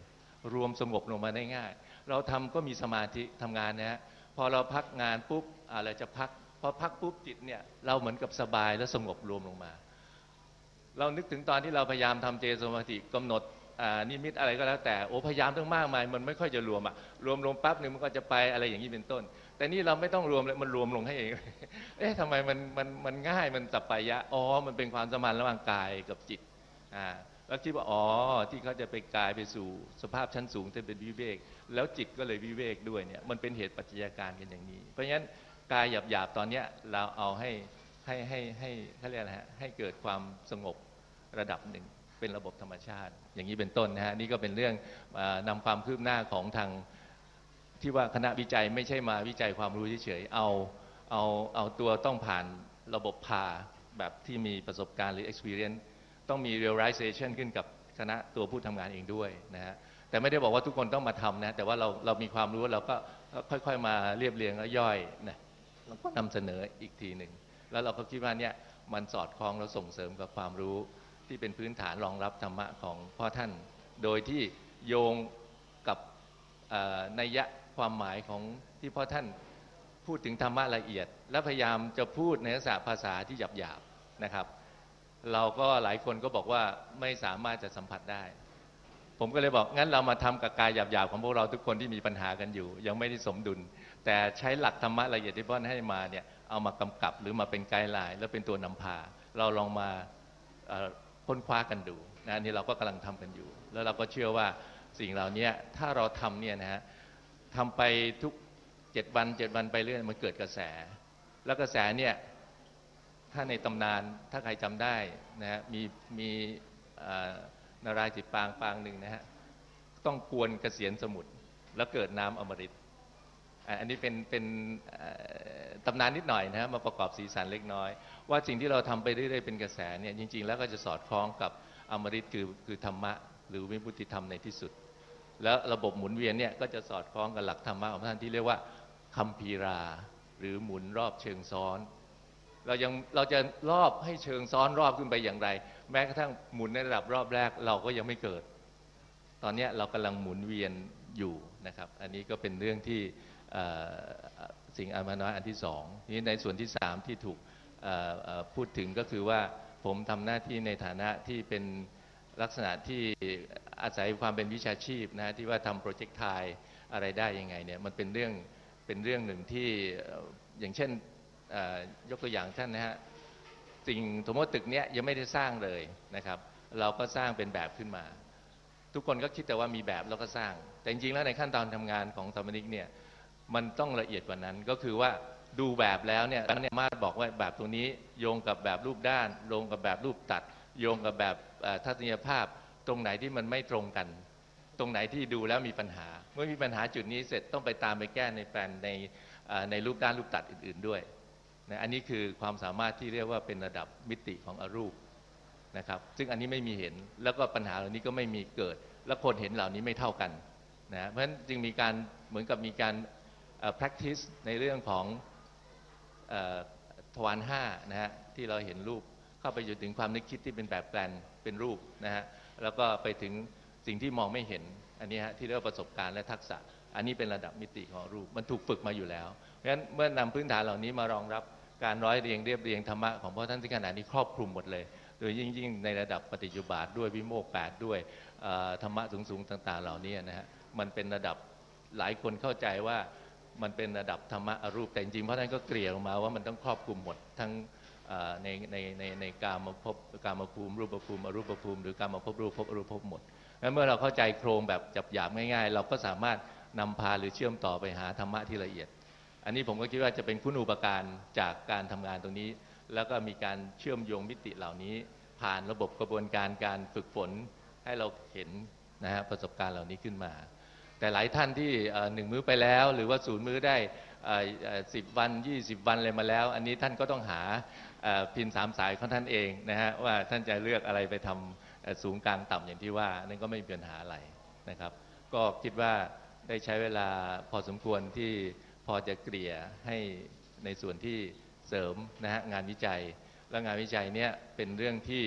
Speaker 4: รวมสงบลงมาได้ง่าย เราทำก็มีสมาธิทำงานนะฮะพอเราพักงานปุ๊บอะไรจะพักพอพักปุ๊บจิตเนี่ยเราเหมือนกับสบายแล้วสงบรวมลงมา เรานึกถึงตอนที่เราพยายามทำเจสมาธิกำหนดนิมิตอะไรก็แล้วแต่โอ้พยายามตั้งมากมายมันไม่ค่อยจะรวมอะรวมลงปั๊บหนึ่งมันก็จะไปอะไรอย่างนี้เป็นต้น แต่นี่เราไม่ต้องรวมเลยมันรวมลงให้เองเอ๊ะทำไมมันมันมันง่ายมันสัปปายะอ๋อมันเป็นความสมานระหว่างกายกับจิตอ่า แล้วคิดว่าอ๋อที่เขาจะไปกลายไปสู่สภาพชั้นสูงที่เป็นวิเวก แล้วจิตก็เลยวิเวกด้วยเนี่ยมันเป็นเหตุปัจจัยการกันอย่างนี้ เพราะฉะนั้นกายหยาบๆตอนเนี้ยเราเอาให้ให้ให้ให้เขาเรียกอะไรฮะให้เกิดความสงบระดับหนึ่งเป็นระบบธรรมชาติ อย่างนี้เป็นต้นนะฮะนี่ก็เป็นเรื่องออนำความคืบหน้าของทางที่ว่าคณะวิจัยไม่ใช่มาวิจัยความรู้เฉยๆเอาเอาเอาตัวต้องผ่านระบบพาแบบที่มีประสบการณ์หรือ experience ต้องมี realization ขึ้นกับคณะตัวผู้ทำงานเองด้วยนะฮะแต่ไม่ได้บอกว่าทุกคนต้องมาทำนะแต่ว่าเราเรามีความรู้เราก็ค่อยๆมาเรียบเรียงแล้วย่อยนะแล้วก็นำเสนออีกทีหนึ่งแล้วเราก็คิดว่าเนี่ยมันสอดคล้องแล้วส่งเสริมกับความรู้ที่เป็นพื้นฐานรองรับธรรมะของพ่อท่าน โดยที่โยงกับอ่อนัยยะความหมายของที่พ่อท่านพูดถึงธรรมะละเอียด และพยายามจะพูดในลักษณะภาษาที่หยาบๆนะครับ เราก็หลายคนก็บอกว่าไม่สามารถจะสัมผัสได้ ผมก็เลยบอกงั้นเรามาทำกับกายหยาบๆของพวกเราทุกคนที่มีปัญหากันอยู่ ยังไม่ได้สมดุล แต่ใช้หลักธรรมะละเอียดที่พ่อให้มาเนี่ยเอามากำกับหรือมาเป็นไกด์ไลน์แล้วเป็นตัวนำพา เราลองมาเอ่อค้นคว้ากันดูนะนนี่เราก็กำลังทำกันอยู่ แล้วเราก็เชื่อว่าสิ่งเหล่านี้ถ้าเราทำเนี่ยนะฮะทำไปทุกเจ็ดวันเจ็ดวันไปเรื่อยมันเกิดกระแส แล้วกระแสเนี่ย ถ้าในตำนานถ้าใครจำได้นะฮะมีมีนารายจิตปางปางหนึ่งนะฮะต้องกวนเกษียณสมุทรแล้วเกิดน้ำอมฤตอันนี้เป็นเป็นตำนานนิดหน่อยนะฮะมาประกอบสีสันเล็กน้อย ว่าสิ่งที่เราทำไปเรื่อยๆเป็นกระแสเนี่ยจริง ๆ แล้วก็จะสอดคล้องกับอมฤตคือคือธรรมะ หรือวิมุตติธรรมในที่สุด แล้วระบบหมุนเวียนเนี่ยก็จะสอดคล้องกับหลักธรรมะของท่านที่เรียกว่าคัมภีรา หรือหมุนรอบเชิงซ้อน เรายังเราจะรอบให้เชิงซ้อนรอบขึ้นไปอย่างไร แม้กระทั่งหมุนในระดับรอบแรกเราก็ยังไม่เกิด ตอนนี้เรากำลังหมุนเวียนอยู่นะครับ อันนี้ก็เป็นเรื่องที่สิ่งอันมาน้อยอันที่สองนี้ในส่วนที่สามที่ถูกพูดถึงก็คือว่าผมทำหน้าที่ในฐานะที่เป็นลักษณะที่อาศัยความเป็นวิชาชีพนะที่ว่าทำโปรเจกต์ไทยอะไรได้ยังไงเนี่ยมันเป็นเรื่องเป็นเรื่องหนึ่งที่อย่างเช่น ยกตัวอย่างท่านนะฮะสิ่งสมมติตึกเนี้ยยังไม่ได้สร้างเลยนะครับ เราก็สร้างเป็นแบบขึ้นมา ทุกคนก็คิดแต่ว่ามีแบบแล้วก็สร้าง แต่จริงๆแล้วในขั้นตอนทำงานของสถานิกเนี่ยมันต้องละเอียดกว่านั้นก็คือว่าดูแบบแล้วเนี่ยแล้วเนี่ยสามารถบอกว่าแบบตรงนี้โยงกับแบบรูปด้านโยงกับแบบรูปตัด โยงกับแบบทัศนียภาพ ตรงไหนที่มันไม่ตรงกัน ตรงไหนที่ดูแล้วมีปัญหา เมื่อมีปัญหาจุดนี้เสร็จต้องไปตามไปแก้ในแปลนในในรูปด้านรูปตัดอื่น ๆด้วย นะอันนี้คือความสามารถที่เรียกว่าเป็นระดับมิติของอรูปนะครับ ซึ่งอันนี้ไม่มีเห็นแล้วก็ปัญหาเหล่านี้ก็ไม่มีเกิด และคนเห็นเหล่านี้ไม่เท่ากันนะเพราะฉะนั้นจึงมีการเหมือนกับมีการ practice ในเรื่องของอทวารห้านะฮะที่เราเห็นรูปเข้าไปจนถึงความนึกคิดที่เป็นแบบแปลนเป็นรูปนะฮะแล้วก็ไปถึงสิ่งที่มองไม่เห็นอันนี้ฮะที่เรียกว่าประสบการณ์และทักษะ อันนี้เป็นระดับมิติของรูปมันถูกฝึกมาอยู่แล้วเพราะฉะนั้นเมื่อนำพื้นฐานเหล่านี้มารองรับ การร้อยเรียงเรียบเรียงธรรมะของพ่อท่านที่ขนาดนี้ครอบคลุมหมดเลย โดยยิ่งยิ่งในระดับปฏิจุบาทด้วยวิโมกข์แปดด้วยธรรมะสูงๆต่าง ๆ เหล่านี้นะฮะมันเป็นระดับหลายคนเข้าใจว่ามันเป็นระดับธรรมะอรูปแต่จริงๆพ่อท่านก็เกลี่ยลงมาว่ามันต้องครอบคลุมหมดทั้งในในในในการมาพบการมาภูมิ รูปภูมิอรูปภูมิ หรือการมาพบรูปพบอรูปพบหมดงั้นเมื่อเราเข้าใจโครงแบบจับหยาบง่ายๆ เราก็สามารถนำพาหรือเชื่อมต่อไปหาธรรมะที่ละเอียด อันนี้ผมก็คิดว่าจะเป็นคุณูปการจากการทำงานตรงนี้ แล้วก็มีการเชื่อมโยงมิติเหล่านี้ ผ่านระบบกระบวนการการฝึกฝนให้เราเห็นนะฮะประสบการณ์เหล่านี้ขึ้นมา แต่หลายท่านที่หนึ่งมื้อไปแล้ว หรือว่าศูนย์มื้อได้สิบวัน 20 วันอะไรมาแล้ว อันนี้ท่านก็ต้องหาพินสามสายของท่านเองนะฮะว่าท่านจะเลือกอะไรไปทำเอ่อสูงกลางต่ำอย่างที่ว่านั่นก็ไม่มีปัญหาอะไรนะครับ ก็คิดว่าได้ใช้เวลาพอสมควรที่ พอจะเกลี่ยให้ในส่วนที่เสริมนะฮะงานวิจัย และงานวิจัยเนี้ยเป็นเรื่องที่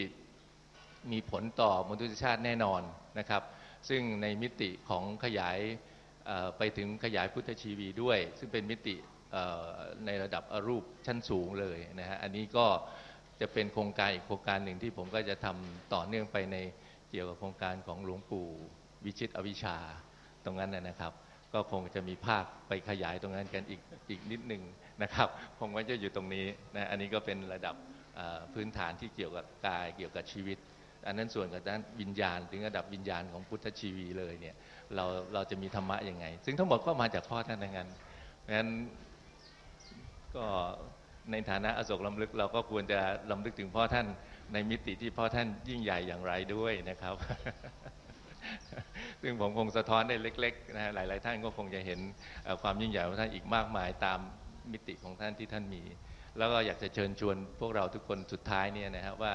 Speaker 4: มีผลต่อมนุษยชาติแน่นอนนะครับ ซึ่งในมิติของขยายไปถึงขยายพุทธชีวีด้วย ซึ่งเป็นมิติในระดับอรูปชั้นสูงเลยนะฮะอันนี้ก็จะเป็นโครงการอีกโครงการหนึ่งที่ผมก็จะทำต่อเนื่องไปในเกี่ยวกับโครงการของหลวงปู่วิชิตอวิชาตรงนั้นนะครับ ก็คงจะมีภาคไปขยายตรงนั้นกันอีกอีกนิดหนึ่งนะครับคงไว้จะอยู่ตรงนี้นะอันนี้ก็เป็นระดับพื้นฐานที่เกี่ยวกับกายเกี่ยวกับชีวิต อันนั้นส่วนกับด้านวิญญาณ ถึงระดับวิญญาณของพุทธชีวีเลยเนี่ยเราเราจะมีธรรมะยังไง ซึ่งทั้งหมดก็มาจากพ่อท่านทั้งนั้นเพราะฉะนั้นก็ในฐานะอโศกลำลึกเราก็ควรจะลำลึกถึงพ่อท่านในมิติที่พ่อท่านยิ่งใหญ่อย่างไรด้วยนะครับ ซึ่งผมคงสะท้อนได้เล็กๆนะฮะหลายๆ ท่านก็คงจะเห็นความยิ่งใหญ่ของท่านอีกมากมายตามมิติของท่านที่ท่านมี แล้วก็อยากจะเชิญชวนพวกเราทุกคนสุดท้ายเนี่ยนะครับว่า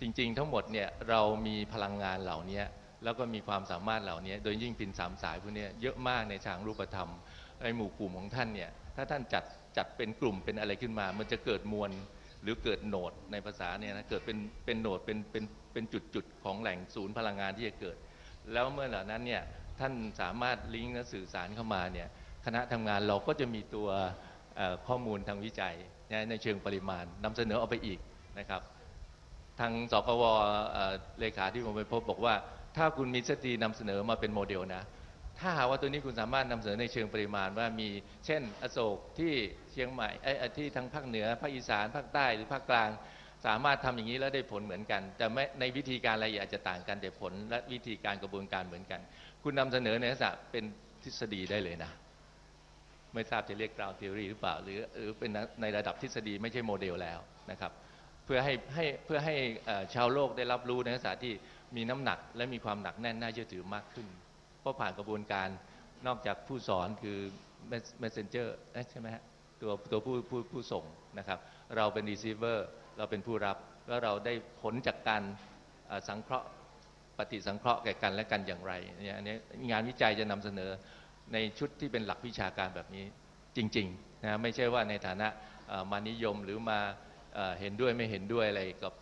Speaker 4: จริงๆ ทั้งหมดเนี่ยเรามีพลังงานเหล่านี้แล้วก็มีความสามารถเหล่านี้โดยยิ่งปินสามสายพวกนี้เยอะมากในทางรูปธรรมในหมู่กลุ่มของท่านเนี่ยถ้าท่านจัดจัดเป็นกลุ่มเป็นอะไรขึ้นมา มันจะเกิดมวลหรือเกิดโหนดในภาษาเนี่ยนะเกิดเป็นเป็นโหนดเป็นเป็นเป็นจุดๆของแหล่งศูนย์พลังงานที่จะเกิด แล้วเมื่อเหล่านั้นเนี่ยท่านสามารถลิงก์และสื่อสารเข้ามาเนี่ยคณะทำงานเราก็จะมีตัวข้อมูลทางวิจัยในเชิงปริมาณนำเสนอออกไปอีกนะครับ ทางสกวเลขาที่ผมไปพบบอกว่า ถ้าคุณมี study นำเสนอมาเป็นโมเดลนะถ้าหาว่าตัวนี้คุณสามารถนำเสนอในเชิงปริมาณว่ามีเช่น อโศกที่เชียงใหม่เอ้ที่ทางภาคเหนือภาคอีสานภาคใต้หรือภาคกลาง สามารถทำอย่างนี้แล้วได้ผลเหมือนกัน แต่ไม่ในวิธีการรายละเอียดอาจจะต่างกันแต่ผลและวิธีการกระบวนการเหมือนกัน คุณนำเสนอในลักษณะเป็นทฤษฎีได้เลยนะ ไม่ทราบจะเรียก ground theory หรือเปล่า หรือหรือเป็นในระดับทฤษฎีไม่ใช่โมเดลแล้วนะครับ เพื่อให้ให้เพื่อให้ชาวโลกได้รับรู้ในลักษณะที่มีน้ำหนัก และมีความหนักแน่นน่าเชื่อถือมากขึ้น เพราะผ่านกระบวนการนอกจากผู้สอนคือ messenger เอ๊ะใช่ไหมฮะตัวตัวผู้ผู้ผู้ส่งนะครับ เราเป็น receiver เราเป็นผู้รับแล้วเราได้ผลจากการสังเคราะห์ปฏิสังเคราะห์แก่กันและกันอย่างไรเนี่ยอันนี้งานวิจัยจะนำเสนอในชุดที่เป็นหลักวิชาการแบบนี้จริงๆนะไม่ใช่ว่าในฐานะมานิยมหรือมาเห็นด้วยไม่เห็นด้วยอะไรกับ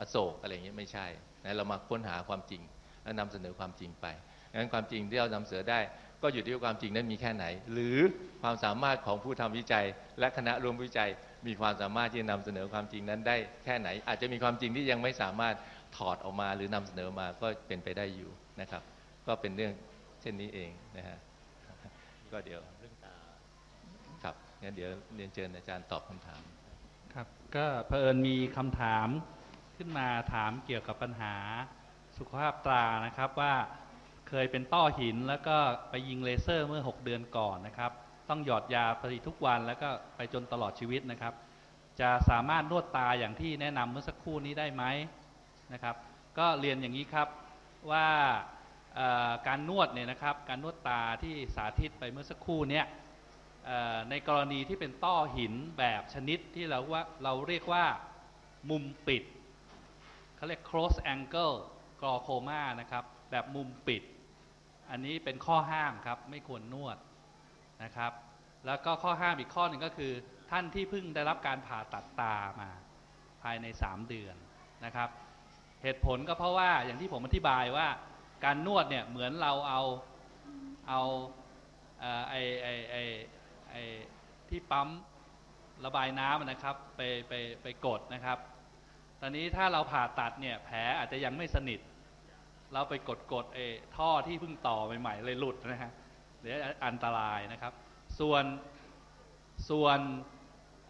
Speaker 4: อโศกอะไรอย่างเงี้ยไม่ใช่นะเรามาค้นหาความจริงและนำเสนอความจริงไปงั้นความจริงที่เรานำเสนอได้ ก็อยู่ที่ว่าความจริงนั้นมีแค่ไหน หรือความสามารถของผู้ทำวิจัย และคณะรวมวิจัย มีความสามารถที่จะนำเสนอความจริงนั้นได้แค่ไหน อาจจะมีความจริงที่ยังไม่สามารถถอดออกมาหรือนำเสนอมาก็เป็นไปได้อยู่นะครับ ก็เป็นเรื่องเช่นนี้เองนะฮะก็เดี๋ยวเรื่องตาครับงั้นเดี๋ยวเรียนเชิญอาจารย์ตอบคำถาม
Speaker 3: ครับ ก็เผอิญมีคำถามขึ้นมาถามเกี่ยวกับปัญหาสุขภาพตานะครับว่าเคยเป็นต้อหินแล้วก็ไปยิงเลเซอร์เมื่อ 6 เดือนก่อนนะครับ ต้องหยอดยาปฏิทุกวันแล้วก็ไปจนตลอดชีวิตนะครับ จะสามารถนวดตาอย่างที่แนะนำเมื่อสักครู่นี้ได้ไหมนะครับ ก็เรียนอย่างนี้ครับว่าการนวดเนี่ยนะครับ การนวดตาที่สาธิตไปเมื่อสักครู่เนี้ยในกรณีที่เป็นต้อหินแบบชนิดที่เราว่าเราเรียกว่ามุมปิดเขาเรียก close angle glaucoma นะครับ แบบมุมปิด อันนี้เป็นข้อห้ามครับ ไม่ควรนวด นะครับ แล้วก็ข้อห้ามอีกข้อหนึ่งก็คือ ท่านที่เพิ่งได้รับการผ่าตัดตามาภายใน 3 เดือนนะครับ เหตุผลก็เพราะว่าอย่างที่ผมอธิบายว่าการนวดเนี่ยเหมือนเราเอาเอาเอ่อไอไอไอไอที่ปั๊มระบายน้ำนะครับไปไปไปกดนะครับ ตอนนี้ถ้าเราผ่าตัดเนี่ยแผลอาจจะยังไม่สนิท เราไปกดกดเอท่อที่เพิ่งต่อใหม่ๆเลยหลุดนะฮะ เดี๋ยวอันตรายนะครับ ส่วนส่วน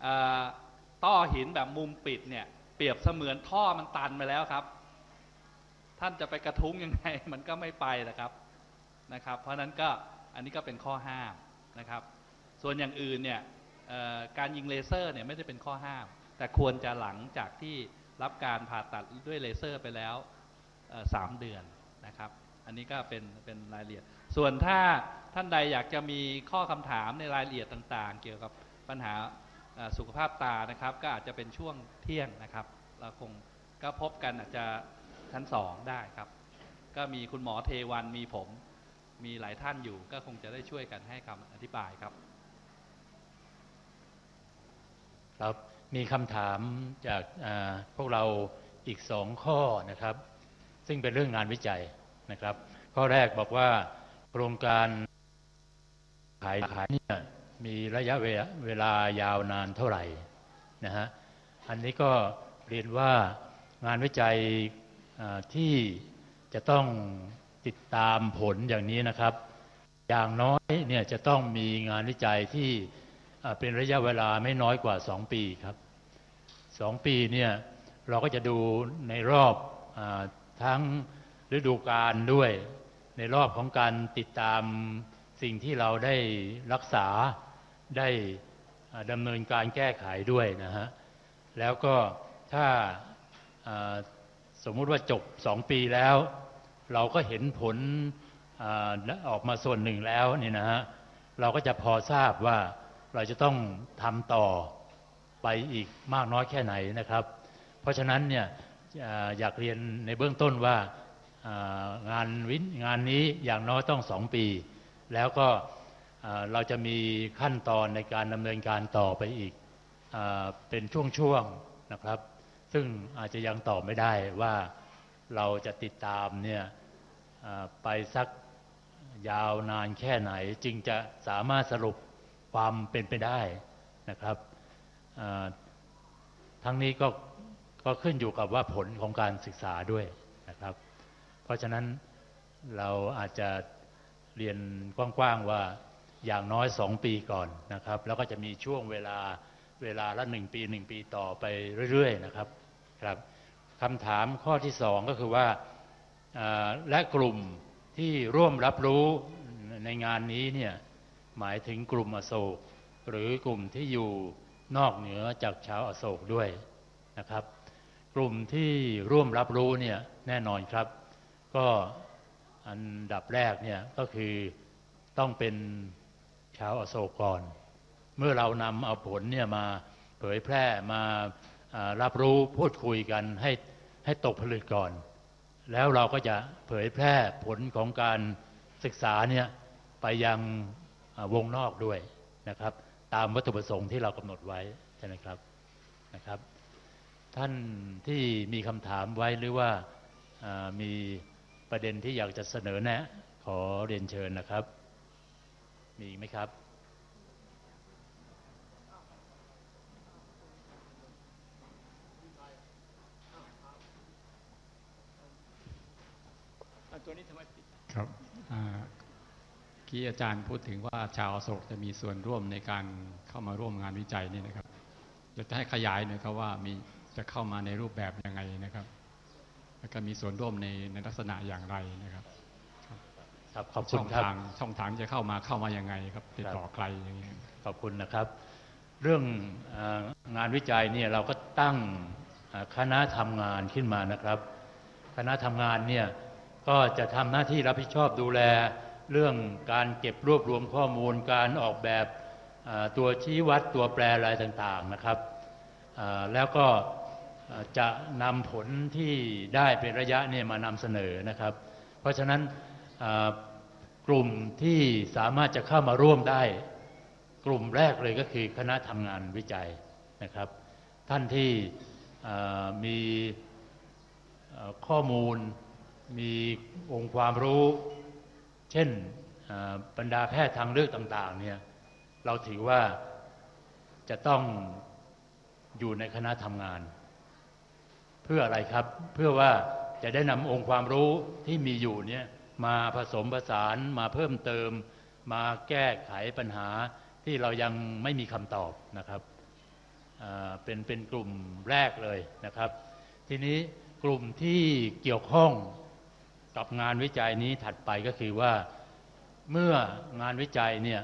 Speaker 3: ต่อต้อหินแบบมุมปิดเนี่ย เปรียบเสมือนท่อมันตันไปแล้วครับ ท่านจะไปกระทุ้งยังไงมันก็ไม่ไปนะครับนะครับ เพราะนั้นก็อันนี้ก็เป็นข้อห้ามนะครับ ส่วนอย่างอื่นเนี่ยการยิงเลเซอร์เนี่ยไม่ได้เป็นข้อห้าม แต่ควรจะหลังจากที่รับการผ่าตัดด้วยเลเซอร์ไปแล้วสามเดือนนะครับ อันนี้ก็เป็นเป็นรายละเอียด ส่วนถ้า ท่านใดอยากจะมีข้อคำถามในรายละเอียดต่างๆ เกี่ยวกับปัญหาสุขภาพตานะครับ ก็อาจจะเป็นช่วงเที่ยงนะครับ เราคงก็พบกันอาจจะชั้นสองได้ครับ ก็มีคุณหมอเทวันมีผม มีหลายท่านอยู่ ก็คงจะได้ช่วยกันให้คำอธิบายครับ
Speaker 2: ครับมีคำถามจากพวกเราอีกสองข้อนะครับ ซึ่งเป็นเรื่องงานวิจัยนะครับ ข้อแรกบอกว่าโครงการ ขายขายเนี่ยมีระยะเวลายาวนานเท่าไหร่นะฮะอันนี้ก็เรียนว่างานวิจัยที่จะต้องติดตามผลอย่างนี้นะครับ อย่างน้อยเนี่ยจะต้องมีงานวิจัยที่เป็นระยะเวลาไม่น้อยกว่า 2 ปีครับสองปีเนี่ยเราก็จะดูในรอบอทั้งฤดูกาลด้วย ในรอบของการติดตาม สิ่งที่เราได้รักษาได้ดำเนินการแก้ไขด้วยนะฮะ แล้วก็ถ้าสมมุติว่าจบสองปีแล้ว เราก็เห็นผลออกมาส่วนหนึ่งแล้วนี่นะฮะ เราก็จะพอทราบว่าเราจะต้องทำต่อไปอีกมากน้อยแค่ไหนนะครับ เพราะฉะนั้นเนี่ยอยากเรียนในเบื้องต้นว่าอ่างานวิงานนี้อย่างน้อยต้องสองปี แล้วก็เราจะมีขั้นตอนในการดำเนินการต่อไปอีกเป็นช่วงๆนะครับ ซึ่งอาจจะยังตอบไม่ได้ว่าเราจะติดตามเนี่ยไปสักยาวนานแค่ไหน จึงจะสามารถสรุปความเป็นไปได้นะครับทั้งนี้ก็ก็ขึ้นอยู่กับว่าผลของการศึกษาด้วยนะครับ เพราะฉะนั้นเราอาจจะ เรียนกว้างๆว่าอย่างน้อยสองปีก่อนนะครับ แล้วก็จะมีช่วงเวลาเวลาละหนึ่งปีหนึ่งปีต่อไปเรื่อยๆนะครับครับคำถามข้อที่สองก็คือว่าอ่าและกลุ่มที่ร่วมรับรู้ในงานนี้เนี่ยหมายถึงกลุ่มอโศก หรือกลุ่มที่อยู่นอกเหนือจากชาวอโศกด้วยนะครับ กลุ่มที่ร่วมรับรู้เนี่ยแน่นอนครับ ก็ อันดับแรกเนี่ยก็คือต้องเป็นชาวอโศกก่อน เมื่อเรานำเอาผลเนี่ยมาเผยแพร่มารับรู้พูดคุยกันให้ให้ตกผลึกก่อน แล้วเราก็จะเผยแพร่ผลของการศึกษาเนี่ยไปยังวงนอกด้วยนะครับ ตามวัตถุประสงค์ที่เรากำหนดไว้ใช่ไหมครับนะครับ ท่านที่มีคำถามไว้หรือว่ามี ประเด็นที่อยากจะเสนอแนะ ขอเรียนเชิญนะครับ มีอีกไหมครับ
Speaker 1: ตัวนี้ทำไมติด
Speaker 5: ครับอ่าที่อาจารย์พูดถึงว่าชาวอโศกจะมีส่วนร่วมในการเข้ามาร่วมงานวิจัยนี่นะครับอยากจะให้ขยายหน่อยครับว่ามีจะเข้ามาในรูปแบบยังไงนะครับ แล้วก็มีส่วนร่วมในในลักษณะอย่างไรนะครับ
Speaker 2: ครับขอบคุ
Speaker 5: ช่
Speaker 2: ณ
Speaker 5: อง
Speaker 2: ครับ
Speaker 5: ทางช่องทางจะเข้ามาเข้ามายังไงครับ ติดต่อ
Speaker 2: ครับ
Speaker 5: ใครอย่างเงี้ย
Speaker 2: ขอบคุณนะครับ เรื่องเอองานวิจัยเนี่ยเราก็ตั้งเอ่อคณะทำงานขึ้นมานะครับ คณะทำงานเนี่ยก็จะทำหน้าที่รับผิดชอบดูแลเรื่องการเก็บรวบรวมข้อมูลการออกแบบเอ่อตัวชี้วัดตัวแปรอะไรต่างๆนะครับเอ่อแล้วก็เอ่อ จะนำผลที่ได้เป็นระยะเนี่ยมานำเสนอนะครับ เพราะฉะนั้นกลุ่มที่สามารถจะเข้ามาร่วมได้ กลุ่มแรกเลยก็คือคณะทำงานวิจัยนะครับ ท่านที่มีข้อมูลมีองค์ความรู้ เช่นบรรดาแพทย์ทางเลือกต่างๆเนี่ยเราถือว่าจะต้องอยู่ในคณะทำงาน พื่ออะไรครับ เพื่อว่าจะได้นำองค์ความรู้ที่มีอยู่เนี่ยมาผสมผสานมาเพิ่มเติม มาแก้ไขปัญหาที่เรายังไม่มีคำตอบนะครับเป็นเป็นกลุ่มแรกเลยนะครับ ทีนี้กลุ่มที่เกี่ยวข้องกับงานวิจัยนี้ถัดไปก็คือว่าเมื่องานวิจัยเนี่ย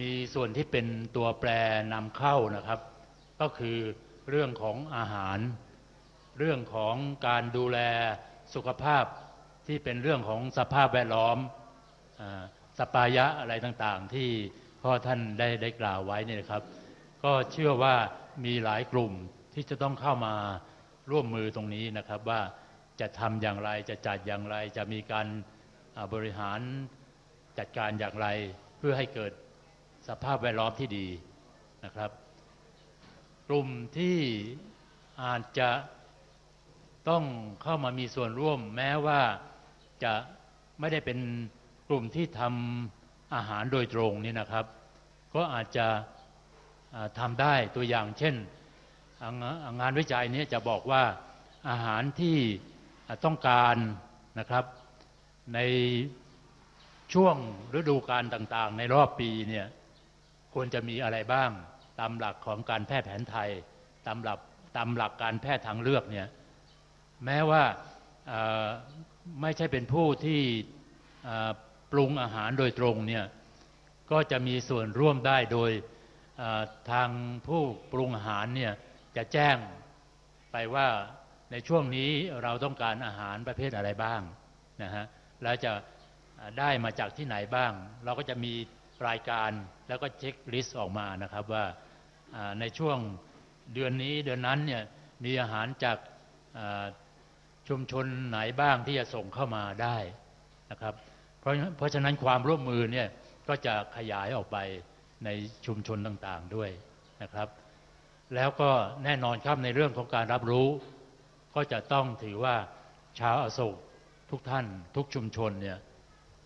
Speaker 2: มีส่วนที่เป็นตัวแปรนำเข้านะครับ ก็คือเรื่องของอาหาร เรื่องของการดูแลสุขภาพที่เป็นเรื่องของสภาพแวดล้อมอสปายะอะไรต่างๆ ที่พ่อท่านได้ได้กล่าวไว้นี่นะครับ ก็เชื่อว่ามีหลายกลุ่มที่จะต้องเข้ามาร่วมมือตรงนี้นะครับ ว่าจะทำอย่างไรจะจัดอย่างไร จะมีการบริหารจัดการอย่างไร เพื่อให้เกิดสภาพแวดล้อมที่ดีนะครับ กลุ่มที่อาจจะ ต้องเข้ามามีส่วนร่วม แม้ว่าจะไม่ได้เป็นกลุ่มที่ทำอาหารโดยตรงนี่นะครับ ก็อาจจะทำได้ตัวอย่างเช่น งานวิจัยนี้จะบอกว่าอาหารที่ต้องการนะครับในช่วงฤดูกาลต่างๆ ในรอบปีเนี่ยควรจะมีอะไรบ้างตามหลักของการแพทย์แผนไทย ตามหลักตามหลักการแพทย์ทางเลือกเนี่ย แม้ว่าไม่ใช่เป็นผู้ที่ปรุงอาหารโดยตรงเนี่ยก็จะมีส่วนร่วมได้โดยทางผู้ปรุงอาหารเนี่ยจะแจ้งไปว่าในช่วงนี้เราต้องการอาหารประเภทอะไรบ้างนะฮะแล้วจะได้มาจากที่ไหนบ้าง เราก็จะมีรายการแล้วก็เช็คลิสต์ออกมานะครับว่าในช่วงเดือนนี้เดือนนั้นเนี่ยมีอาหารจาก ชุมชนไหนบ้างที่จะส่งเข้ามาได้นะครับ เพราะเพราะฉะนั้นความร่วมมือเนี่ยก็จะขยายออกไปในชุมชนต่างๆด้วยนะครับ แล้วก็แน่นอนครับในเรื่องของการรับรู้ ก็จะต้องถือว่าชาวอโศกทุกท่านทุกชุมชนเนี่ย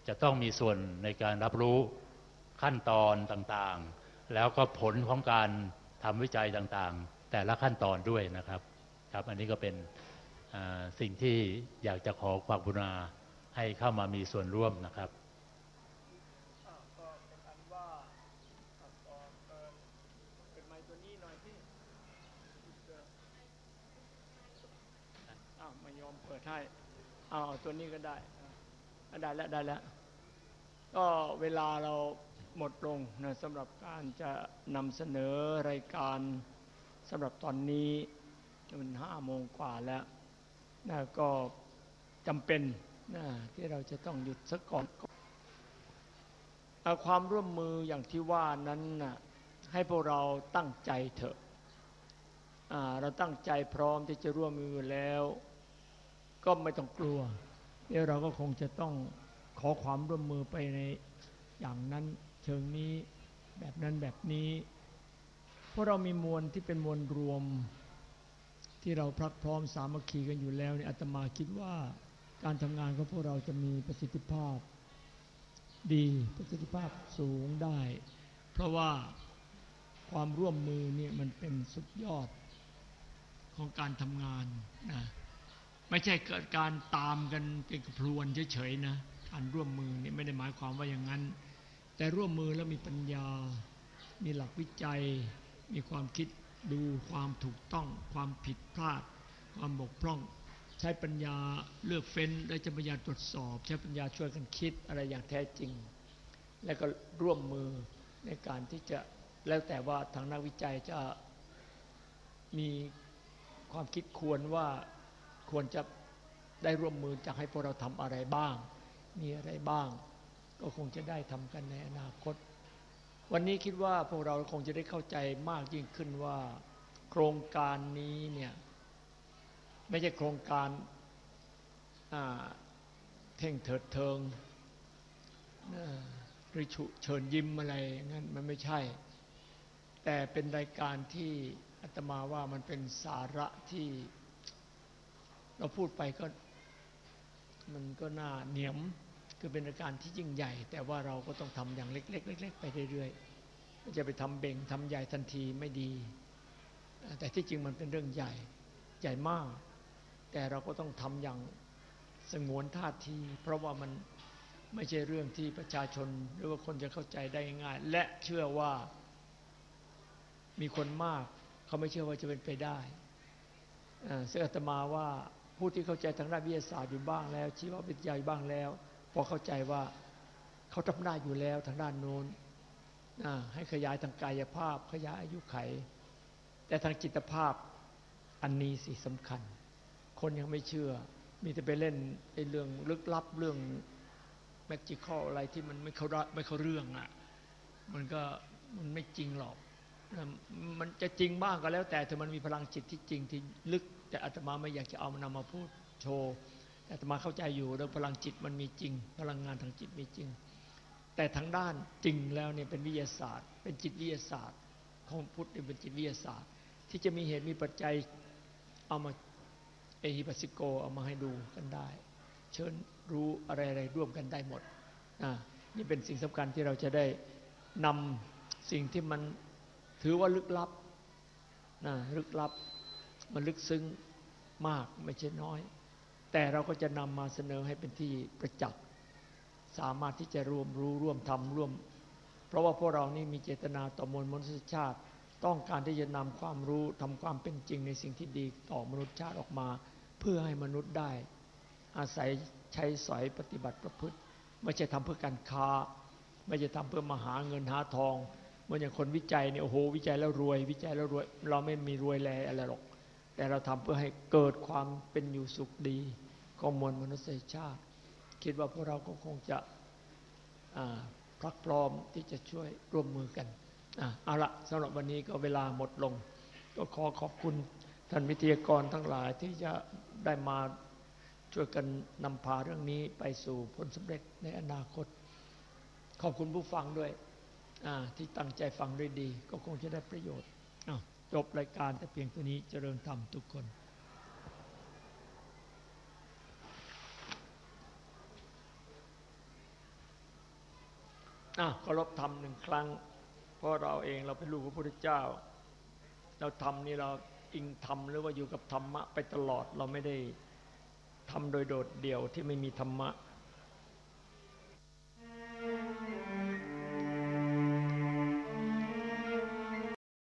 Speaker 2: จะต้องมีส่วนในการรับรู้ขั้นตอนต่างๆ แล้วก็ผลของการทำวิจัยต่างๆ แต่ละขั้นตอนด้วยนะครับ ครับ อันนี้ก็เป็น สิ่งที่อยากจะขอความกรุณาให้เข้ามามีส่วนร่วมนะครับ
Speaker 1: เปิดเปิดไมค์ตัวนี้หน่อยที่อ้ายอมเปิดให้อ้าวเอาตัวนี้ก็ได้ได้แล้วได้แล้วก็เวลาเราหมดลงนะสำหรับการจะนำเสนอรายการสำหรับตอนนี้มันห้าโมงกว่าแล้ว นะก็จำเป็นนะที่เราจะต้องหยุดสักก่อนเอาความร่วมมืออย่างที่ว่านั้นนะให้พวกเราตั้งใจเถอะเราตั้งใจพร้อมที่จะร่วมมือแล้ว ก็ไม่ต้องกลัวเดี๋ยวเราก็คงจะต้องขอความร่วมมือไปในอย่างนั้นเชิงนี้แบบนั้นแบบนี้ เพราะเรามีมวลที่เป็นมวลรวม ที่เราพรักพร้อมสามัคคีกันอยู่แล้วเนี่ยอาตมาคิดว่าการทำงานของพวกเราจะมีประสิทธิภาพ ดีประสิทธิภาพสูงได้ เพราะว่าความร่วมมือเนี่ยมันเป็นสุดยอดของการทำงานนะไม่ใช่เกิดการตามกันเป็นกระพรวนเฉยๆนะการร่วมมือนี่ไม่ได้หมายความว่าอย่างนั้น แต่ร่วมมือแล้วมีปัญญา มีหลักวิจัย มีความคิด ดูความถูกต้อง ความผิดพลาด ความบกพร่อง ใช้ปัญญาเลือกเฟ้นและใช้ปัญญาตรวจสอบ ใช้ปัญญาช่วยกันคิดอะไรอย่างแท้จริง แล้วก็ร่วมมือในการที่จะแล้วแต่ว่าทางนักวิจัยจะมีความคิดควรว่าควรจะได้ร่วมมือจะให้พวกเราทำอะไรบ้าง มีอะไรบ้าง ก็คงจะได้ทำกันในอนาคต วันนี้คิดว่าพวกเราคงจะได้เข้าใจมากยิ่งขึ้นว่า โครงการนี้เนี่ยไม่ใช่โครงการเท่งเถิดเทิงหรือฉุเชิญยิ้มอะไรงั้นมันไม่ใช่ แต่เป็นรายการที่อาตมาว่ามันเป็นสาระที่ เราพูดไปก็ มันก็น่าเหนียม คือเป็นราการที่ยิ่งใหญ่ แต่ว่าเราก็ต้องทำอย่างเล็กๆเล็กๆไปเรื่อยๆไม่จะไปทำเบ่งทำใหญ่ทันทีไม่ดี แต่ที่จริงมันเป็นเรื่องใหญ่ใหญ่มาก แต่เราก็ต้องทำอย่างสงวนท่าที เพราะว่ามันไม่ใช่เรื่องที่ประชาชนหรือว่าคนจะเข้าใจได้ง่าย และเชื่อว่ามีคนมาก เขาไม่เชื่อว่าจะเป็นไปได้อ่าซึ่อาตมาว่าผู้ที่เข้าใจทางด้านวิทยาศาสตร์อยู่บ้างแล้ว ชีววิทยาอยู่บ้างแล้ว พอเข้าใจว่าเขาทำได้อยู่แล้วทางด้านโน้นให้ขยายทางกายภาพ ขยายอายุไข แต่ทางจิตภาพอันนี้สิสำคัญ คนยังไม่เชื่อ มีแต่ไปเล่นไอ้เรื่องลึกลับเรื่องแมจิคอลอะไรที่มันไม่เข้าระไม่เข้าเรื่องอะ มันก็มันไม่จริงหรอก มันจะจริงบ้างก็แล้ว แต่ถ้ามันมีพลังจิตที่จริงที่ลึก แต่อาตมาไม่อยากจะเอามันนำมาพูดโชว์ แต่มาเข้าใจอยู่เรื่องพลังจิตมันมีจริง พลังงานทางจิตมีจริง แต่ทางด้านจริงแล้วเนี่ยเป็นวิทยาศาสตร์ เป็นจิตวิทยาศาสตร์ ของพุทธเป็นจิตวิทยาศาสตร์ ที่จะมีเหตุมีปัจจัยเอามาเอฮิปัสสิโกเอามาให้ดูกันได้ เชิญรู้อะไรๆร่วมกันได้หมดนี่เป็นสิ่งสำคัญที่เราจะได้นำสิ่งที่มันถือว่าลึกลับนะลึกลับ มันลึกซึ้งมากไม่ใช่น้อย แต่เราก็จะนำมาเสนอให้เป็นที่ประจักษ์สามารถที่จะร่วมรู้ร่วมทำร่วม เพราะว่าพวกเรานี่มีเจตนาต่อมวลมนุษยชาติ ต้องการที่จะนำความรู้ทำความเป็นจริงในสิ่งที่ดีต่อมนุษยชาติออกมา เพื่อให้มนุษย์ได้ อาศัยใช้สอยปฏิบัติประพฤติ ไม่ใช่ทำเพื่อการค้า ไม่ใช่ทำเพื่อมาหาเงินหาทองเหมือนอย่างคนวิจัยเนี่ยโอ้โหวิจัยแล้วรวย วิจัยแล้วรวย เราไม่มีรวยแลอะไรหรอก แต่เราทำเพื่อให้เกิดความเป็นอยู่สุขดีของมวลมนุษยชาติ คิดว่าพวกเราก็คงจะพรักพร้อมที่จะช่วยร่วมมือกันเอาละสำหรับวันนี้ก็เวลาหมดลง ก็ขอขอบคุณท่านวิทยากรทั้งหลายที่จะได้มาช่วยกันนำพาเรื่องนี้ไปสู่ผลสำเร็จในอนาคต ขอบคุณผู้ฟังด้วยที่ตั้งใจฟังด้วยดี ก็คงจะได้ประโยชน์ จบรายการแต่เพียงตัวนี้เจริญธรรมทุกคนอะเคารพธรรมหนึ่งครั้ง เพราะเราเองเราเป็นลูกของพระพุทธเจ้า เราทำนี่เราอิงธรรมหรือว่าอยู่กับธรรมะไปตลอดเราไม่ได้ทำโดยโดดเดี่ยวที่ไม่มีธรรมะ